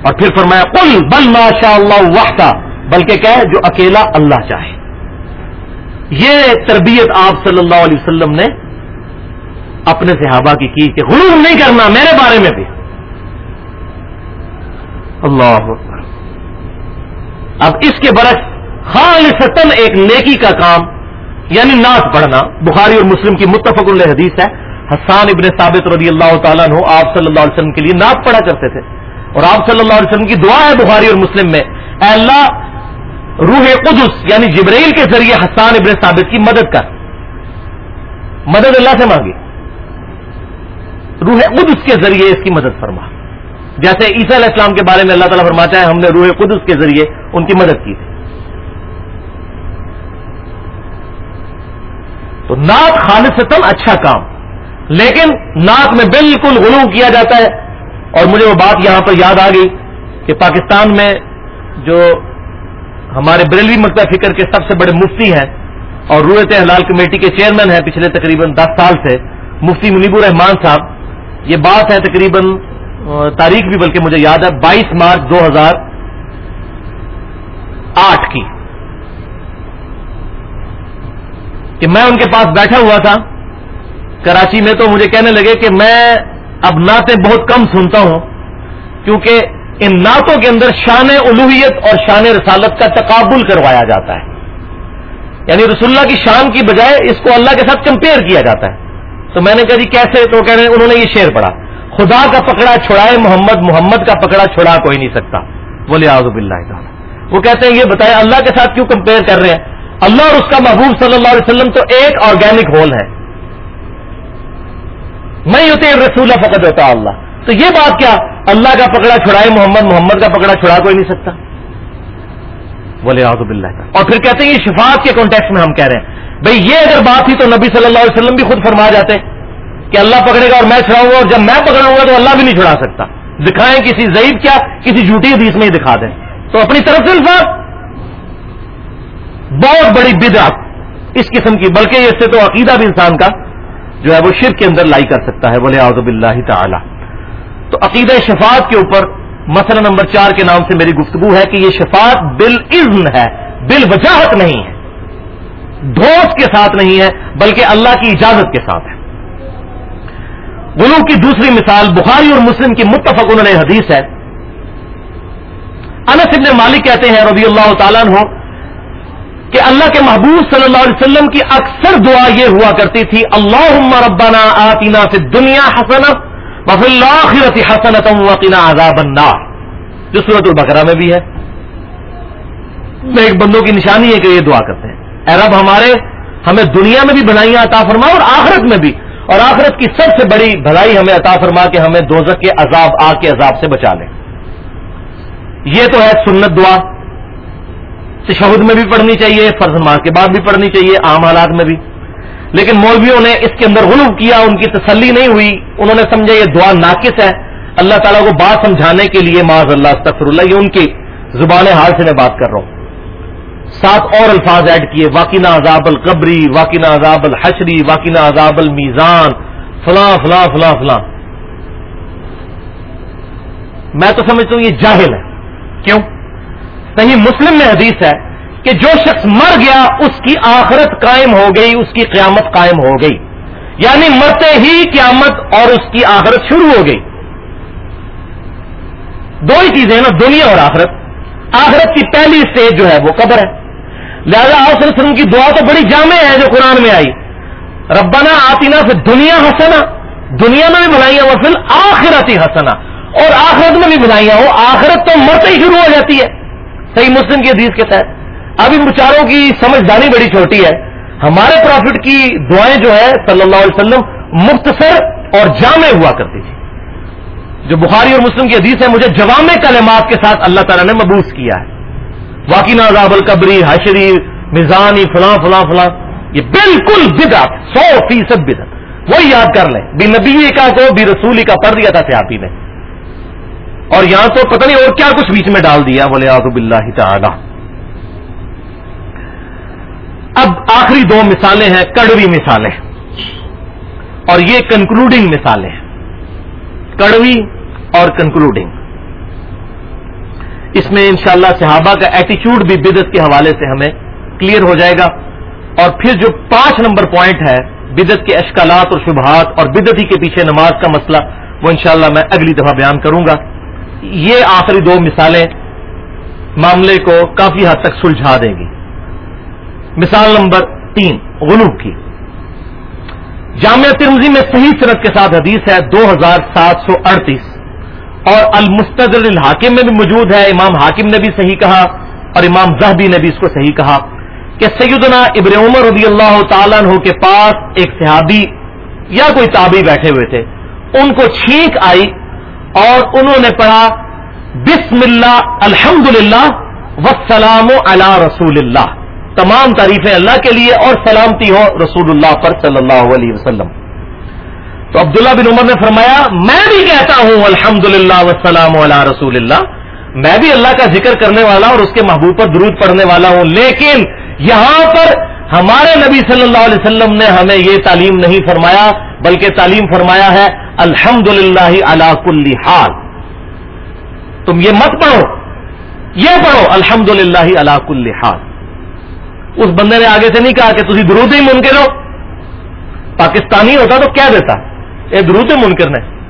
اور پھر فرمایا، قل بل ماشاء اللہ وحدہ، بلکہ کہ جو اکیلا اللہ چاہے۔ یہ تربیت آپ صلی اللہ علیہ وسلم نے اپنے صحابہ کی کی کہ غلوم نہیں کرنا میرے بارے میں بھی۔ اللہ اب اس کے برعکس خالصتاً ایک نیکی کا کام یعنی نعت پڑھنا بخاری اور مسلم کی متفق اللہ حدیث ہے، حسان ابن ثابت رضی اللہ تعالیٰ عنہ آپ صلی اللہ علیہ وسلم کے لیے نعت پڑھا کرتے تھے۔ اور آپ صلی اللہ علیہ وسلم کی دعا ہے بخاری اور مسلم میں، اے اللہ، روح قدس یعنی جبرائیل کے ذریعے حسان ابن ثابت کی مدد کر۔ مدد اللہ سے مانگی۔ روح قدس کے ذریعے اس کی مدد فرما۔ جیسے عیسیٰ علیہ السلام کے بارے میں اللہ تعالیٰ فرماتا ہے، ہم نے روح قدس کے ذریعے ان کی مدد کی۔ تھی تو نعت خالصتاً اچھا کام، لیکن نعت میں بالکل غلو کیا جاتا ہے۔ اور مجھے وہ بات یہاں پر یاد آ گئی کہ پاکستان میں جو ہمارے بریلوی مکتب فکر کے سب سے بڑے مفتی ہیں اور رویت حلال کمیٹی کے چیئرمین ہیں پچھلے تقریباً دس سال سے، مفتی منیب الرحمان صاحب، یہ بات ہے تقریباً تاریخ بھی بلکہ مجھے یاد ہے، بائیس مارچ دو ہزار آٹھ کی۔ کہ میں ان کے پاس بیٹھا ہوا تھا، کراچی میں تو مجھے کہنے لگے کہ میں اب نعتیں بہت کم سنتا ہوں، کیونکہ ان نعتوں کے اندر شان الوحیت اور شان رسالت کا تقابل کروایا جاتا ہے۔ یعنی رسول اللہ کی شان کی بجائے اس کو اللہ کے ساتھ کمپیئر کیا جاتا ہے۔ تو میں نے کہا جی کیسے؟ تو کہہ رہے انہوں نے یہ شعر پڑھا۔ خدا کا پکڑا چھڑائے محمد محمد کا پکڑا چھڑا کوئی نہیں سکتا۔ بولے آزب اللہ تعالیٰ۔ وہ کہتے ہیں یہ بتائیں اللہ کے ساتھ کیوں کمپیئر کر رہے ہیں؟ اللہ اور اس کا محبوب صلی اللہ علیہ وسلم تو ایک آرگینک ہول ہے۔ نہیں ہوتے رسول فقط ہوتا اللہ۔ تو یہ بات کیا؟ اللہ کا پکڑا چھڑائے محمد محمد کا پکڑا چھڑا کوئی نہیں سکتا۔ بولے آزب اللہ کا اور پھر کہتے ہیں یہ شفاعت کے کانٹیکس میں ہم کہہ رہے ہیں۔ بھئی یہ اگر بات تھی تو نبی صلی اللہ علیہ وسلم بھی خود فرما جاتے۔ ہیں کہ اللہ پکڑے گا اور میں چھڑاؤں گا اور جب میں پکڑوں گا تو اللہ بھی نہیں چھڑا سکتا۔ دکھائیں کسی ضعیف کیا، کسی جھوٹی حدیث میں ہی دکھا دیں۔ تو اپنی طرف سے الفاظ۔ بہت بڑی بدعت اس قسم کی، بلکہ اس سے تو عقیدہ بھی انسان کا جو ہے وہ شرک کے اندر لائی کر سکتا ہے بولے آزب اللہ تعالی۔ تو عقیدہ شفاعت کے اوپر مسئلہ نمبر چار کے نام سے میری گفتگو ہے کہ یہ شفاعت بال ہے بال وجاہت نہیں ہے۔ دھوس کے ساتھ نہیں ہے، بلکہ اللہ کی اجازت کے ساتھ ہے۔ غلو کی دوسری مثال بخاری اور مسلم کی متفق انہوں نے حدیث ہے۔ انس ابن مالک کہتے ہیں رضی اللہ تعالیٰ ہو کہ اللہ کے محبوب صلی اللہ علیہ وسلم کی اکثر دعا یہ ہوا کرتی تھی اللہ ربنا آتینا فی دنیا حسن وفی اللہ حسنت وقنا عذاب النار۔ جو صورت البقرہ میں بھی ہے۔ ایک بندوں کی نشانی ہے کہ یہ دعا کرتے ہیں۔ اے رب ہمارے، ہمیں دنیا میں بھی بنائیاں عطا فرما اور آخرت میں بھی۔ اور آخرت کی سب سے بڑی بھلائی ہمیں عطا فرما کہ ہمیں دوزک کے عذاب، آگ کے عذاب سے بچا لیں۔ یہ تو ہے سنت دعا۔ تشہد میں بھی پڑھنی چاہیے، فرض ماہ کے بعد بھی پڑھنی چاہیے، عام حالات میں بھی۔ لیکن مولویوں نے اس کے اندر غلو کیا، ان کی تسلی نہیں ہوئی۔ انہوں نے سمجھا یہ دعا ناقص ہے۔ اللہ تعالیٰ کو بات سمجھانے کے لیے معاذ اللہ استفر اللہ، یہ ان کی زبان حال سے میں بات کر رہا ہوں۔ سات اور الفاظ ایڈ کیے واقعہ عذاب القبری واقعہ عذاب الحشری واقعہ عذاب المیزان، فلاں فلاں فلاں فلاں۔ میں تو سمجھتا ہوں یہ جاہل ہے۔ کیوں؟ صحیح مسلم میں حدیث ہے کہ جو شخص مر گیا، اس کی آخرت قائم ہو گئی، اس کی قیامت قائم ہو گئی۔ یعنی مرتے ہی قیامت اور اس کی آخرت شروع ہو گئی۔ دو ہی چیزیں نا، دنیا اور آخرت۔ آخرت کی پہلی اسٹیج جو ہے وہ قبر ہے۔ لہذا آؤ وسلم کی دعا تو بڑی جامع ہے جو قرآن میں آئی۔ ربنا آتینا سے دنیا ہسنا دنیا میں بھی بنائی وہ پھر آخرت ہی ہسنا اور آخرت میں بھی بنائی ہو آخرت تو مرتے ہی شروع ہو جاتی ہے۔ صحیح مسلم کی حدیث کے تحت۔ اب ان بچاروں کی سمجھدانی بڑی چھوٹی ہے۔ ہمارے پروفٹ کی دعائیں جو ہے صلی اللہ علیہ وسلم مختصر اور جامع ہوا کرتی تھی جو بخاری اور مسلم کی حدیث ہے، مجھے جوامع کلمات کے ساتھ اللہ تعالیٰ نے مبوس کیا ہے۔ واقعی نازاب القبری، حشری، میزانی، فلاں فلاں فلاں، یہ بالکل بدعت، سو فیصد بدعت۔ وہی یاد کر لیں، بھی نبی کا کو، بھی رسولی کا پڑھ دیا تھا سیاپی نے۔ اور یہاں تو پتہ نہیں اور کیا کچھ بیچ میں ڈال دیا بولے آزب اللہ تعالی۔ اب آخری دو مثالیں ہیں، کڑوی مثالیں۔ اور یہ کنکلوڈنگ مثالیں کڑوی اور کنکلوڈنگ اس میں انشاءاللہ صحابہ کا ایٹیچیوڈ بھی بدت کے حوالے سے ہمیں کلیئر ہو جائے گا۔ اور پھر جو پانچ نمبر پوائنٹ ہے بدت کے اشکالات اور شبہات اور بدتی کے پیچھے نماز کا مسئلہ، وہ انشاءاللہ میں اگلی دفعہ بیان کروں گا۔ یہ آخری دو مثالیں معاملے کو کافی حد تک سلجھا دیں گی۔ مثال نمبر تین غلوب کی۔ جامعہ ترمزی میں صحیح صنعت کے ساتھ حدیث ہے، دو ہزار سات سو اڑتیس۔ اور المستر الحاکم میں بھی موجود ہے۔ امام حاکم نے بھی صحیح کہا اور امام زہبی نے بھی اس کو صحیح کہا کہ سیدنا ابر عمر رضی اللہ تعالیٰ عنہ کے پاس ایک صحابی یا کوئی تابی بیٹھے ہوئے تھے۔ ان کو چھینک آئی اور انہوں نے پڑھا، بسم اللہ الحمد للہ وسلام اللہ رسول اللہ تمام تعریفیں اللہ کے لیے اور سلامتی ہو رسول اللہ پر صلی اللہ علیہ وسلم۔ تو عبداللہ بن عمر نے فرمایا، میں بھی کہتا ہوں الحمد للہ وسلام علیہ رسول اللہ میں بھی اللہ کا ذکر کرنے والا اور اس کے محبوب پر درود پڑھنے والا ہوں، لیکن یہاں پر ہمارے نبی صلی اللہ علیہ وسلم نے ہمیں یہ تعلیم نہیں فرمایا، بلکہ تعلیم فرمایا ہے الحمد للہ اللہ کل حال۔ تم یہ مت پڑھو، یہ پڑھو الحمد للہ اللہ کل حال۔ اس بندے نے آگے سے نہیں کہا کہ تھی درود ہی منکر ہو۔ پاکستانی ہوتا تو کیا دیتا؟ یہ درود منکر نے۔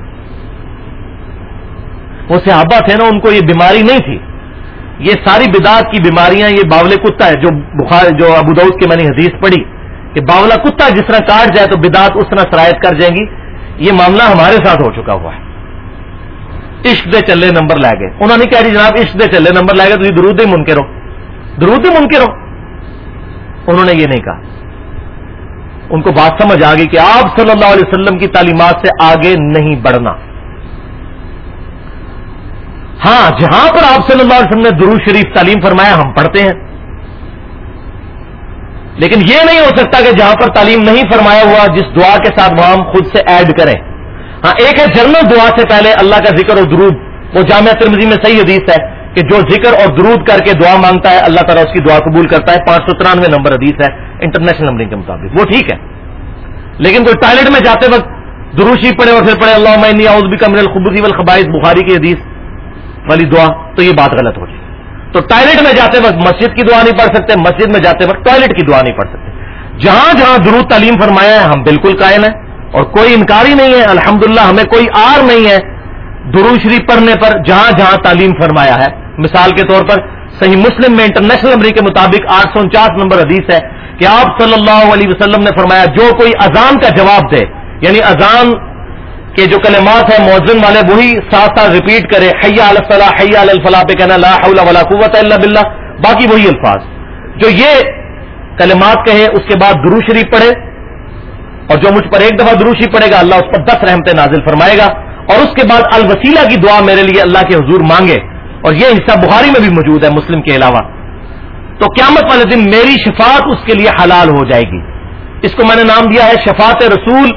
وہ صحابہ تھے نا، ان کو یہ بیماری نہیں تھی۔ یہ ساری بدعت کی بیماریاں، یہ باولے کتا ہے، جو بخار جو ابود کی میں نے حدیث پڑھی، کہ باولا کتا جس طرح کاٹ جائے تو بدعت اس طرح سرایت کر جائیں گی۔ یہ معاملہ ہمارے ساتھ ہو چکا ہوا ہے۔ عشق دے چلے نمبر لے گئے۔ انہوں نے کہا جی جناب، عشق دے چلے نمبر لے گئے، تو یہ درود ہی منکر ہو۔ درود ہی منکر ہو۔ انہوں نے یہ نہیں کہا۔ ان کو بات سمجھ آ گئی کہ آپ صلی اللہ علیہ وسلم کی تعلیمات سے آگے نہیں بڑھنا۔ ہاں جہاں پر آپ صلی اللہ علیہ وسلم نے درو شریف تعلیم فرمایا، ہم پڑھتے ہیں۔ لیکن یہ نہیں ہو سکتا کہ جہاں پر تعلیم نہیں فرمایا ہوا، جس دعا کے ساتھ وہ ہم خود سے ایڈ کریں۔ ہاں ایک ہے جنرل دعا سے پہلے اللہ کا ذکر اور درود۔ وہ جامعہ ترمزی میں صحیح حدیث ہے۔ کہ جو ذکر اور درود کر کے دعا مانگتا ہے، اللہ تعالیٰ اس کی دعا قبول کرتا ہے۔ پانچ سو ترانوے نمبر حدیث ہے، انٹرنیشنل نمبرنگ کے مطابق۔ وہ ٹھیک ہے۔ لیکن کوئی ٹوائلٹ میں جاتے وقت دروشی پڑے اور پھر پڑھے اللہ بھی کمر الخبی والخبائز بخاری کی حدیث والی دعا، تو یہ بات غلط ہو جائے۔ تو ٹوائلٹ میں جاتے وقت مسجد کی دعا نہیں پڑھ سکتے، مسجد میں جاتے وقت ٹوائلٹ کی دعا نہیں پڑھ سکتے۔ جہاں جہاں درود تعلیم فرمایا ہے، ہم بالکل قائم ہیں۔ اور کوئی انکار ہی نہیں ہے، الحمدللہ ہمیں کوئی آر نہیں ہے۔ درو شریف پڑھنے پر جہاں جہاں تعلیم فرمایا ہے مثال کے طور پر صحیح مسلم میں انٹرنیشنل نمبر کے مطابق آٹھ سو انچاس نمبر حدیث ہے کہ آپ صلی اللہ علیہ وسلم نے فرمایا، جو کوئی اذان کا جواب دے یعنی اذان کے جو کلمات ہیں موزن والے، وہی ساتھ ساتھ ریپیٹ کرے حیا الفلاح حیا الفلاح، پہ کہنا لا حول ولا قوت الا باللہ، باقی وہی الفاظ۔ جو یہ کلمات کہے، اس کے بعد درو شریف پڑھے، اور جو مجھ پر ایک دفعہ دروشی پڑے گا، اللہ اس پر دس رحمتیں نازل فرمائے گا۔ اور اس کے بعد الوسیلہ کی دعا میرے لیے اللہ کے حضور مانگے۔ اور یہ حصہ بخاری میں بھی موجود ہے، مسلم کے علاوہ۔ تو قیامت والے دن میری شفاعت اس کے لیے حلال ہو جائے گی۔ اس کو میں نے نام دیا ہے شفاعت رسول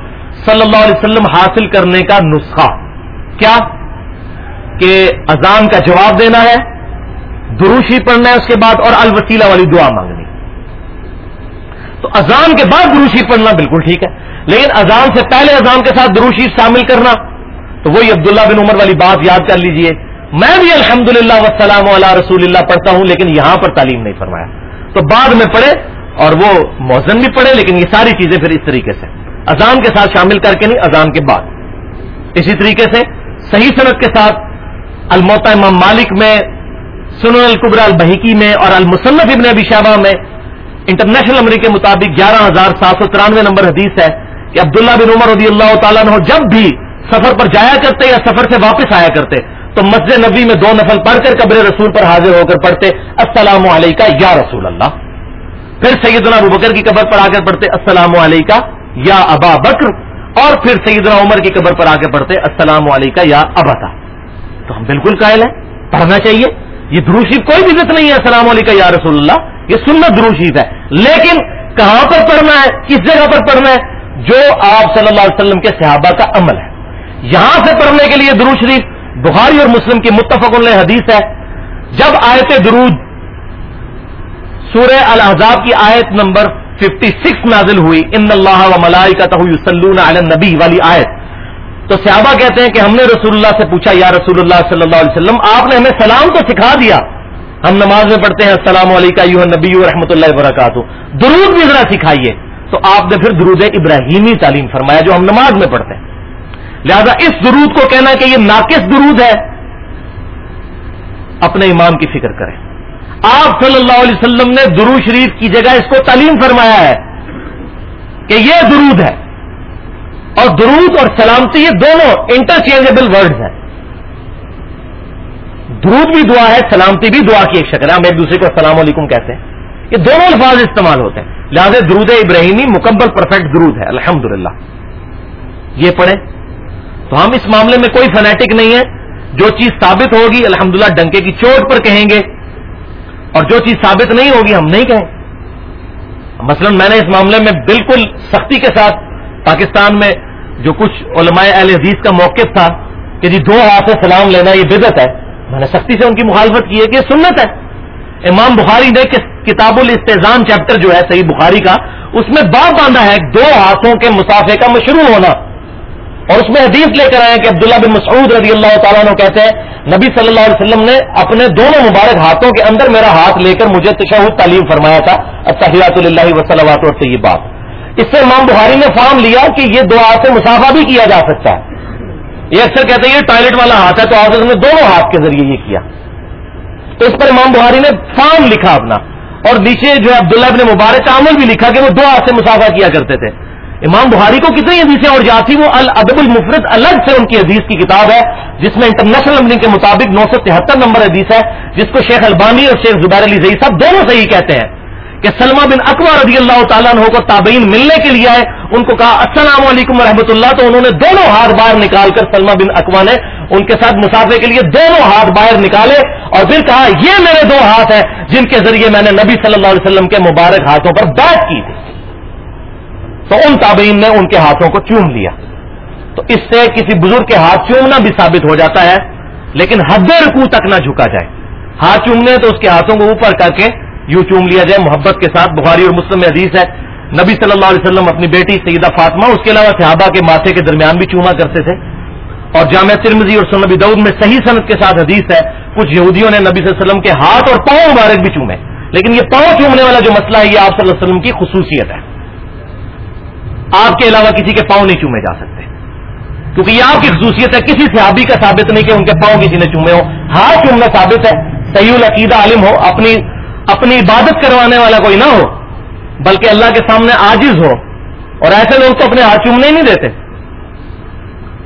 صلی اللہ علیہ وسلم حاصل کرنے کا نسخہ۔ کیا؟ کہ اذان کا جواب دینا ہے، دروشی پڑھنا ہے، اس کے بعد اور الوسیلہ والی دعا مانگنی۔ تو اذان کے بعد دروشی پڑھنا بالکل ٹھیک ہے، لیکن اذان سے پہلے اذان کے ساتھ دروشی شامل کرنا۔ تو وہی عبداللہ بن عمر والی بات یاد کر لیجیے۔ میں بھی الحمد للہ وسلام علیہ رسول اللہ پڑھتا ہوں، لیکن یہاں پر تعلیم نہیں فرمایا۔ تو بعد میں پڑھے اور وہ موزن بھی پڑھے، لیکن یہ ساری چیزیں پھر اس طریقے سے۔ اذان کے ساتھ شامل کر کے نہیں، اذان کے بعد۔ اسی طریقے سے صحیح صنعت کے ساتھ الموتا امام مالک میں، سنن القبر البحیکی میں اور المصنف ابن ابی شہبہ میں انٹرنیشنل نمبر کے مطابق گیارہ ہزار سات سو ترانوے نمبر حدیث ہے کہ عبداللہ بن عمر رضی اللہ تعالیٰ نے جب بھی سفر پر جایا کرتے یا سفر سے واپس آیا کرتے تو مسجد نبی میں دو نفل پڑھ کر قبر رسول پر حاضر ہو کر پڑھتے، السلام علیکہ یا رسول اللہ۔ پھر سیدنا ابو بکر کی قبر پر آ کر پڑھتے، السلام علیکہ یا ابا بکر۔ اور پھر سیدنا عمر کی قبر پر آ کے پڑھتے، السلام علیکہ یا ابتا۔ تو ہم بالکل قائل ہیں، پڑھنا چاہیے۔ یہ دروشی کوئی بھی نہیں ہے، السلام علیکم یا رسول اللہ۔ یہ سنت دروشیف ہے۔ لیکن کہاں پر پڑھنا ہے، کس جگہ پر پڑھنا ہے، جو آپ صلی اللہ علیہ وسلم کے صحابہ کا عمل ہے۔ یہاں سے پڑھنے کے لیے درو شریف بخاری اور مسلم کی متفق علیہ حدیث ہے، جب آیت درود سورہ الحضاب کی آیت نمبر 56 نازل ہوئی، ان اللہ و ملائی کا علی نبی والی آیت، تو صحابہ کہتے ہیں کہ ہم نے رسول اللہ سے پوچھا، یا رسول اللہ صلی اللہ علیہ وسلم، آپ نے ہمیں سلام تو سکھا دیا۔ ہم نماز میں پڑھتے ہیں، السلام علیکم یو نبی رحمۃ اللہ وبرکاتہ۔ درود بھی ذرا سکھائیے۔ تو آپ نے پھر درود ابراہیمی تعلیم فرمایا، جو ہم نماز میں پڑھتے ہیں۔ لہذا اس درود کو کہنا کہ یہ ناقص درود ہے، اپنے امام کی فکر کریں۔ آپ صلی اللہ علیہ وسلم نے درو شریف کی جگہ اس کو تعلیم فرمایا ہے کہ یہ درود ہے۔ اور درود اور سلامتی یہ دونوں انٹرچینجبل ورڈز ہیں۔ درود بھی دعا ہے، سلامتی بھی دعا کی ایک شکل ہے۔ ہم ایک دوسرے کو السلام علیکم کہتے ہیں۔ یہ دونوں الفاظ استعمال ہوتے ہیں۔ لہٰذا درود ابراہیمی مکمل پرفیکٹ درود ہے الحمد یہ پڑھے تو ہم اس معاملے میں کوئی فنیٹک نہیں ہے جو چیز ثابت ہوگی الحمد ڈنکے کی چوٹ پر کہیں گے۔ اور جو چیز ثابت نہیں ہوگی، ہم نہیں کہیں۔ مثلا میں نے اس معاملے میں بالکل سختی کے ساتھ پاکستان میں جو کچھ علماء اہل حدیث کا موقف تھا کہ جی دو ہاتھ سے سلام لینا یہ بدت ہے، میں نے سختی سے ان کی مخالفت کی ہے کہ یہ سنت ہے۔ امام بخاری نے کتاب الاستحزان چیپٹر جو ہے، صحیح بخاری کا، اس میں باپ باندھا ہے دو ہاتھوں کے مسافے کا مشروع ہونا۔ اور اس میں حدیث لے کر آئے کہ عبداللہ بن مسعود رضی اللہ تعالیٰ عنہ کہتے ہیں، نبی صلی اللہ علیہ وسلم نے اپنے دونوں مبارک ہاتھوں کے اندر میرا ہاتھ لے کر مجھے تشہد تعلیم فرمایا تھا اصحیات اللہ وسلمات اور طیبات بات اس سے امام بخاری نے فارم لیا کہ یہ دعا سے مسافہ بھی کیا جا سکتا ہے۔ یہ اکثر کہتے ہیں یہ ٹوائلٹ والا ہاتھ ہے، تو آپ نے دونوں ہاتھ کے ذریعے یہ کیا۔ تو اس پر امام بخاری نے فارم لکھا اپنا۔ اور نیچے جو ہے عبداللہ ابن مبارک کا عمل بھی لکھا کہ وہ دو ہاتھ سے مسافہ کیا کرتے تھے۔ امام بخاری کو کتنی حدیثیں اور جاتی وہ الادب المفرد الگ سے ان کی حدیث کی کتاب ہے، جس میں انٹرنیشنل نمبرنگ کے مطابق نو سو تہتر نمبر حدیث ہے، جس کو شیخ البانی اور شیخ زبیر علی زئی صاحب دونوں صحیح کہتے ہیں کہ سلمہ بن اکبر رضی اللہ تعالیٰ عنہ کو تابعین ملنے کے لیے آئے، ان کو کہا، السلام علیکم ورحمۃ اللہ. تو انہوں نے دونوں ہاتھ باہر نکال کر سلمہ بن اکوا نے ان کے ساتھ مسافے کے لیے دونوں ہاتھ باہر نکالے اور پھر کہا، یہ میرے دو ہاتھ ہیں جن کے ذریعے میں نے نبی صلی اللہ علیہ وسلم کے مبارک ہاتھوں پر بیٹھ کی تھی۔ تو ان تابعین نے ان کے ہاتھوں کو چوم لیا۔ تو اس سے کسی بزرگ کے ہاتھ چومنا بھی ثابت ہو جاتا ہے، لیکن حد رکو تک نہ جھکا جائے۔ ہاتھ چومنے تو اس کے ہاتھوں کو اوپر کر کے یوں چوم لیا جائے۔ محبت کے ساتھ بخاری اور مسلم حدیث ہے، نبی صلی اللہ علیہ وسلم اپنی بیٹی سیدہ فاطمہ، اس کے علاوہ صحابہ کے ماتھے کے درمیان بھی چوما کرتے تھے۔ اور جامع ترمزی اور سنبی دعود میں صحیح صنعت کے ساتھ حدیث ہے، کچھ یہودیوں نے نبی صلی اللہ علیہ وسلم کے ہاتھ اور پاؤں مبارک بھی چومے۔ لیکن یہ پاؤں چومنے والا جو مسئلہ ہے، یہ آپ صلی اللہ علیہ وسلم کی خصوصیت ہے۔ آپ کے علاوہ کسی کے پاؤں نہیں چومے جا سکتے۔ کیونکہ یہ آپ کی خصوصیت ہے، کسی صحابی کا ثابت نہیں کہ ان کے پاؤں کسی نے چومے ہو ہاتھ چومنا ثابت ہے، صحیح العقیدہ عالم ہو، اپنی اپنی عبادت کروانے والا کوئی نہ ہو، بلکہ اللہ کے سامنے عاجز ہو۔ اور ایسے لوگ تو اپنے ہاتھ چومنے ہی نہیں دیتے۔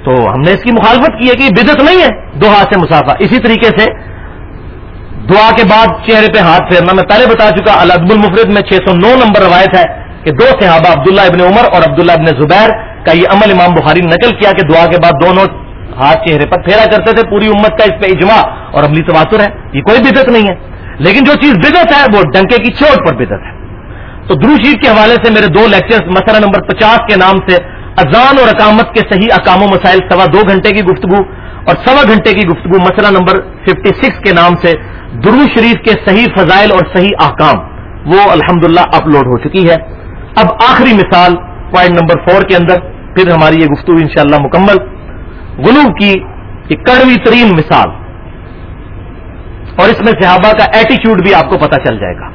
تو ہم نے اس کی مخالفت کی ہے کہ بدت نہیں ہے۔ دو ہاتھ سے مسافہ۔ اسی طریقے سے دعا کے بعد چہرے پہ ہاتھ پھیرنا۔ میں پہلے بتا چکا الدب المفرد میں چھ سو نو نمبر روایت ہے۔ کہ دو صحابہ عبداللہ ابن عمر اور عبداللہ ابن زبیر کا یہ عمل امام بخاری نے نقل کیا کہ دعا کے بعد دونوں ہاتھ چہرے پر پھیرا کرتے تھے، پوری امت کا اس پہ اجماع اور عملی تواتر ہے۔ یہ کوئی بدت نہیں ہے۔ لیکن جو چیز بدت ہے، وہ ڈنکے کی چوٹ پر بدت ہے۔ تو دروشید کے حوالے سے میرے دو لیکچر مسئلہ نمبر پچاس کے نام سے اذان اور اقامت کے صحیح اقام و مسائل سوا دو گھنٹے کی گفتگو اور سوا گھنٹے کی گفتگو، مسئلہ نمبر ففٹی سکس کے نام سے درو شریف کے صحیح فضائل اور صحیح احکام، وہ الحمدللہ اپلوڈ ہو چکی ہے۔ اب آخری مثال پوائنٹ نمبر فور کے اندر پھر ہماری یہ گفتگو انشاءاللہ مکمل۔ غلو کی ایک کڑوی ترین مثال۔ اور اس میں صحابہ کا ایٹیچیوڈ بھی آپ کو پتا چل جائے گا۔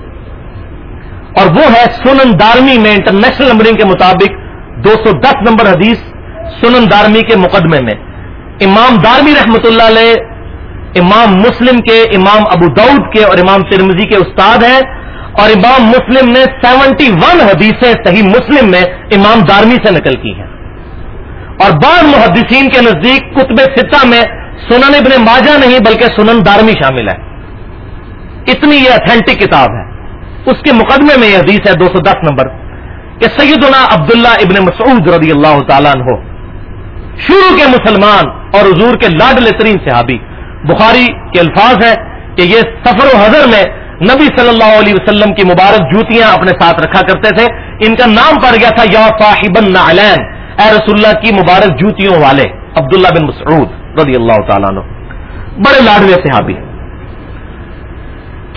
اور وہ ہے سنن دارمی میں انٹرنیشنل نمبرنگ کے مطابق دو سو دس نمبر حدیث سنن دارمی کے مقدمے میں۔ امام دارمی رحمت اللہ علیہ، امام مسلم کے، امام ابو دعود کے اور امام ترمزی کے استاد ہیں۔ اور امام مسلم نے سیونٹی ون حدیثیں صحیح مسلم میں امام دارمی سے نقل کی ہیں۔ اور بعض محدثین کے نزدیک کتب ستہ میں سنن ابن ماجہ نہیں بلکہ سنن دارمی شامل ہے۔ اتنی یہ اتھینٹک کتاب ہے۔ اس کے مقدمے میں یہ حدیث ہے دو سو دس نمبر کہ سیدنا عبداللہ ابن مسعود رضی اللہ تعالیٰ عنہ، شروع کے مسلمان اور حضور کے لاڈل ترین صحابی، بخاری کے الفاظ ہیں کہ یہ سفر و حضر میں نبی صلی اللہ علیہ وسلم کی مبارک جوتیاں اپنے ساتھ رکھا کرتے تھے۔ ان کا نام پڑ گیا تھا یا صاحب النعلین اے رسول اللہ کی مبارک جوتیوں والے۔ عبداللہ بن مسعود رضی اللہ تعالیٰ عنہ۔ بڑے لاڈوے صحابی۔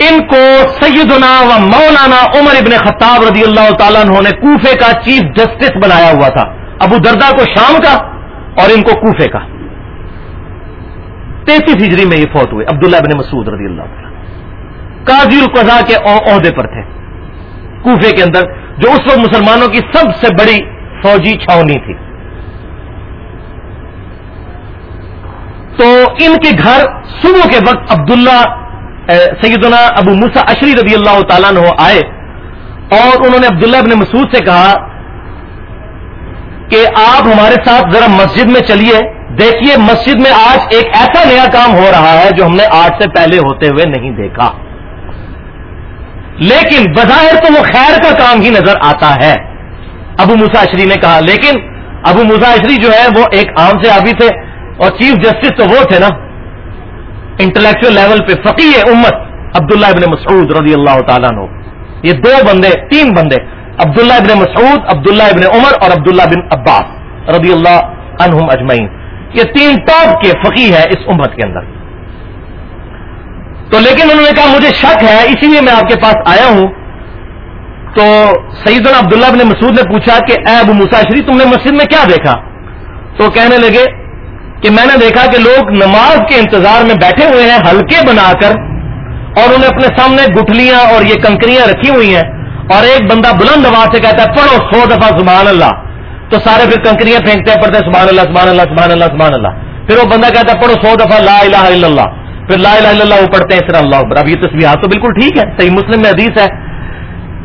ان کو سیدنا و مولانا عمر ابن خطاب رضی اللہ تعالیٰ عنہ نے کوفے کا چیف جسٹس بنایا ہوا تھا۔ ابو دردا کو شام کا اور ان کو کوفے کا۔ تینتیس ہجری میں یہ فوت ہوئے۔ عبداللہ ابن مسعود رضی اللہ تعالیٰ قاضی القضا کے عہدے پر تھے۔ کوفے کے اندر، جو اس وقت مسلمانوں کی سب سے بڑی فوجی چھاونی تھی۔ تو ان کے گھر صبح کے وقت عبداللہ سیدنا ابو مسا اشری رضی اللہ تعالیٰ نے آئے اور انہوں نے عبداللہ ابن مسعود سے کہا کہ آپ ہمارے ساتھ ذرا مسجد میں چلیے۔ دیکھیے، مسجد میں آج ایک ایسا نیا کام ہو رہا ہے جو ہم نے آج سے پہلے ہوتے ہوئے نہیں دیکھا۔ لیکن بظاہر تو وہ خیر کا کام ہی نظر آتا ہے۔ ابو مساشری نے کہا، لیکن ابو مساشری جو ہے وہ ایک عام سے آبی تھے اور چیف جسٹس تو وہ تھے نا۔ انٹلیکچل لیول پہ فقی امت عبداللہ ابن مسعود رضی اللہ تعالیٰ نو یہ دو بندے، تین بندے، عبداللہ ابن مسعود، عبداللہ ابن عمر اور عبداللہ بن عباس رضی اللہ عنہم اجمعین۔ یہ تین ٹاپ کے فقی ہے اس امت کے اندر۔ تو لیکن انہوں نے کہا مجھے شک ہے، اسی لیے میں آپ کے پاس آیا ہوں۔ تو سعید عبداللہ ابن مسعود نے پوچھا کہ، اے ابو مساشری تم نے مسجد میں کیا دیکھا؟ تو کہنے لگے کہ میں نے دیکھا کہ لوگ نماز کے انتظار میں بیٹھے ہوئے ہیں ہلکے بنا کر، اور انہیں اپنے سامنے گٹھلیاں اور یہ کنکریاں رکھی ہوئی ہیں۔ اور ایک بندہ بلند آواز سے کہتا ہے، پڑھو سو دفعہ سبحان اللہ۔ تو سارے پھر کنکریاں پھینکتے ہیں، پڑھتے ہیں، سبحان اللہ سبحان اللہ سبحان اللہ سبحان اللہ۔ پھر وہ بندہ کہتا ہے، پڑھو سو دفعہ لا الہ الا اللہ۔ پھر لا الہ الا اللہ وہ پڑھتے ہیں صرف اللہ اب یہ تصویر تو بالکل ٹھیک ہے، صحیح مسلم میں حدیث ہے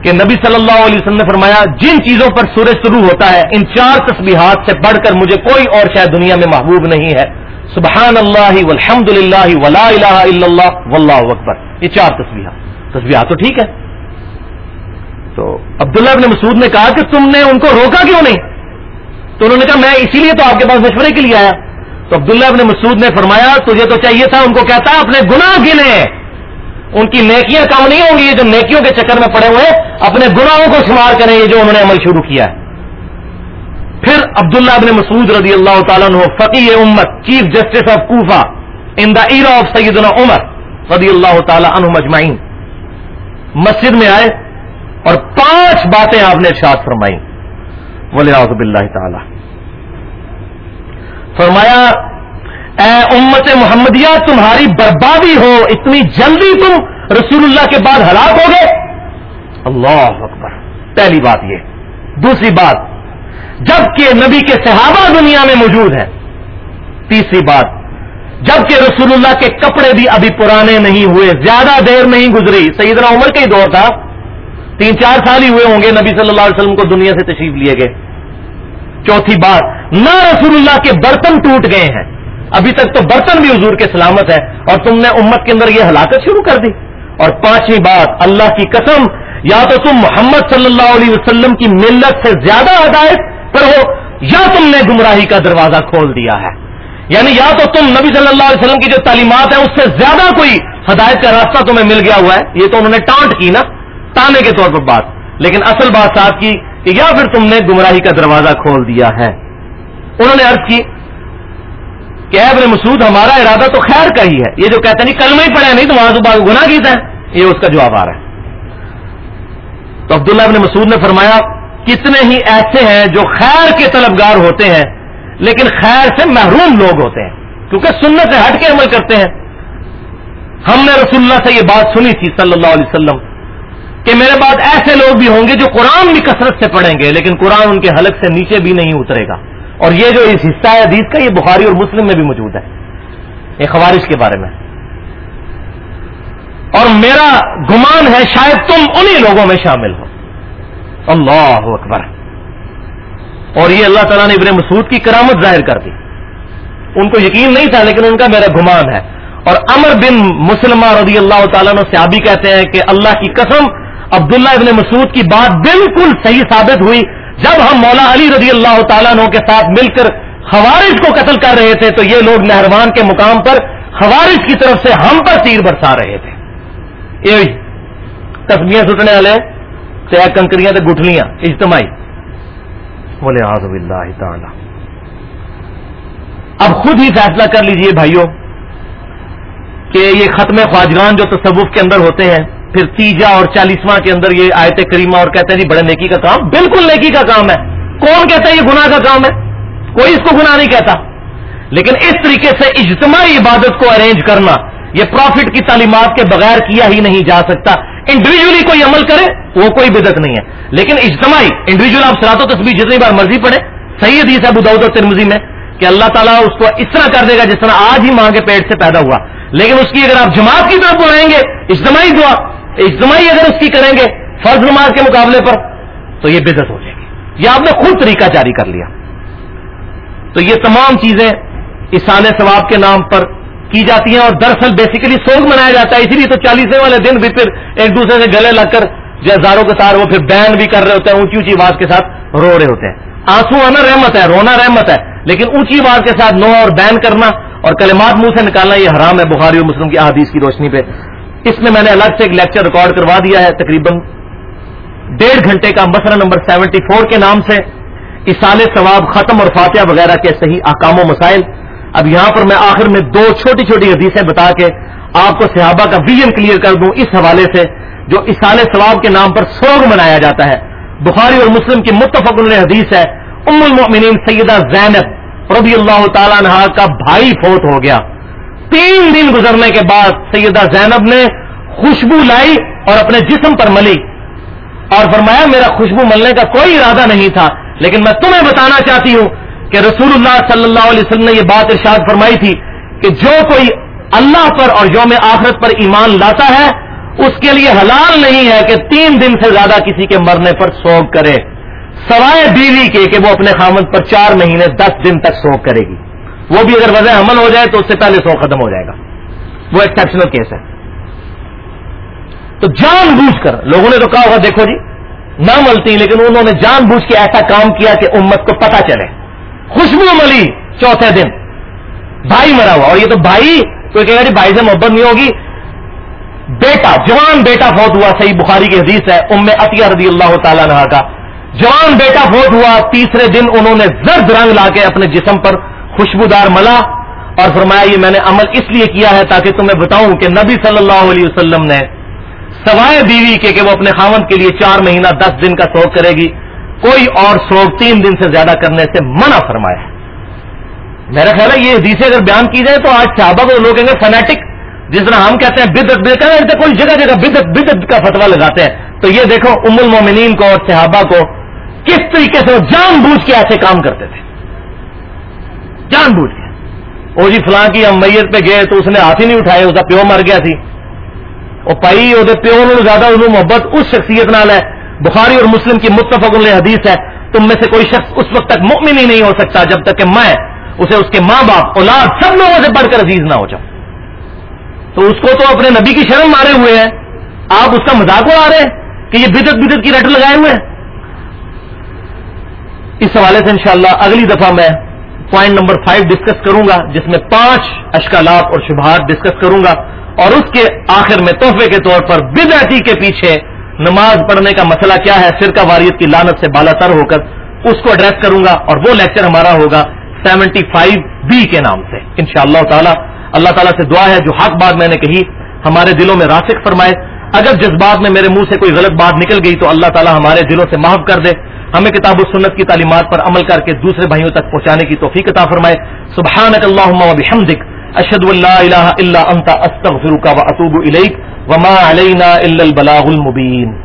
کہ نبی صلی اللہ علیہ وسلم نے فرمایا، جن چیزوں پر سورج شروع ہوتا ہے، ان چار تصویرات سے پڑھ کر مجھے کوئی اور شاید دنیا میں محبوب نہیں ہے۔ سبحان اللہ والحمد للہ ولا الہ الا اللہ، واللہ اکبر۔ یہ چار تصویرات تصویرات تو ٹھیک ہے۔ تو عبداللہ ابن مسعود نے کہا کہ تم نے ان کو روکا کیوں نہیں؟ تو انہوں نے کہا، میں اسی لیے تو آپ کے پاس مشورے کے لیے آیا۔ تو عبداللہ ابن مسعود نے فرمایا، تجھے تو چاہیے تھا، ان کو کہتا، اپنے گناہ گنے۔ ان کی نیکیاں کم نہیں ہوں گی یہ جو نیکیوں کے چکر میں پڑے ہوئے، اپنے گناہوں کو شمار کریں یہ جو انہوں نے عمل شروع کیا۔ ہے پھر عبداللہ ابن مسعود رضی اللہ تعالیٰ عنہ فقی امت، chief justice of Kufa in the era of سیدنا عمر رضی اللہ تعالیٰ عنہ مجمعین۔ مسجد میں آئے اور پانچ باتیں آپ نے ارشاد فرمائی ولی آزب اللہ تعالی۔ فرمایا، اے امت محمدیہ، تمہاری بربادی ہو، اتنی جلدی تم رسول اللہ کے بعد ہلاک ہو گئے. اللہ اکبر۔ پہلی بات یہ۔ دوسری بات، جبکہ نبی کے صحابہ دنیا میں موجود ہیں۔ تیسری بات، جبکہ رسول اللہ کے کپڑے بھی ابھی پرانے نہیں ہوئے، زیادہ دیر نہیں گزری۔ سیدنا عمر کا ہی دور تھا۔ تین چار سال ہی ہوئے ہوں گے، نبی صلی اللہ علیہ وسلم کو دنیا سے تشریف لیے گئے۔ چوتھی بات نہ رسول اللہ کے برتن ٹوٹ گئے ہیں۔ ابھی تک تو برتن بھی حضور کے سلامت ہے اور تم نے امت کے اندر یہ ہلاکت شروع کر دی۔ اور پانچویں بات، اللہ کی قسم، یا تو تم محمد صلی اللہ علیہ وسلم کی ملت سے زیادہ ہدایت پر ہو، یا تم نے گمراہی کا دروازہ کھول دیا ہے۔ یعنی یا تو تم نبی صلی اللہ علیہ وسلم کی جو تعلیمات ہیں، اس سے زیادہ کوئی ہدایت کا راستہ تمہیں مل گیا ہوا ہے۔ یہ تو انہوں نے ٹانٹ کی نا، تانے کے طور پر بات۔ لیکن اصل بات صاحب کی کہ یا پھر تم نے گمراہی کا دروازہ کھول دیا ہے۔ انہوں نے عرض کی کہ ابن مسعود، ہمارا ارادہ تو خیر کا ہی ہے۔ یہ جو کہتے نہیں کل میں ہی پڑھے نہیں تو وہاں تو گناہ کیتا ہے یہ اس کا جواب آ رہا ہے۔ تو عبداللہ ابن مسعود نے فرمایا، کتنے ہی ایسے ہیں جو خیر کے طلبگار ہوتے ہیں، لیکن خیر سے محروم لوگ ہوتے ہیں، کیونکہ سنت سے ہٹ کے عمل کرتے ہیں۔ ہم نے رسول اللہ سے یہ بات سنی تھی صلی اللہ علیہ وسلم کہ میرے بعد ایسے لوگ بھی ہوں گے جو قرآن بھی کثرت سے پڑھیں گے، لیکن قرآن ان کے حلق سے نیچے بھی نہیں اترے گا۔ اور یہ جو اس حصہ ہے حدیث کا، یہ بخاری اور مسلم میں بھی موجود ہے، یہ خوارش کے بارے میں۔ اور میرا گمان ہے شاید تم انہی لوگوں میں شامل ہو۔ اللہ اکبر۔ اور یہ اللہ تعالیٰ نے ابن مسعود کی کرامت ظاہر کر دی۔ ان کو یقین نہیں تھا، لیکن ان کا میرا گمان ہے۔ اور امر بن مسلمہ رضی اللہ تعالیٰ نے سیابی کہتے ہیں کہ اللہ کی قسم، عبداللہ ابن مسعود کی بات بالکل صحیح ثابت ہوئی۔ جب ہم مولا علی رضی اللہ تعالیٰ عنہ کے ساتھ مل کر خوارج کو قتل کر رہے تھے تو یہ لوگ نہروان کے مقام پر خوارج کی طرف سے ہم پر تیر برسا رہے تھے۔ یہ تسمیاں سٹنے والے کنکریاں تو گٹھلیاں۔ اجتماعی۔ بولے آزب اللہ تعالی۔ اب خود ہی فیصلہ کر لیجیے بھائیوں کہ یہ ختم خواجگان جو تصوف کے اندر ہوتے ہیں پھر تیجا اور چالیسواں کے اندر یہ آیت کریمہ اور کہتے ہیں جی بڑے نیکی کا کام، بالکل نیکی کا کام ہے۔ کون کہتا ہے یہ گناہ کا کام ہے؟ کوئی اس کو گناہ نہیں کہتا۔ لیکن اس طریقے سے اجتماعی عبادت کو ارینج کرنا، یہ پروفٹ کی تعلیمات کے بغیر کیا ہی نہیں جا سکتا۔ انڈیویجلی کوئی عمل کرے، وہ کوئی بدت نہیں ہے۔ لیکن اجتماعی انڈیویجل آپ سرات و تصویر جتنی بار مرضی پڑھے صحیح حدیث ہے بدعود ترمزی میں کہ اللہ تعالیٰ اس کو اس طرح کر دے گا جس طرح آج ہی ماں کے پیٹ سے پیدا ہوا۔ لیکن اس کی اگر آپ جماعت کی طرف بلائیں گے، اجتماعی دعا اجتماعی اگر اس کی کریں گے فرض نماز کے مقابلے پر، تو یہ بدت ہو جائے گی۔ یہ آپ نے خود طریقہ جاری کر لیا۔ تو یہ تمام چیزیں اسان ثواب کے نام پر کی جاتی ہیں اور دراصل بیسیکلی سوگ منایا جاتا ہے۔ اسی لیے تو چالیسویں والے دن بھی پھر ایک دوسرے سے گلے لگ کر ہزاروں کے ساتھ وہ پھر بین بھی کر رہے ہوتے ہیں، اونچی اونچی آواز کے ساتھ رو رہے ہوتے ہیں۔ آنسو آنا رحمت ہے، رونا رحمت ہے، لیکن اونچی آواز کے ساتھ نو اور بین کرنا اور کلمات منہ سے نکالنا یہ حرام ہے۔ بخاری اور مسلم کی احادیث کی روشنی پہ اس میں میں نے الگ سے ایک لیکچر ریکارڈ کروا دیا ہے تقریباً ڈیڑھ گھنٹے کا مسئلہ نمبر سیونٹی فور کے نام سے اسال ثواب ختم اور فاتحہ وغیرہ کے صحیح احکام و مسائل۔ اب یہاں پر میں آخر میں دو چھوٹی چھوٹی حدیثیں بتا کے آپ کو صحابہ کا ویژن کلیئر کر دوں اس حوالے سے، جو اسال ثواب کے نام پر سوگ منایا جاتا ہے۔ بخاری اور مسلم کی متفق حدیث ہے، ام المؤمنین سیدہ زینب رضی اللہ تعالیٰ عنہ کا بھائی فوت ہو گیا۔ تین دن گزرنے کے بعد سیدہ زینب نے خوشبو لائی اور اپنے جسم پر ملی اور فرمایا میرا خوشبو ملنے کا کوئی ارادہ نہیں تھا، لیکن میں تمہیں بتانا چاہتی ہوں کہ رسول اللہ صلی اللہ علیہ وسلم نے یہ بات ارشاد فرمائی تھی کہ جو کوئی اللہ پر اور یوم آخرت پر ایمان لاتا ہے، اس کے لیے حلال نہیں ہے کہ تین دن سے زیادہ کسی کے مرنے پر سوگ کرے، سوائے بیوی کے کہ وہ اپنے خامد پر چار مہینے دس دن تک سوگ کرے گی۔ وہ بھی اگر وضع عمل ہو جائے تو اس سے پہلے سو ختم ہو جائے گا۔ وہ ایکسپشنل کیس ہے۔ تو جان بوجھ کر لوگوں نے تو کہا ہوگا، دیکھو جی نہ ملتی، لیکن انہوں نے جان بوجھ کے ایسا کام کیا کہ امت کو پتا چلے۔ خوشبو ملی چوتھے دن۔ بھائی مرا ہوا۔ اور یہ تو بھائی، کوئی کہے گا جی بھائی سے محبت نہیں ہوگی۔ بیٹا، جوان بیٹا فوت ہوا، صحیح بخاری کی حدیث ہے، ام عطیہ رضی اللہ تعالیٰ نے کا۔ جوان بیٹا فوت ہوا، تیسرے دن انہوں نے زرد رنگ لا کے اپنے جسم پر خوشبودار ملا اور فرمایا یہ میں نے عمل اس لیے کیا ہے تاکہ تمہیں بتاؤں کہ نبی صلی اللہ علیہ وسلم نے سوائے بیوی کے کہ وہ اپنے خامن کے لیے چار مہینہ دس دن کا سوگ کرے گی، کوئی اور سوگ تین دن سے زیادہ کرنے سے منع فرمایا ہے۔ میرا خیال ہے یہ حدیثیں اگر بیان کی جائے تو آج صحابہ کو لوگ کہیں گے فنیٹک، جس طرح ہم کہتے ہیں بدت بدت کوئی جگہ جگہ بدت بدت کا فتوا لگاتے ہیں۔ تو یہ دیکھو، ام المومنین کو اور صحابہ کو کس طریقے سے وہ جان بوجھ کے ایسے کام کرتے تھے۔ جان بوجھ کے وہ جی فلاں کی ہم میت پہ گئے تو اس نے ہاتھ ہی نہیں اٹھائے، اس کا پیو مر گیا تھی وہ پائی وہ پیو نے زیادہ انہوں محبت اس شخصیت نال ہے۔ بخاری اور مسلم کی متفق حدیث ہے، تم میں سے کوئی شخص اس وقت تک مؤمن ہی نہیں ہو سکتا جب تک کہ میں اسے اس کے ماں باپ، اولاد سب لوگوں سے بڑھ کر عزیز نہ ہو جاؤں۔ تو اس کو تو اپنے نبی کی شرم مارے ہوئے ہیں۔ آپ اس کا مذاق اڑا رہے ہیں کہ یہ بدت بدت کی رٹ لگائے ہوئے ہیں۔ اس حوالے سے انشاءاللہ اگلی دفعہ میں پوائنٹ نمبر فائیو ڈسکس کروں گا جس میں پانچ اشکالات اور شبہات ڈسکس کروں گا اور اس کے آخر میں تحفے کے طور پر بدعتی کے پیچھے نماز پڑھنے کا مسئلہ کیا ہے فرقہ واریت کی لانت سے بالا تر ہو کر اس کو ایڈریس کروں گا اور وہ لیکچر ہمارا ہوگا سیونٹی فائیو بی کے نام سے ان شاء اللہ تعالیٰ اللہ تعالیٰ سے دعا ہے جو حق بات میں نے کہی ہمارے دلوں میں راسک فرمائے. اگر جذبات میں میرے منہ سے کوئی غلط بات نکل گئی تو اللہ تعالیٰ ہمارے دلوں سے معاف کر دے. ہمیں کتاب و سنت کی تعلیمات پر عمل کر کے دوسرے بھائیوں تک پہنچانے کی توفیق عطا فرمائے۔ سبحانك اللهم وبحمدك اشهد ان لا الہ الا انت، استغفرک و واتوب الیک، وما علینا الا البلاغ المبین۔